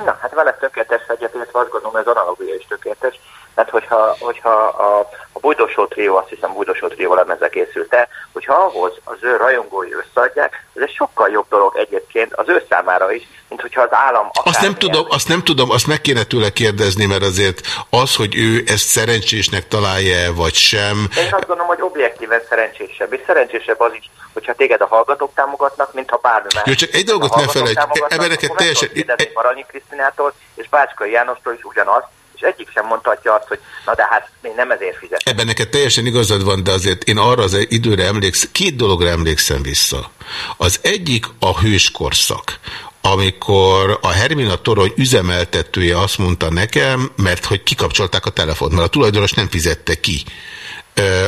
Na, hát vele tökéletes egyetértve azt gondolom, ez analógia is tökéletes, mert hogyha, hogyha a, a Bújdosó trió, azt hiszem Bújdosó trió lemeze készült el, hogyha ahhoz az ő rajongói összeadják, ez egy sokkal jobb dolog egyébként az ő számára is, mint hogyha az állam Azt nem tudom, azt nem tudom, azt meg kéne tőle kérdezni, mert azért az, hogy ő ezt szerencsésnek találja vagy sem, De én azt gondolom, hogy objektíven szerencsésebb, és szerencsésebb az is, hogyha téged a hallgatók támogatnak, mint ha bármi más. Jó, csak egy dolgot ne hallgatók felejts, támogatnak, ebben neked akkor teljesen- Baranyi Krisztinától és Bácskai Jánostól is ugyanaz, és egyik sem mondhatja azt, hogy na de hát én nem ezért fizetem. Ebben neked teljesen igazad van, de azért én arra az időre emlékszem, két dologra emlékszem vissza. Az egyik a hőskorszak, amikor a Hermina torony üzemeltetője azt mondta nekem, mert hogy kikapcsolták a telefont, mert a tulajdonos nem fizette ki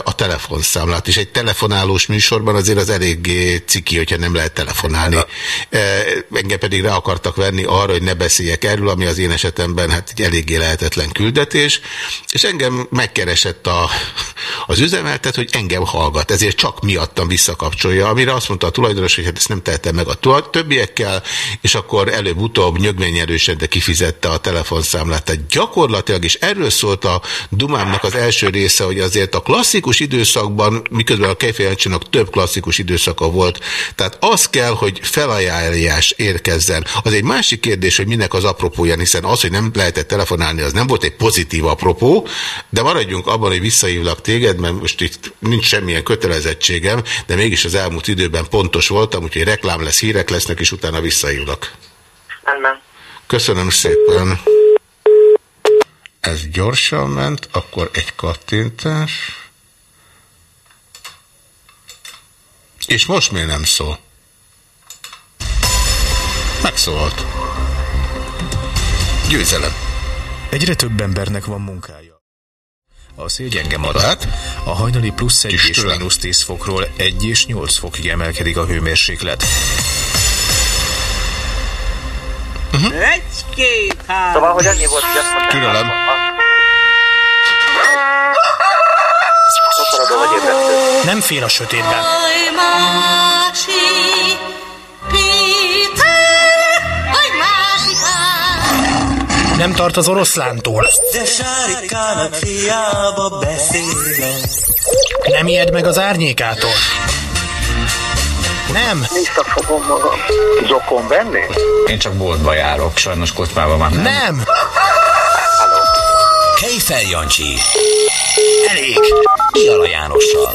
a telefonszámlát, és egy telefonálós műsorban azért az eléggé ciki, hogyha nem lehet telefonálni. Ö, Engem pedig rá akartak venni arra, hogy ne beszéljek erről, ami az én esetemben hát egy eléggé lehetetlen küldetés, és engem megkeresett a, az üzemeltet, hogy engem hallgat, ezért csak miattam visszakapcsolja, amire azt mondta a tulajdonos, hogy hát ezt nem tehetem meg a többiekkel, és akkor előbb-utóbb nyögményerősen, de kifizette a telefonszámlát. Tehát gyakorlatilag, és erről szólt a Dumámnak az első része, hogy azért a klasszikus időszakban, miközben a Kejfejancsinak több klasszikus időszaka volt, tehát az kell, hogy felajánlás érkezzen. Az egy másik kérdés, hogy minek az apropója, hiszen az, hogy nem lehetett telefonálni, az nem volt egy pozitív apropó, de maradjunk abban, hogy visszahívlak téged, mert most itt nincs semmilyen kötelezettségem, de mégis az elmúlt időben pontos voltam, úgyhogy reklám lesz, hírek lesznek, és utána visszahívlak. Rendben. Köszönöm szépen. Ez gyorsan ment, akkor egy kattintás. És most miért nem szól? Megszólalt. Győzelem. Egyre több embernek van munkája. A szél gyenge marad. A hajnali plusz 1 és mínusz 10 fokról 1 és 8 fokig emelkedik a hőmérséklet. Egy, két, három. Szóval, hogy annyi volt, hogy azt mondtam. Türelem. Ébresztő. Nem fél a sötétben. Nem tart az oroszlántól. De sárikának hiába beszélek. Nem ijed meg az árnyékától. Nem. Visszafogom magam. Zokon venni? Én csak boltba járok, sajnos kocsmában már nem. Nem. Kejfel Jancsi. Elég. Iala Jánossal.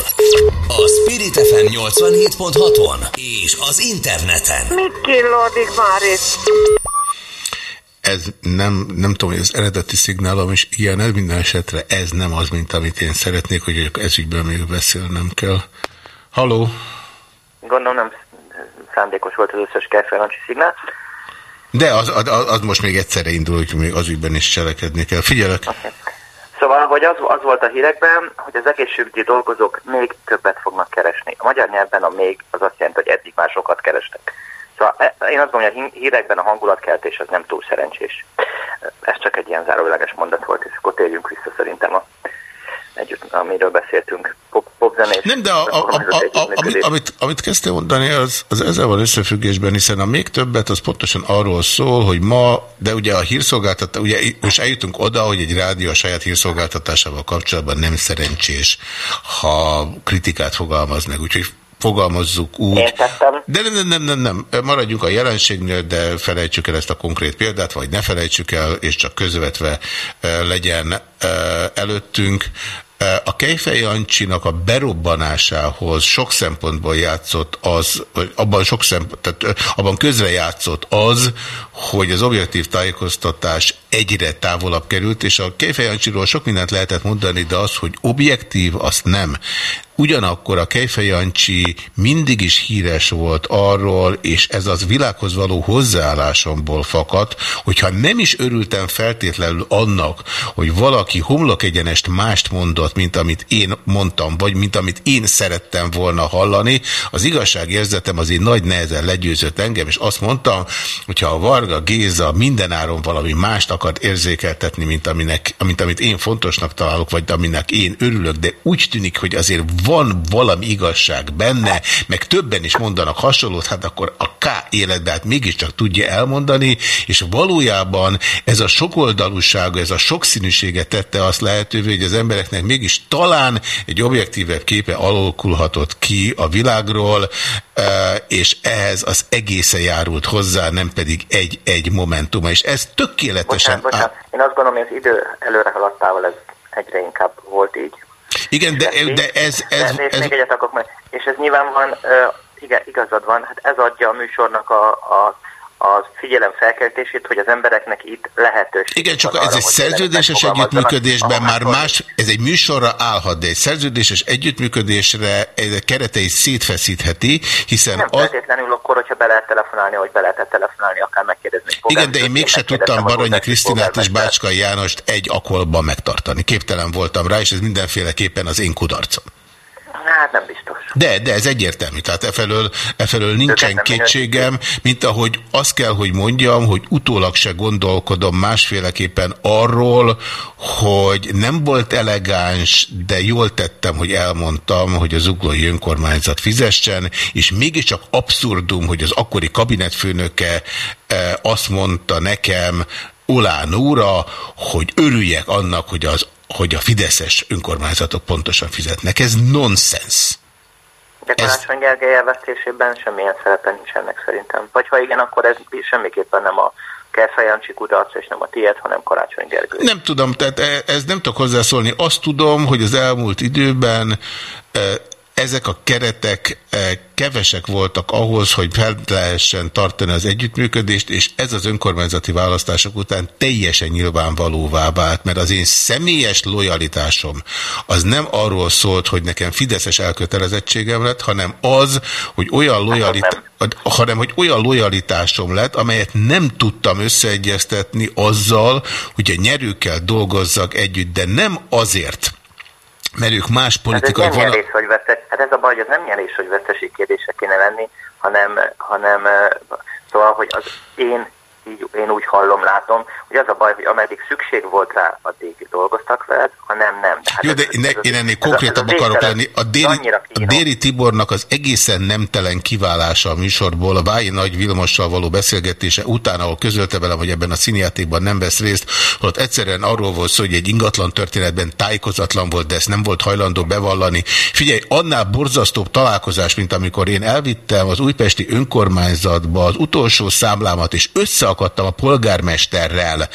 A Spirit FM 87.6-on és az interneten. Mit killódik már itt? Ez nem, nem tudom, hogy az eredeti szignálom is ilyen, ez minden esetre ez nem az, mint amit én szeretnék, hogy ez ügyben még beszélnem kell. Haló? Gondolom nem szándékos volt az összes kejfelancsi szignál. De az, az, az most még egyszerre indul, hogy még az ügyben is cselekedni kell. Figyelek. Szóval, hogy az, az volt a hírekben, hogy az egészségügyi dolgozók még többet fognak keresni. A magyar nyelvben a még az azt jelenti, hogy eddig már sokat kerestek. Szóval e- én azt gondolom, hogy a hí- hírekben a hangulatkeltés az nem túl szerencsés. Ez csak egy ilyen záróvilágos mondat volt, és akkor térjünk vissza szerintem a együtt, amiről beszéltünk, pop, popzenés. Nem, de a, a, a, a, a, amit, amit, amit kezdte mondani, az, az ezzel van összefüggésben, hiszen a még többet az pontosan arról szól, hogy ma, de ugye a hírszolgáltatás, ugye most eljutunk oda, hogy egy rádió a saját hírszolgáltatásával kapcsolatban nem szerencsés, ha kritikát fogalmaz meg, úgyhogy fogalmazzuk úgy. Értettem. De nem, nem, nem, nem, nem, maradjunk a jelenségnél, de felejtsük el ezt a konkrét példát, vagy ne felejtsük el, és csak közvetve eh, legyen eh, előttünk. A Kejfej Jancsinak a berobbanásához sok szempontból játszott az, vagy abban sok szempont, tehát abban közre játszott az, hogy az objektív tájékoztatás egyre távolabb került, és a Kejfej Jancsiról sok mindent lehetett mondani, de az, hogy objektív, azt nem. Ugyanakkor a Kejfej Jancsi mindig is híres volt arról, és ez az világhoz való hozzáállásomból fakad, hogyha nem is örültem feltétlenül annak, hogy valaki homlok egyenest mást mondott, mint amit én mondtam, vagy mint amit én szerettem volna hallani, az igazságérzetem azért nagy nehezen legyőzött engem, és azt mondtam, hogyha a Varga Géza mindenáron valami mást akar érzékeltetni, mint, aminek, mint amit én fontosnak találok, vagy aminek én örülök, de úgy tűnik, hogy azért van valami igazság benne, meg többen is mondanak hasonlót, hát akkor a K életbe hát mégiscsak tudja elmondani, és valójában ez a sokoldalúság, ez a sokszínűsége tette azt lehetővé, hogy az embereknek mégis talán egy objektívebb képe alakulhatott ki a világról, eh, és ehhez az egészen járult hozzá, nem pedig egy-egy momentuma, és ez tökéletesen... Bocsánat, bocsánat. Én azt gondolom, hogy az idő előre haladtával ez egyre inkább volt így. Igen, de, de ez... ez, de, és ez még egyet akarok mondani. És ez nyilván van, igen, igazad van, hát ez adja a műsornak a, a, a figyelem felkeltését, hogy az embereknek itt lehetőség Igen, csak van ez arra, egy szerződéses együttműködésben már más, ez egy műsorra állhat, de egy szerződéses együttműködésre ez a keretei szétfeszítheti, hiszen Nem az, feltétlenül akkor, hogyha be lehet telefonálni, hogy be lehetett telefonálni, akár megkérdezni. igen, de én mégse tudtam Baranyi Krisztinát és. Bácskai Jánost egy akolban megtartani. Képtelen voltam rá, és ez mindenféleképpen az én kudarcom. Hát nem biztos. De, de ez egyértelmű, tehát efelől, efelől nincsen nem kétségem, mint ahogy azt kell, hogy mondjam, hogy utólag se gondolkodom másféleképpen arról, hogy nem volt elegáns, de jól tettem, hogy elmondtam, hogy az uglói önkormányzat fizessen, és mégiscsak abszurdum, hogy az akkori kabinetfőnöke eh, azt mondta nekem, Olá Nóra, hogy örüljek annak, hogy az hogy a fideszes önkormányzatok pontosan fizetnek. Ez nonsens. De Karácsony Gergely elvesztésében semmilyen szerepe nincs ennek szerintem. Vagy ha igen, akkor ez semmiképpen nem a Keszá Jancsi kudarc, és nem a tiéd, hanem Karácsony Gergely. Nem tudom, tehát e- ez nem tudok hozzászólni. Azt tudom, hogy az elmúlt időben e, ezek a keretek e, kevesek voltak ahhoz, hogy fel lehessen tartani az együttműködést, és ez az önkormányzati választások után teljesen nyilvánvalóvá vált, mert az én személyes lojalitásom az nem arról szólt, hogy nekem fideszes elkötelezettségem lett, hanem az, hogy olyan lojalitás, hanem hogy olyan lojalitásom lett, amelyet nem tudtam összeegyeztetni azzal, hogy a nyerőkkel dolgozzak együtt, de nem azért, mert ők más politikai Hát nem vonal... hát ez a baj, hogy ez nem nyerés, hogy veszteség kérdése kéne lenni, hanem, hanem eh, szóval, hogy az én, így, én úgy hallom, látom, hogy az a baj, hogy ameddig szükség volt rá, addig dolgoztak veled, ha nem, nem. Hát Jó, de ez- ne, ez- én ennél konkrétabb akarok lenni. A déli, a déli Tibornak az egészen nemtelen kiválása a műsorból, a Vályi Nagy Vilmossal való beszélgetése után, ahol közölte velem, hogy ebben a színjátékban nem vesz részt, ott egyszerűen arról volt szó, hogy egy ingatlan történetben tájékozatlan volt, de ezt nem volt hajlandó bevallani. Figyelj, annál borzasztóbb találkozás, mint amikor én elvittem az újpesti önkormányzatba az utolsó számlámat, és összeakadtam a polgármesterrel,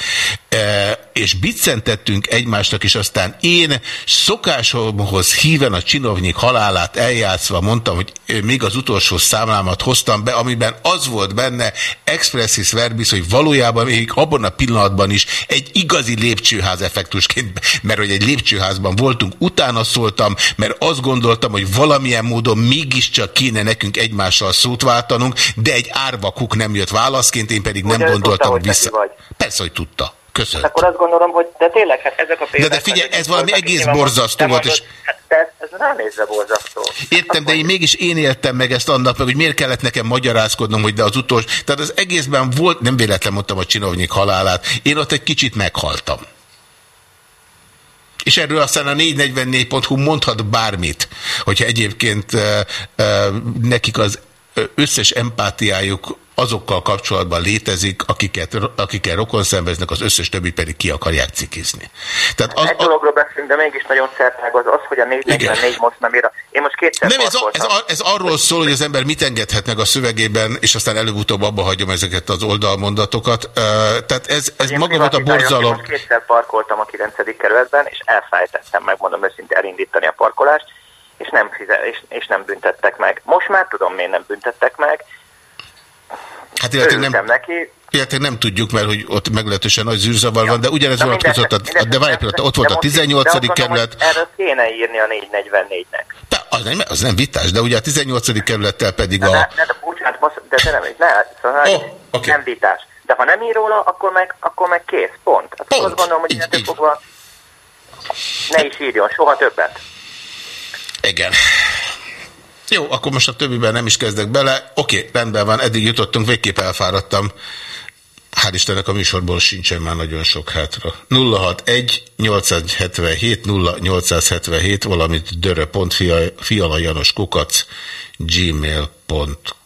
és biccentettünk egymásnak, és aztán én szokásomhoz híven a csinovnyik halálát eljátszva mondtam, hogy még az utolsó számlámat hoztam be, amiben az volt benne expressis verbis, hogy valójában még abban a pillanatban is egy igazi lépcsőház effektusként, mert hogy egy lépcsőházban voltunk, utána szóltam, mert azt gondoltam, hogy valamilyen módon mégiscsak kéne nekünk egymással szót váltanunk, de egy árvakuk nem jött válaszként, én pedig nem Ugye ő gondoltam tudta, hogy vissza. Persze, hogy tudta. Köszönöm. Akkor azt gondolom, hogy de tényleg, hát ezek a példák... De, de figyelj, ez valami egész borzasztó volt, és- Hát de ez ránézve borzasztó. Értem, de én mégis én éltem meg ezt annak, hogy miért kellett nekem magyarázkodnom, hogy de az utolsó... Tehát az egészben volt, nem véletlen mondtam a csinovnyik halálát, én ott egy kicsit meghaltam. És erről aztán a 444.hu mondhat bármit, hogyha egyébként e, e, nekik az összes empátiájuk azokkal kapcsolatban létezik, akiket, akikkel rokon szenveznek, az összes többit pedig ki akarják cikizni. Tehát az, Egy dologról beszélünk, de mégis nagyon szertág az, az hogy a 444 most nem ér. a- Én most kétszer Nem, ez, a, ez, a, ez arról szól, hogy az ember mit engedhet meg a szövegében, és aztán előbb-utóbb abba hagyom ezeket az oldalmondatokat. Uh, tehát ez, ez Én maga volt a én borzalom. Most kétszer parkoltam a 9. kerületben, és elfelejtettem, megmondom őszintén, elindítani a parkolást, és nem, fize- és, és nem büntettek meg. Most már tudom, miért nem büntettek meg. Hát illetve nem, neki. illetve nem tudjuk, mert hogy ott meglehetősen nagy zűrzavar van, de ugyanez Na vonatkozott, a, mindegy, de várj pillanat, ott volt de a most- 18. de azt gondolom, kerület, Erről kéne írni a 444-nek. az nem, az nem vitás, de ugye a 18. kerülettel pedig De, a... de, de, bocsánat, de, de nem, ne, szóval Oh, okay. nem vitás. De ha nem ír róla, akkor meg, akkor meg kész, pont. Hát pont. Azt gondolom, hogy innentől fogva ne is írjon, soha többet. Igen. Jó, akkor most a többiben nem is kezdek bele. Oké, rendben van, eddig jutottunk, végképp elfáradtam. Hál' Istennek a műsorból sincsen már nagyon sok hátra. 061 877 0877, valamint dörö.fialajanos kukac gmail.com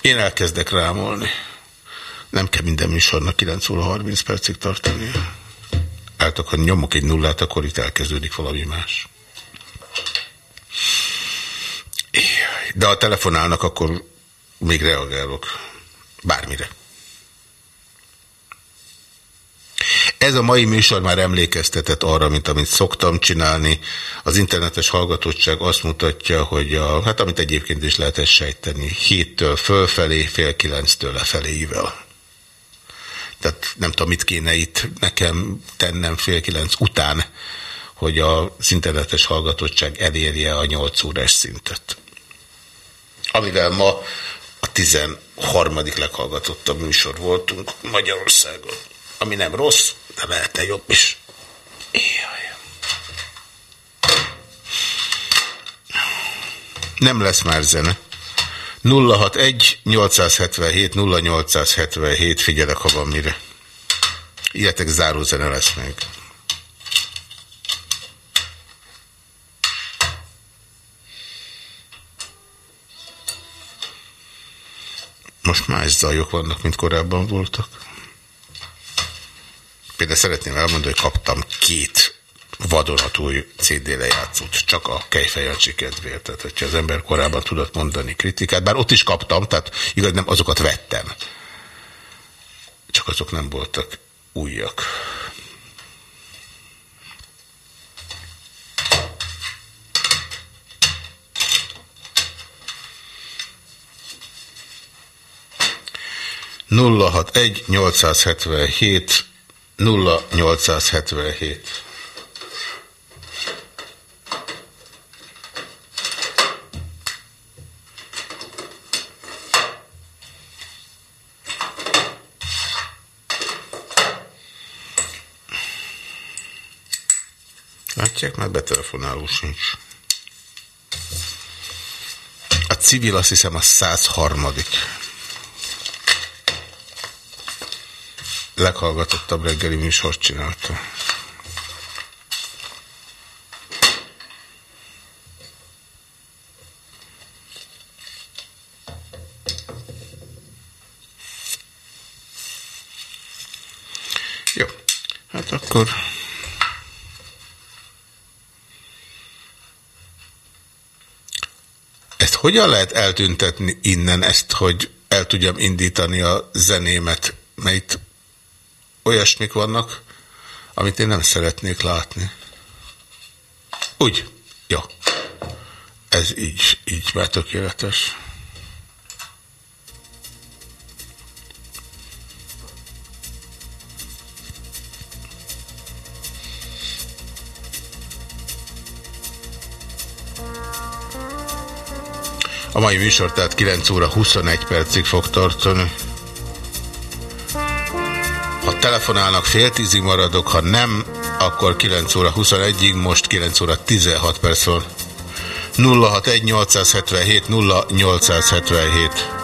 Én elkezdek rámolni. Nem kell minden műsornak 9 óra 30 percig tartani. Hát ha nyomok egy nullát, akkor itt elkezdődik valami más. De ha telefonálnak, akkor még reagálok. Bármire. Ez a mai műsor már emlékeztetett arra, mint amit szoktam csinálni. Az internetes hallgatottság azt mutatja, hogy a, hát amit egyébként is lehet sejteni, héttől fölfelé, fél kilenctől lefeléivel. Tehát nem tudom, mit kéne itt nekem tennem fél kilenc után, hogy az internetes hallgatottság elérje a 8 órás szintet. Amivel ma a 13. leghallgatottabb műsor voltunk Magyarországon. Ami nem rossz, de lehetne jobb is. Jaj. Nem lesz már zene. 061 877 0877 figyelek, ha van mire. Ilyetek zárózene lesz még. Most más zajok vannak, mint korábban voltak. Például szeretném elmondani, hogy kaptam két vadonatúj CD lejátszót, csak a Kejfejancsi kedvéért. Tehát, hogyha az ember korábban tudott mondani kritikát, bár ott is kaptam, tehát igaz, nem azokat vettem. Csak azok nem voltak újak. nulla hat egy 877 0877 Látják, már betelefonáló sincs. A civil azt hiszem a 103. leghallgatottabb reggeli műsort csinálta. Jó, hát akkor... hogyan lehet eltüntetni innen ezt, hogy el tudjam indítani a zenémet, mert olyasmik vannak, amit én nem szeretnék látni. Úgy? Ja. Ez így, így már tökéletes. A mai műsor tehát 9 óra 21 percig fog tartani. Ha telefonálnak fél tízig maradok, ha nem, akkor 9 óra 21-ig, most 9 óra 16 perc van. 061 877 0877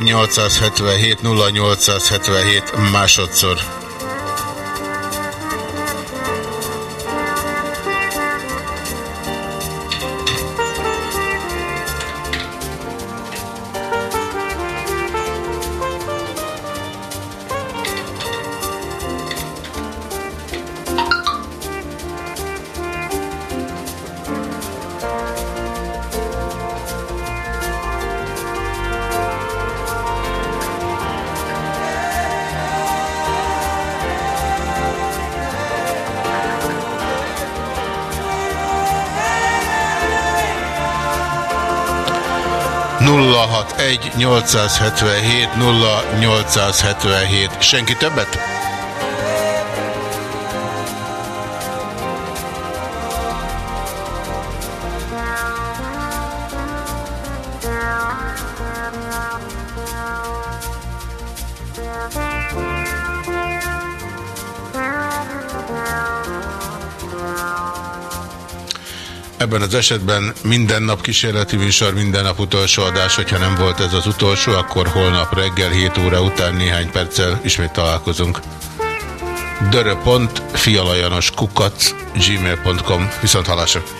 Nulla hat egy 877 0877 másodszor. 0877 0877. Senki többet? Ebben az esetben minden nap kísérleti műsor, minden nap utolsó adás, hogyha nem volt ez az utolsó, akkor holnap reggel 7 óra után néhány perccel ismét találkozunk. dörö.fialajanos kukac gmail.com Viszont halásra!